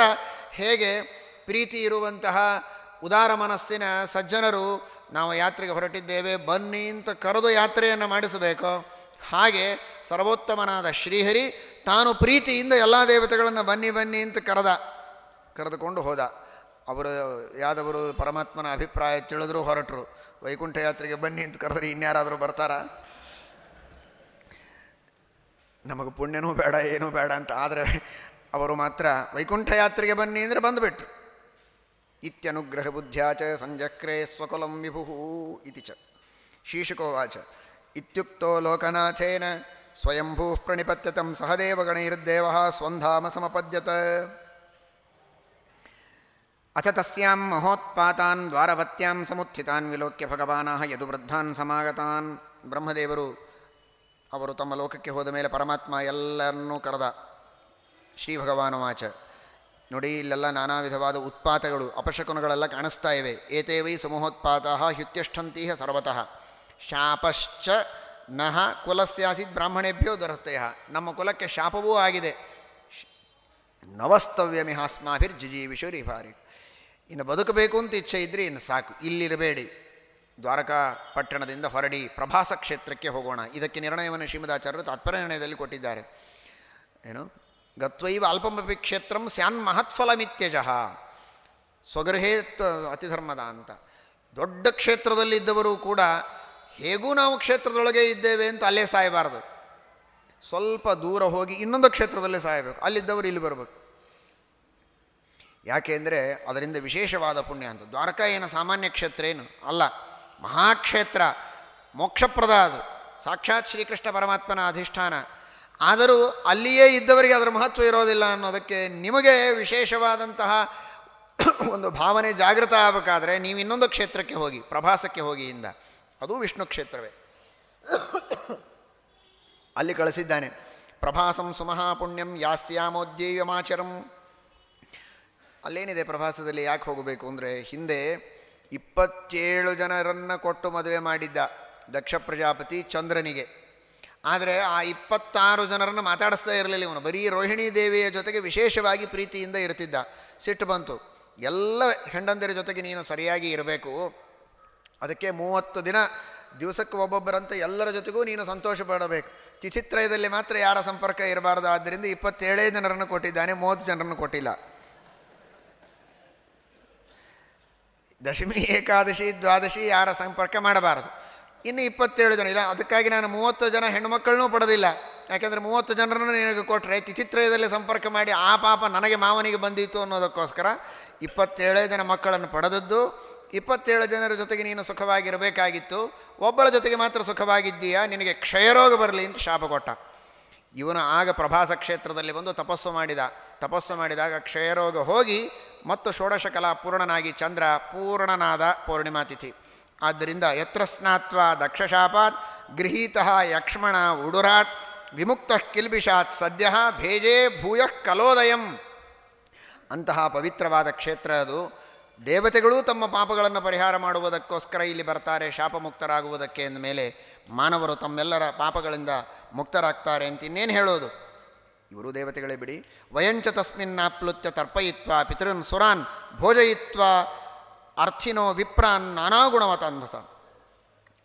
ಹೇಗೆ ಪ್ರೀತಿ ಇರುವಂತಹ ಉದಾರ ಮನಸ್ಸಿನ ಸಜ್ಜನರು ನಾವು ಯಾತ್ರೆಗೆ ಹೊರಟಿದ್ದೇವೆ, ಬನ್ನಿ ಅಂತ ಕರೆದು ಯಾತ್ರೆಯನ್ನು ಮಾಡಿಸಬೇಕು. ಹಾಗೆ ಸರ್ವೋತ್ತಮನಾದ ಶ್ರೀಹರಿ ತಾನು ಪ್ರೀತಿಯಿಂದ ಎಲ್ಲ ದೇವತೆಗಳನ್ನು ಬನ್ನಿ ಬನ್ನಿ ಅಂತ ಕರೆದ, ಕರೆದುಕೊಂಡು ಹೋದ. ಅವರು ಯಾದವರು ಪರಮಾತ್ಮನ ಅಭಿಪ್ರಾಯ ತಿಳಿದ್ರು, ಹೊರಟರು. ವೈಕುಂಠ ಯಾತ್ರೆಗೆ ಬನ್ನಿ ಅಂತ ಕರೆದ್ರೆ ಇನ್ಯಾರಾದರೂ ಬರ್ತಾರ? ನಮಗೆ ಪುಣ್ಯನೂ ಬೇಡ, ಏನೂ ಬೇಡ ಅಂತ. ಆದರೆ ಅವರು ಮಾತ್ರ ವೈಕುಂಠ ಯಾತ್ರೆಗೆ ಬನ್ನಿ ಅಂದರೆ ಬಂದುಬಿಟ್ರು. ಇತ್ಯನುಗ್ರಹ ಬುದ್ಧ್ಯಾಚ ಸಂಜಕ್ರೇ ಸ್ವಕುಲಂ ವಿಭು ಇತಿ ಚ ಶೀಶುಕೋವಾಚ ಇತ್ಯುಕ್ತೋ ಲೋಕನಾಥೇನ ಸ್ವಯಂಭೂ ಪ್ರಣಿಪತ್ಯತಂ ಸಹದೇವಗಣೈರ್ದೇವ ಸ್ವಂಧಾಮ ಸಮಪದ್ಯತ ಅಥ ತಸ್ಯಾಂ ಮಹೋತ್ಪಾತಾನ್ ದ್ವಾರವತ್ಯಾಂ ಸಮುತ್ಥಿತಾನ್ ವಿಲೋಕ್ಯ ಭಗವಾನಃ ಯದುವೃದ್ಧಾನ್ ಸಮಾಗತಾನ್ ಬ್ರಹ್ಮದೇವರು ಅವರು ತಮ್ಮ ಲೋಕಕ್ಕೆ ಹೋದ ಮೇಲೆ ಪರಮಾತ್ಮ ಎಲ್ಲರನ್ನೂ ಕರೆದ। ಶ್ರೀ ಭಗವಾನುವಾಚ ನೋಡಿ, ಇಲ್ಲೆಲ್ಲ ನಾನಾ ವಿಧವಾದ ಉತ್ಪಾತಗಳು, ಅಪಶಕುನಗಳೆಲ್ಲ ಕಾಣಿಸ್ತಾ ಇವೆ. ಏತೇ ವೈ ಸಮೂಹೋತ್ಪಾತ ಹ್ಯುತ್ಯಷ್ಠಂತೀಹ ಸರ್ವತಃ. ಶಾಪಶ್ಚ ನಹ ಕುಲಸ್ಯಾಸಿದ್ ಬ್ರಾಹ್ಮಣೇಭ್ಯೋ ದೊರತೆಯ ನಮ್ಮ ಕುಲಕ್ಕೆ ಶಾಪವೂ ಆಗಿದೆ. ನವಸ್ತವ್ಯಮಿಹಾಸ್ಮಾಭಿರ್ ಜಿಜೀವಿಶುರಿ ಭಾರಿ ಇನ್ನು ಬದುಕಬೇಕು ಅಂತ ಇಚ್ಛೆ ಇದ್ದರೆ ಇನ್ನು ಸಾಕು. ಇಲ್ಲಿರಬೇಡಿ. ದ್ವಾರಕಾ ಪಟ್ಟಣದಿಂದ ಹೊರಡಿ ಪ್ರಭಾಸ ಕ್ಷೇತ್ರಕ್ಕೆ ಹೋಗೋಣ. ಇದಕ್ಕೆ ನಿರ್ಣಯವನ್ನು ಶ್ರೀಮದಾಚಾರ್ಯರು ತಾತ್ಪರ್ಯ ನಿರ್ಣಯದಲ್ಲಿ ಕೊಟ್ಟಿದ್ದಾರೆ. ಏನು? ಗತ್ವೈವ ಅಲ್ಪಮಪಿ ಕ್ಷೇತ್ರಂ ಸ್ಯಾನ್ ಮಹತ್ಫಲಮಿತ್ಯಜ. ಸ್ವಗೃಹೇ ಅತಿಧರ್ಮದ ಅಂತ. ದೊಡ್ಡ ಕ್ಷೇತ್ರದಲ್ಲಿದ್ದವರು ಕೂಡ ಹೇಗೂ ನಾವು ಕ್ಷೇತ್ರದೊಳಗೆ ಇದ್ದೇವೆ ಅಂತ ಅಲ್ಲೇ ಸಾಯಬಾರದು. ಸ್ವಲ್ಪ ದೂರ ಹೋಗಿ ಇನ್ನೊಂದು ಕ್ಷೇತ್ರದಲ್ಲೇ ಸಾಯಬೇಕು. ಅಲ್ಲಿದ್ದವರು ಇಲ್ಲಿ ಬರಬೇಕು. ಯಾಕೆಂದರೆ ಅದರಿಂದ ವಿಶೇಷವಾದ ಪುಣ್ಯ ಅಂತ. ದ್ವಾರಕಾ ಏನು ಸಾಮಾನ್ಯ ಕ್ಷೇತ್ರ ಏನು? ಅಲ್ಲ. ಮಹಾಕ್ಷೇತ್ರ. ಮೋಕ್ಷಪ್ರದ ಅದು. ಸಾಕ್ಷಾತ್ ಶ್ರೀಕೃಷ್ಣ ಪರಮಾತ್ಮನ ಅಧಿಷ್ಠಾನ. ಆದರೂ ಅಲ್ಲಿಯೇ ಇದ್ದವರಿಗೆ ಅದರ ಮಹತ್ವ ಇರೋದಿಲ್ಲ ಅನ್ನೋದಕ್ಕೆ ನಿಮಗೆ ವಿಶೇಷವಾದಂತಹ ಒಂದು ಭಾವನೆ ಜಾಗೃತ ಆಗಬೇಕಾದ್ರೆ ನೀವು ಇನ್ನೊಂದು ಕ್ಷೇತ್ರಕ್ಕೆ ಹೋಗಿ, ಪ್ರಭಾಸಕ್ಕೆ ಹೋಗಿ ಇಂದ. ಅದು ವಿಷ್ಣು ಕ್ಷೇತ್ರವೇ. ಅಲ್ಲಿ ಕಳಿಸಿದ್ದಾನೆ. ಪ್ರಭಾಸಂ ಸುಮಹಾಪುಣ್ಯಂ ಯಾಸ್ಯಾಮೋದ್ಯೇಯಮಾಚರಂ ಅಲ್ಲೇನಿದೆ ಪ್ರಭಾಸದಲ್ಲಿ ಯಾಕೆ ಹೋಗಬೇಕು ಅಂದರೆ ಹಿಂದೆ ಇಪ್ಪತ್ತೇಳು ಜನರನ್ನು ಕೊಟ್ಟು ಮದುವೆ ಮಾಡಿದ್ದ ದಕ್ಷ ಪ್ರಜಾಪತಿ ಚಂದ್ರನಿಗೆ. ಆದರೆ ಆ ಇಪ್ಪತ್ತಾರು ಜನರನ್ನು ಮಾತಾಡಿಸ್ತಾ ಇರಲಿಲ್ಲ ಇವನು. ಬರೀ ರೋಹಿಣಿ ದೇವಿಯ ಜೊತೆಗೆ ವಿಶೇಷವಾಗಿ ಪ್ರೀತಿಯಿಂದ ಇರ್ತಿದ್ದ. ಸಿಟ್ಟು ಬಂತು. ಎಲ್ಲ ಹೆಂಡಂದಿರ ಜೊತೆಗೆ ನೀನು ಸರಿಯಾಗಿ ಇರಬೇಕು. ಅದಕ್ಕೆ ಮೂವತ್ತು ದಿನ ದಿವಸಕ್ಕೆ ಒಬ್ಬೊಬ್ಬರಂತೆ ಎಲ್ಲರ ಜೊತೆಗೂ ನೀನು ಸಂತೋಷ ಪಡಬೇಕು. ತಿಥಿತ್ರಯದಲ್ಲಿ ಮಾತ್ರ ಯಾರ ಸಂಪರ್ಕ ಇರಬಾರ್ದು. ಆದ್ದರಿಂದ ಇಪ್ಪತ್ತೇಳೇ ಜನರನ್ನು ಕೊಟ್ಟಿದ್ದಾನೆ, ಮೂವತ್ತು ಜನರನ್ನು ಕೊಟ್ಟಿಲ್ಲ. ದಶಮಿ, ಏಕಾದಶಿ, ದ್ವಾದಶಿ ಯಾರ ಸಂಪರ್ಕ ಮಾಡಬಾರದು. ಇನ್ನು ಇಪ್ಪತ್ತೇಳು ಜನ. ಇಲ್ಲ, ಅದಕ್ಕಾಗಿ ನಾನು ಮೂವತ್ತು ಜನ ಹೆಣ್ಣುಮಕ್ಕಳನ್ನೂ ಪಡೆದಿಲ್ಲ. ಯಾಕೆಂದರೆ ಮೂವತ್ತು ಜನರನ್ನು ನಿನಗೆ ಕೊಟ್ಟರೆ ತಿಥಿತ್ರಯದಲ್ಲಿ ಸಂಪರ್ಕ ಮಾಡಿ ಆ ಪಾಪ ನನಗೆ ಮಾವನಿಗೆ ಬಂದಿತ್ತು ಅನ್ನೋದಕ್ಕೋಸ್ಕರ ಇಪ್ಪತ್ತೇಳೇ ಜನ ಮಕ್ಕಳನ್ನು ಪಡೆದದ್ದು. ಇಪ್ಪತ್ತೇಳು ಜನರ ಜೊತೆಗೆ ನೀನು ಸುಖವಾಗಿರಬೇಕಾಗಿತ್ತು. ಒಬ್ಬಳ ಜೊತೆಗೆ ಮಾತ್ರ ಸುಖವಾಗಿದ್ದೀಯಾ? ನಿನಗೆ ಕ್ಷಯರೋಗ ಬರಲಿ ಅಂತ ಶಾಪ ಕೊಟ್ಟ. ಇವನು ಆಗ ಪ್ರಭಾಸ ಕ್ಷೇತ್ರದಲ್ಲಿ ಬಂದು ತಪಸ್ಸು ಮಾಡಿದ. ತಪಸ್ಸು ಮಾಡಿದಾಗ ಕ್ಷಯರೋಗ ಹೋಗಿ ಮತ್ತು ಷೋಡಶಕಲಾ ಪೂರ್ಣನಾಗಿ ಚಂದ್ರ ಪೂರ್ಣನಾದ ಪೂರ್ಣಿಮಾ ತಿಥಿ ಆದ್ದರಿಂದ ಯತ್ರ ಸ್ನಾತ್ವ ದಕ್ಷಶಾಪಾತ್, ಗೃಹೀತ ಯಕ್ಷ್ಮಣ ಉಡುರಾಟ್, ವಿಮುಕ್ತ ಕಿಲ್ಬಿಷಾತ್, ಸದ್ಯ ಭೇಜೇ ಭೂಯ ಕಲೋದಯಂ. ಅಂತಹ ಪವಿತ್ರವಾದ ಕ್ಷೇತ್ರ ಅದು. ದೇವತೆಗಳೂ ತಮ್ಮ ಪಾಪಗಳನ್ನು ಪರಿಹಾರ ಮಾಡುವುದಕ್ಕೋಸ್ಕರ ಇಲ್ಲಿ ಬರ್ತಾರೆ, ಶಾಪಮುಕ್ತರಾಗುವುದಕ್ಕೆ ಮುಕ್ತರಾಗುವುದಕ್ಕೆ ಮೇಲೆ ಮಾನವರು ತಮ್ಮೆಲ್ಲರ ಪಾಪಗಳಿಂದ ಮುಕ್ತರಾಗ್ತಾರೆ ಅಂತ ಇನ್ನೇನು ಹೇಳೋದು? ಇವರು ದೇವತೆಗಳೇ ಬಿಡಿ. ವಯಂಚ ತಸ್ಮಿನ್ನಾಪ್ಲುತ್ಯ ತರ್ಪಯಿತ್ವ ಪಿತೃನ್ ಸುರಾನ್ ಭೋಜಯಿತ್ವ ಅರ್ಥಿನೋ ವಿಪ್ರಾನ್ ನಾನಾ ಗುಣವತಾಂಧಸ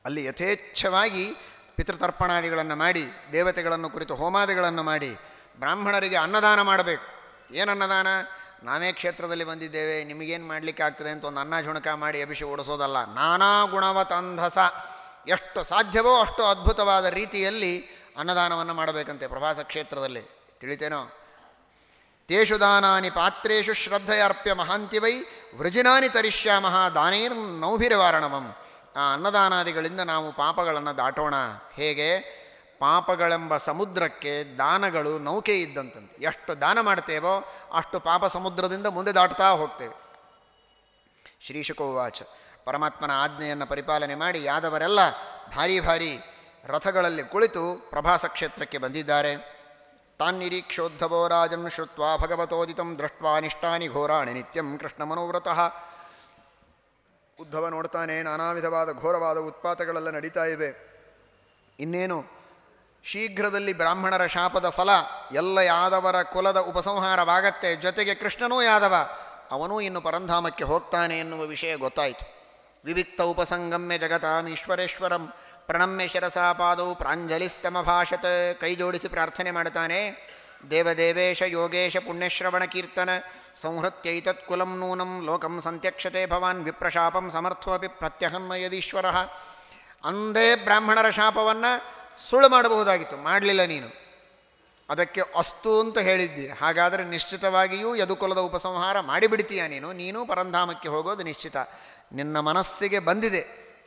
ಅಲ್ಲಿ ಯಥೇಚ್ಛವಾಗಿ ಪಿತೃತರ್ಪಣಾದಿಗಳನ್ನು ಮಾಡಿ, ದೇವತೆಗಳನ್ನು ಕುರಿತು ಹೋಮಾದಿಗಳನ್ನು ಮಾಡಿ, ಬ್ರಾಹ್ಮಣರಿಗೆ ಅನ್ನದಾನ ಮಾಡಬೇಕು. ಏನು ಅನ್ನದಾನ? ನಾವೇ ಕ್ಷೇತ್ರದಲ್ಲಿ ಬಂದಿದ್ದೇವೆ, ನಿಮಗೇನು ಮಾಡಲಿಕ್ಕೆ ಆಗ್ತದೆ ಅಂತ ಒಂದು ಅನ್ನ ಜುಣಕ ಮಾಡಿ ಅಭಿಷೇಕ ಓಡಿಸೋದಲ್ಲ. ನಾನಾ ಗುಣವತಂಧಸ ಎಷ್ಟು ಸಾಧ್ಯವೋ ಅಷ್ಟು ಅದ್ಭುತವಾದ ರೀತಿಯಲ್ಲಿ ಅನ್ನದಾನವನ್ನು ಮಾಡಬೇಕಂತೆ ಪ್ರವಾಸ ಕ್ಷೇತ್ರದಲ್ಲಿ. ತಿಳಿತೇನೋ? ತೇಷು ದಾನಾನಿ ಪಾತ್ರೇಷು ಶ್ರದ್ಧೆಯರ್ಪ್ಯ ಮಹಾಂತಿ ವೈ ವೃಜಿನಾನಿ ತರಿಷ್ಯಾಮಹ ದಾನೈರ್ ನೌಭಿರವಾರಣವಂ ಆ ಅನ್ನದಾನಾದಿಗಳಿಂದ ನಾವು ಪಾಪಗಳನ್ನು ದಾಟೋಣ. ಹೇಗೆ? ಪಾಪಗಳೆಂಬ ಸಮುದ್ರಕ್ಕೆ ದಾನಗಳು ನೌಕೆ ಇದ್ದಂತಂತೆ. ಎಷ್ಟು ದಾನ ಮಾಡ್ತೇವೋ ಅಷ್ಟು ಪಾಪ ಸಮುದ್ರದಿಂದ ಮುಂದೆ ದಾಟ್ತಾ ಹೋಗ್ತೇವೆ. ಶ್ರೀಶುಕೋವಾಚ. ಪರಮಾತ್ಮನ ಆಜ್ಞೆಯನ್ನು ಪರಿಪಾಲನೆ ಮಾಡಿ ಯಾದವರೆಲ್ಲ ಭಾರಿ ಭಾರಿ ರಥಗಳಲ್ಲಿ ಕುಳಿತು ಪ್ರಭಾಸ ಕ್ಷೇತ್ರಕ್ಕೆ ಬಂದಿದ್ದಾರೆ. ತಾನ್ನಿರೀಕ್ಷೋದ್ಧವೋ ರಾಜನ್ ಶ್ರುತ್ವಾ ಭಗವತೋದಿತಂ ದೃಷ್ಟ್ವಾ ನಿಷ್ಠಾನಿ ಘೋರಾಣಿ ನಿತ್ಯಂ ಕೃಷ್ಣ ಮನೋವ್ರತಃ ಉದ್ಧವ ನೋಡ್ತಾನೆ ನಾನಾ ವಿಧವಾದ ಘೋರವಾದ ಉತ್ಪಾತಗಳೆಲ್ಲ ನಡೀತಾ ಇವೆ. ಇನ್ನೇನು? ಶೀಘ್ರದಲ್ಲಿ ಬ್ರಾಹ್ಮಣರ ಶಾಪದ ಫಲ, ಎಲ್ಲ ಯಾದವರ ಕುಲದ ಉಪಸಂಹಾರವಾಗತ್ತೆ. ಜೊತೆಗೆ ಕೃಷ್ಣನೂ ಯಾದವ, ಅವನೂ ಇನ್ನು ಪರಂಧಾಮಕ್ಕೆ ಹೋಗ್ತಾನೆ ಎನ್ನುವ ವಿಷಯ ಗೊತ್ತಾಯಿತು. ವಿವಿಕ್ತ ಉಪಸಂಗಮ್ಯ ಜಗತಾಮೀಶ್ವರೇಶ್ವರಂ ಪ್ರಣಮ್ಯ ಪ್ರಾಂಜಲಿಸ್ತಮ ಪ್ರಾಂಜಲಿಸ್ತಮಭಾಷತ್. ಕೈ ಜೋಡಿಸಿ ಪ್ರಾರ್ಥನೆ ಮಾಡ್ತಾನೆ ದೇವದೇವೇಶ ಯೋಗೇಶ ಪುಣ್ಯಶ್ರವಣ ಕೀರ್ತನ. ಸಂಹೃತ್ಯೈತತ್ ಕುಲಂ ನೂನಂ ಲೋಕಂ ಸಂತ್ಯಕ್ಷತೆ ಭವಾನ್ ವಿಪ್ರಶಾಪಂ ಸಮರ್ಥೋಪಿ ಪ್ರತ್ಯಹನ್ನ ಯದೀಶ್ವರ ಅಂದೇ ಬ್ರಾಹ್ಮಣರ ಶಾಪವನ್ನು ಸುಳ್ಳು ಮಾಡಬಹುದಾಗಿತ್ತು. ಮಾಡಲಿಲ್ಲ ನೀನು. ಅದಕ್ಕೆ ಅಸ್ತು ಅಂತ ಹೇಳಿದ್ದಿ. ಹಾಗಾದರೆ ನಿಶ್ಚಿತವಾಗಿಯೂ ಯದುಕುಲದ ಉಪಸಂಹಾರ ಮಾಡಿಬಿಡ್ತೀಯ ನೀನು? ನೀನು ಪರಂಧಾಮಕ್ಕೆ ಹೋಗೋದು ನಿಶ್ಚಿತ. ನಿನ್ನ ಮನಸ್ಸಿಗೆ ಬಂದಿದೆ.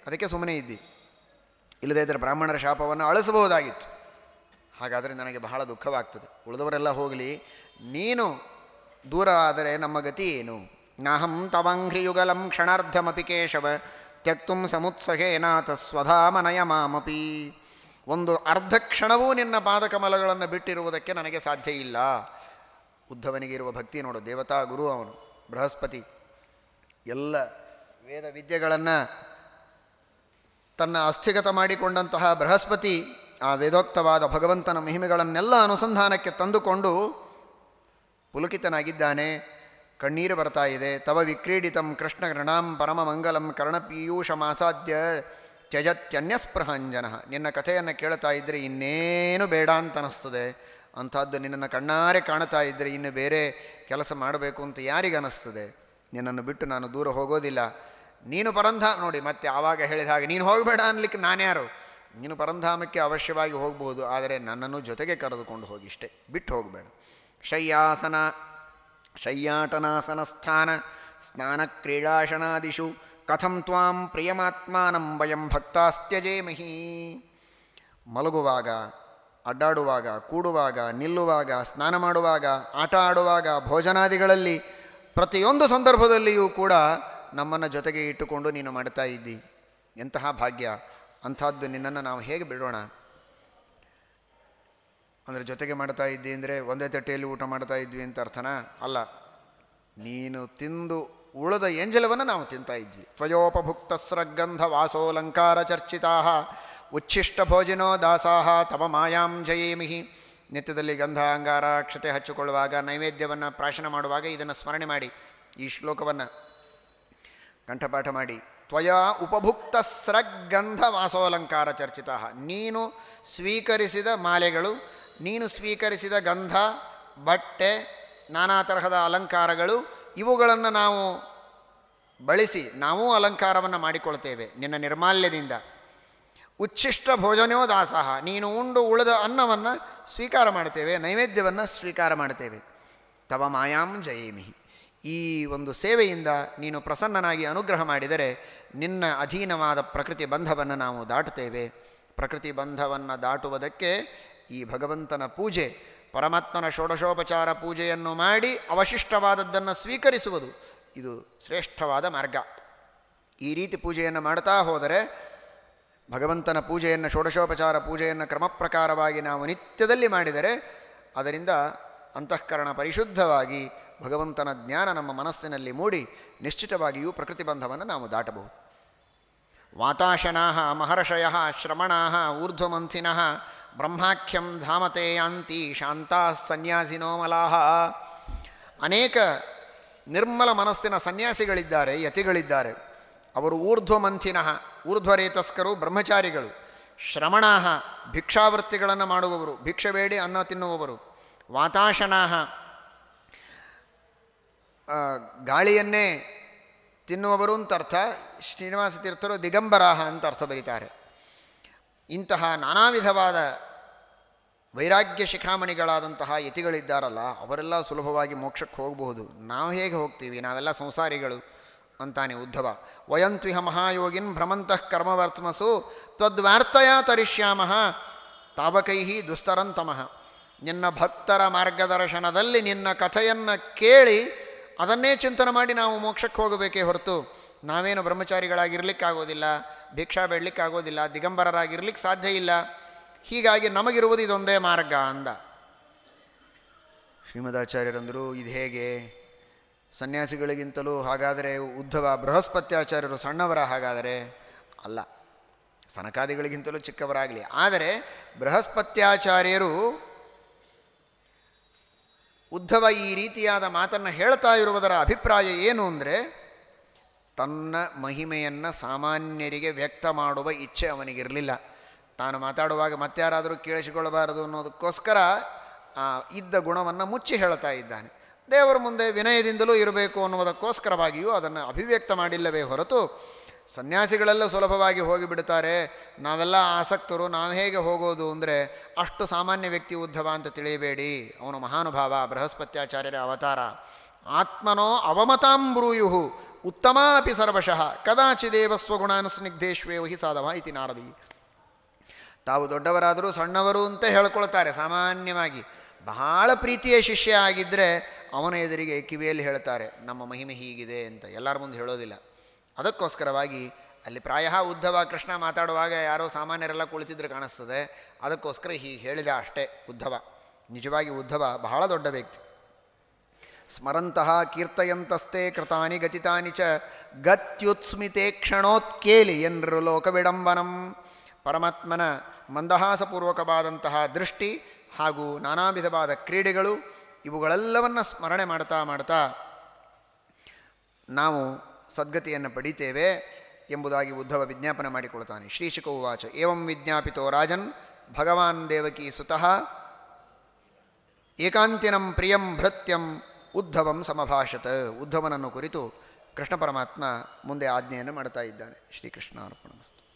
ಅದಕ್ಕೆ ಸುಮ್ಮನೆ ಇದ್ದಿ. ಇಲ್ಲದೇ ಇದ್ದರೆ ಬ್ರಾಹ್ಮಣರ ಶಾಪವನ್ನು ಅಳಿಸಬಹುದಾಗಿತ್ತು. ಹಾಗಾದರೆ ನನಗೆ ಬಹಳ ದುಃಖವಾಗ್ತದೆ. ಉಳಿದವರೆಲ್ಲ ಹೋಗಲಿ, ನೀನು ದೂರ ಆದರೆ ನಮ್ಮ ಗತಿ ಏನು? ನಾಹಂ ತವಾಂಘ್ರಿಯುಗಲಂ ಕ್ಷಣಾರ್ಧಮಪಿ ಕೇಶವ, ತ್ಯಕ್ತು ಸಮುತ್ಸಹೇನಾಥ ಸ್ವಧಾಮನಯ ಮಾಮಪಿ. ಒಂದು ಅರ್ಧ ಕ್ಷಣವೂ ನಿನ್ನ ಪಾದಕಮಲಗಳನ್ನು ಬಿಟ್ಟಿರುವುದಕ್ಕೆ ನನಗೆ ಸಾಧ್ಯ ಇಲ್ಲ. ಉದ್ಧವನಿಗೆ ಇರುವ ಭಕ್ತಿ ನೋಡು, ದೇವತಾ ಗುರು ಅವನು, ಬೃಹಸ್ಪತಿ. ಎಲ್ಲ ವೇದ ವಿದ್ಯೆಗಳನ್ನು ತನ್ನ ಅಸ್ಥಿಗತ ಮಾಡಿಕೊಂಡಂತಹ ಬೃಹಸ್ಪತಿ ಆ ವೇದೋಕ್ತವಾದ ಭಗವಂತನ ಮಹಿಮೆಗಳನ್ನೆಲ್ಲ ಅನುಸಂಧಾನಕ್ಕೆ ತಂದುಕೊಂಡು ಪುಲುಕಿತನಾಗಿದ್ದಾನೆ. ಕಣ್ಣೀರು ಬರ್ತಾ ಇದೆ. ತವ ವಿಕ್ರೀಡಿತಂ ಕೃಷ್ಣ ಗೃಣಾಂ ಕರ್ಣಪೀಯೂಷ ಮಾಸಾಧ್ಯ ತ್ಯಜತ್ಯನ್ಯಸ್ಪೃಹಾಂಜನ. ನಿನ್ನ ಕಥೆಯನ್ನು ಕೇಳ್ತಾ ಇದ್ದರೆ ಇನ್ನೇನು ಬೇಡ ಅಂತ ಅನ್ನಿಸ್ತದೆ ಅಂಥದ್ದು ನಿನ್ನನ್ನು ಕಣ್ಣಾರೆ ಕಾಣ್ತಾ ಇದ್ದರೆ ಇನ್ನು ಬೇರೆ ಕೆಲಸ ಮಾಡಬೇಕು ಅಂತ ಯಾರಿಗನ್ನಿಸ್ತದೆ ನಿನ್ನನ್ನು ಬಿಟ್ಟು ನಾನು ದೂರ ಹೋಗೋದಿಲ್ಲ. ನೀನು ಪರಂಧಾಮ ನೋಡಿ, ಮತ್ತೆ ಆವಾಗ ಹೇಳಿದ ಹಾಗೆ, ನೀನು ಹೋಗಬೇಡ ಅನ್ಲಿಕ್ಕೆ ನಾನ್ಯಾರು ನೀನು ಪರಂಧಾಮಕ್ಕೆ ಅವಶ್ಯವಾಗಿ ಹೋಗ್ಬೋದು, ಆದರೆ ನನ್ನನ್ನು ಜೊತೆಗೆ ಕರೆದುಕೊಂಡು ಹೋಗಿ ಇಷ್ಟೇ, ಬಿಟ್ಟು ಹೋಗಬೇಡ. ಶಯ್ಯಾಸನ ಶಯ್ಯಾಟನಾಸನ ಸ್ಥಾನ ಸ್ನಾನ ಕ್ರೀಡಾಶನಾದಿಷು ಕಥಂ ತ್ವಾಂ ಪ್ರಿಯಮಾತ್ಮಾನಂ ವಯಂ ಭಕ್ತಾಸ್ತ್ಯಜೇಮಹಿ ಮಲಗುವಾಗ, ಅಡ್ಡಾಡುವಾಗ, ಕೂಡುವಾಗ, ನಿಲ್ಲುವಾಗ, ಸ್ನಾನ ಮಾಡುವಾಗ, ಆಟ ಆಡುವಾಗ, ಭೋಜನಾದಿಗಳಲ್ಲಿ ಪ್ರತಿಯೊಂದು ಸಂದರ್ಭದಲ್ಲಿಯೂ ಕೂಡ ನಮ್ಮನ್ನು ಜೊತೆಗೆ ಇಟ್ಟುಕೊಂಡು ನೀನು ಮಾಡ್ತಾ ಇದ್ದಿ. ಎಂತಹ ಭಾಗ್ಯ. ಅಂಥದ್ದು ನಿನ್ನನ್ನು ನಾವು ಹೇಗೆ ಬಿಡೋಣ? ಅಂದರೆ ಜೊತೆಗೆ ಮಾಡ್ತಾ ಇದ್ದಿ ಅಂದರೆ ಒಂದೇ ತಟ್ಟೆಯಲ್ಲಿ ಊಟ ಮಾಡ್ತಾ ಇದ್ವಿ ಅಂತ ಅರ್ಥನಾ? ಅಲ್ಲ. ನೀನು ತಿಂದು ಉಳಿದ ಎಂಜಲವನ್ನು ನಾವು ತಿಂತಾ ಇದ್ವಿ. ತ್ವಯೋಪಭುಕ್ತ ಸ್ರಗಂಧ ವಾಸೋಲಂಕಾರ ಚರ್ಚಿತಾ ಉಚ್ಛಿಷ್ಟ ಭೋಜನೋ ದಾಸಾಹ. ತಮ ಮಾಯಾಂ ಜಯೇಮಿಹಿ. ನಿತ್ಯದಲ್ಲಿ ಗಂಧ ಅಂಗಾರ ಅಕ್ಷತೆ ಹಚ್ಚಿಕೊಳ್ಳುವಾಗ ನೈವೇದ್ಯವನ್ನು ಪ್ರಾಶನ ಮಾಡುವಾಗ ಇದನ್ನು ಸ್ಮರಣೆ ಮಾಡಿ ಈ ಶ್ಲೋಕವನ್ನು. ಕಂಠಪಾಠ ಮಾಡಿ. ತ್ವಯಾ ಉಪಭುಕ್ತ ಸ್ರಗ್ಗಂಧ ವಾಸೋಲಂಕಾರ ಚರ್ಚಿತ. ನೀನು ಸ್ವೀಕರಿಸಿದ ಮಾಲೆಗಳು, ನೀನು ಸ್ವೀಕರಿಸಿದ ಗಂಧ, ಬಟ್ಟೆ, ನಾನಾ ತರಹದ ಅಲಂಕಾರಗಳು, ಇವುಗಳನ್ನು ನಾವು ಬಳಸಿ ನಾವೂ ಅಲಂಕಾರವನ್ನು ಮಾಡಿಕೊಳ್ತೇವೆ ನಿನ್ನ ನಿರ್ಮಾಲ್ಯದಿಂದ. ಉಚ್ಛಿಷ್ಟ ಭೋಜನೋ ದಾಸಃ ನೀನು ಉಂಡು ಉಳಿದ ಅನ್ನವನ್ನು ಸ್ವೀಕಾರ ಮಾಡ್ತೇವೆ ನೈವೇದ್ಯವನ್ನು ಸ್ವೀಕಾರ ಮಾಡ್ತೇವೆ ತವ ಮಾಯಾಂ ಜಯೇಮಿಹಿ. ಈ ಒಂದು ಸೇವೆಯಿಂದ ನೀನು ಪ್ರಸನ್ನನಾಗಿ ಅನುಗ್ರಹ ಮಾಡಿದರೆ ನಿನ್ನ ಅಧೀನವಾದ ಪ್ರಕೃತಿ ಬಂಧವನ್ನು ನಾವು ದಾಟುತ್ತೇವೆ. ಪ್ರಕೃತಿ ಬಂಧವನ್ನು ದಾಟುವುದಕ್ಕೆ ಈ ಭಗವಂತನ ಪೂಜೆ, ಪರಮಾತ್ಮನ ಷೋಡಶೋಪಚಾರ ಪೂಜೆಯನ್ನು ಮಾಡಿ ಅವಶಿಷ್ಟವಾದದ್ದನ್ನು ಸ್ವೀಕರಿಸುವುದು ಇದು ಶ್ರೇಷ್ಠವಾದ ಮಾರ್ಗ. ಈ ರೀತಿ ಪೂಜೆಯನ್ನು ಮಾಡ್ತಾ ಹೋದರೆ ಭಗವಂತನ ಪೂಜೆಯನ್ನು, ಷೋಡಶೋಪಚಾರ ಪೂಜೆಯನ್ನು ಕ್ರಮ ಪ್ರಕಾರವಾಗಿ ನಾವು ನಿತ್ಯದಲ್ಲಿ ಮಾಡಿದರೆ ಅದರಿಂದ ಅಂತಃಕರಣ ಪರಿಶುದ್ಧವಾಗಿ ಭಗವಂತನ ಜ್ಞಾನ ನಮ್ಮ ಮನಸ್ಸಿನಲ್ಲಿ ಮೂಡಿ ನಿಶ್ಚಿತವಾಗಿಯೂ ಪ್ರಕೃತಿ ಬಂಧವನ್ನು ನಾವು ದಾಟಬಹುದು. ವಾತಾಶನಾ ಮಹರ್ಷಯ ಶ್ರಮಣಾ ಊರ್ಧ್ವಮಂಥಿನ, ಬ್ರಹ್ಮಾಖ್ಯಂ ಧಾಮತೆ ಯಾಂತಿ ಶಾಂತಾ ಸನ್ಯಾಸಿನೋಮಲಾಹ ಅನೇಕ ನಿರ್ಮಲ ಮನಸ್ಸಿನ ಸನ್ಯಾಸಿಗಳಿದ್ದಾರೆ, ಯತಿಗಳಿದ್ದಾರೆ. ಅವರು ಊರ್ಧ್ವಮಂಥಿನಃ, ಊರ್ಧ್ವರೇತಸ್ಕರು, ಬ್ರಹ್ಮಚಾರಿಗಳು. ಶ್ರಮಣಾಹ, ಭಿಕ್ಷಾವೃತ್ತಿಗಳನ್ನು ಮಾಡುವವರು, ಭಿಕ್ಷೆ ಬೇಡಿ ಅನ್ನ ತಿನ್ನುವವರು. ವಾತಾಶನಾಹ ಗಾಳಿಯನ್ನೇ ತಿನ್ನುವವರು ಅಂತ ಅರ್ಥ, ಶ್ರೀನಿವಾಸ ತೀರ್ಥರು ದಿಗಂಬರಾಹ ಅಂತ ಅರ್ಥ ಬರೀತಾರೆ. ಇಂತಹ ನಾನಾ ವಿಧವಾದ ವೈರಾಗ್ಯ ಶಿಖಾಮಣಿಗಳಾದಂತಹ ಯತಿಗಳಿದ್ದಾರಲ್ಲ, ಅವರೆಲ್ಲ ಸುಲಭವಾಗಿ ಮೋಕ್ಷಕ್ಕೆ ಹೋಗಬಹುದು. ನಾವು ಹೇಗೆ ಹೋಗ್ತೀವಿ? ನಾವೆಲ್ಲ ಸಂಸಾರಿಗಳು ಅಂತಾನೆ ಉದ್ಧವ. ವಯಂತ್ವಿಹ ಮಹಾಯೋಗಿನ್ ಭ್ರಮಂತಃ ಕರ್ಮವರ್ತಮಸು ತ್ವದ್ವಾರ್ತಯ ತರಿಷ್ಯಾಮ ತಾವಕೈಹಿ ದುಸ್ತರಂತಮಃ. ನಿನ್ನ ಭಕ್ತರ ಮಾರ್ಗದರ್ಶನದಲ್ಲಿ ನಿನ್ನ ಕಥೆಯನ್ನು ಕೇಳಿ ಅದನ್ನೇ ಚಿಂತನೆ ಮಾಡಿ ನಾವು ಮೋಕ್ಷಕ್ಕೆ ಹೋಗಬೇಕೇ ಹೊರತು ನಾವೇನು ಬ್ರಹ್ಮಚಾರಿಗಳಾಗಿರ್ಲಿಕ್ಕಾಗೋದಿಲ್ಲ ಭಿಕ್ಷಾ ಬೇಡಲಿಕ್ಕಾಗೋದಿಲ್ಲ ದಿಗಂಬರರಾಗಿರ್ಲಿಕ್ಕೆ ಸಾಧ್ಯ ಇಲ್ಲ. ಹೀಗಾಗಿ ನಮಗಿರುವುದು ಇದೊಂದೇ ಮಾರ್ಗ ಅಂದ. ಶ್ರೀಮದಾಚಾರ್ಯರಂದರು, ಇದು ಹೇಗೆ? ಸನ್ಯಾಸಿಗಳಿಗಿಂತಲೂ ಹಾಗಾದರೆ ಉದ್ಧವ ಬೃಹಸ್ಪತ್ಯಾಚಾರ್ಯರು ಸಣ್ಣವರ ಹಾಗಾದರೆ? ಅಲ್ಲ, ಸನಕಾದಿಗಳಿಗಿಂತಲೂ ಚಿಕ್ಕವರಾಗಲಿ. ಆದರೆ ಬೃಹಸ್ಪತ್ಯಾಚಾರ್ಯರು ಉದ್ಧವ ಈ ರೀತಿಯಾದ ಮಾತನ್ನು ಹೇಳ್ತಾ ಇರುವುದರ ಅಭಿಪ್ರಾಯ ಏನು ಅಂದರೆ, ತನ್ನ ಮಹಿಮೆಯನ್ನು ಸಾಮಾನ್ಯರಿಗೆ ವ್ಯಕ್ತ ಮಾಡುವ ಇಚ್ಛೆ ಅವನಿಗಿರಲಿಲ್ಲ. ತಾನು ಮಾತಾಡುವಾಗ ಮತ್ತಾರಾದರೂ ಕೇಳಿಸಿಕೊಳ್ಳಬಾರದು ಅನ್ನೋದಕ್ಕೋಸ್ಕರ ಇದ್ದ ಗುಣವನ್ನು ಮುಚ್ಚಿ ಹೇಳ್ತಾ ಇದ್ದಾನೆ. ದೇವರ ಮುಂದೆ ವಿನಯದಿಂದಲೂ ಇರಬೇಕು ಅನ್ನುವುದಕ್ಕೋಸ್ಕರವಾಗಿಯೂ ಅದನ್ನು ಅಭಿವ್ಯಕ್ತ ಮಾಡಿಲ್ಲವೇ ಹೊರತು ಸನ್ಯಾಸಿಗಳೆಲ್ಲ ಸುಲಭವಾಗಿ ಹೋಗಿಬಿಡ್ತಾರೆ. ನಾವೆಲ್ಲ ಆಸಕ್ತರು, ನಾವು ಹೇಗೆ ಹೋಗೋದು ಅಂದರೆ ಅಷ್ಟು ಸಾಮಾನ್ಯ ವ್ಯಕ್ತಿ ಉದ್ಧವ ಅಂತ ತಿಳಿಯಬೇಡಿ. ಅವನು ಮಹಾನುಭಾವ, ಬೃಹಸ್ಪತ್ಯಾಚಾರ್ಯರ ಅವತಾರ. ಆತ್ಮನೋ ಅವಮತಾಂಬ್ರೂಯು, ಉತ್ತಮ ಅಪಿ ಸರ್ವಶಃ, ಕದಾಚಿದೇವ ಸ್ವಗುಣಾನುಸ್ನಿಗ್ಧೇಶ್ವೇ ವಹಿ ಸಾಧವ ಇತಿ ನಾರದಿ. ತಾವು ದೊಡ್ಡವರಾದರೂ ಸಣ್ಣವರು ಅಂತ ಹೇಳ್ಕೊಳ್ತಾರೆ ಸಾಮಾನ್ಯವಾಗಿ. ಬಹಳ ಪ್ರೀತಿಯ ಶಿಷ್ಯ ಆಗಿದ್ದರೆ ಅವನ ಎದುರಿಗೆ ಕಿವಿಯಲ್ಲಿ ಹೇಳ್ತಾರೆ, ನಮ್ಮ ಮಹಿಮೆ ಹೀಗಿದೆ ಅಂತ. ಎಲ್ಲರ ಮುಂದೆ ಹೇಳೋದಿಲ್ಲ. ಅದಕ್ಕೋಸ್ಕರವಾಗಿ ಅಲ್ಲಿ ಪ್ರಾಯ ಉದ್ಧವ ಕೃಷ್ಣ ಮಾತಾಡುವಾಗ ಯಾರೋ ಸಾಮಾನ್ಯರೆಲ್ಲ ಕುಳಿತಿದ್ರೆ ಕಾಣಿಸ್ತದೆ. ಅದಕ್ಕೋಸ್ಕರ ಹೀಗೆ ಹೇಳಿದ ಅಷ್ಟೇ ಉದ್ಧವ. ನಿಜವಾಗಿ ಉದ್ಧವ ಬಹಳ ದೊಡ್ಡ ವ್ಯಕ್ತಿ. ಸ್ಮರಂತಹ ಕೀರ್ತಯಂತಸ್ತೆ ಕೃತಾನಿ ಗತಿತಾನಿ ಚ ಗತ್ಯುತ್ಸ್ಮಿತೆ ಕ್ಷಣೋತ್ಕೇಲಿ ಎನ್ರು ಲೋಕವಿಡಂಬನಂ. ಪರಮಾತ್ಮನ ಮಂದಹಾಸಪೂರ್ವಕವಾದಂತಹ ದೃಷ್ಟಿ ಹಾಗೂ ನಾನಾ ವಿಧವಾದ ಕ್ರೀಡೆಗಳು ಇವುಗಳೆಲ್ಲವನ್ನು ಸ್ಮರಣೆ ಮಾಡ್ತಾ ಮಾಡ್ತಾ ನಾವು ಸದ್ಗತಿಯನ್ನು ಪಡಿತೇವೆ ಎಂಬುದಾಗಿ ಉದ್ಧವ ವಿಜ್ಞಾಪನೆ ಮಾಡಿಕೊಳ್ತಾನೆ ಶ್ರೀಶುಕ ಉವಾಚ. ಏವಂ ವಿಜ್ಞಾಪಿತೋ ರಾಜನ್ ಭಗವಾನ್ ದೇವಕಿ ಸುತಃ ಏಕಾಂತಿನಂ ಪ್ರಿಯಂ ಭೃತ್ಯಂ ಉದ್ಧವಂ ಸಮಭಾಷತ. ಉದ್ಧವನನ್ನು ಕುರಿತು ಕೃಷ್ಣ ಪರಮಾತ್ಮ ಮುಂದೆ ಆಜ್ಞೆಯನ್ನು ಮಾಡ್ತಾ ಇದ್ದಾನೆ. ಶ್ರೀಕೃಷ್ಣ ಅರ್ಪಣಮಸ್ತು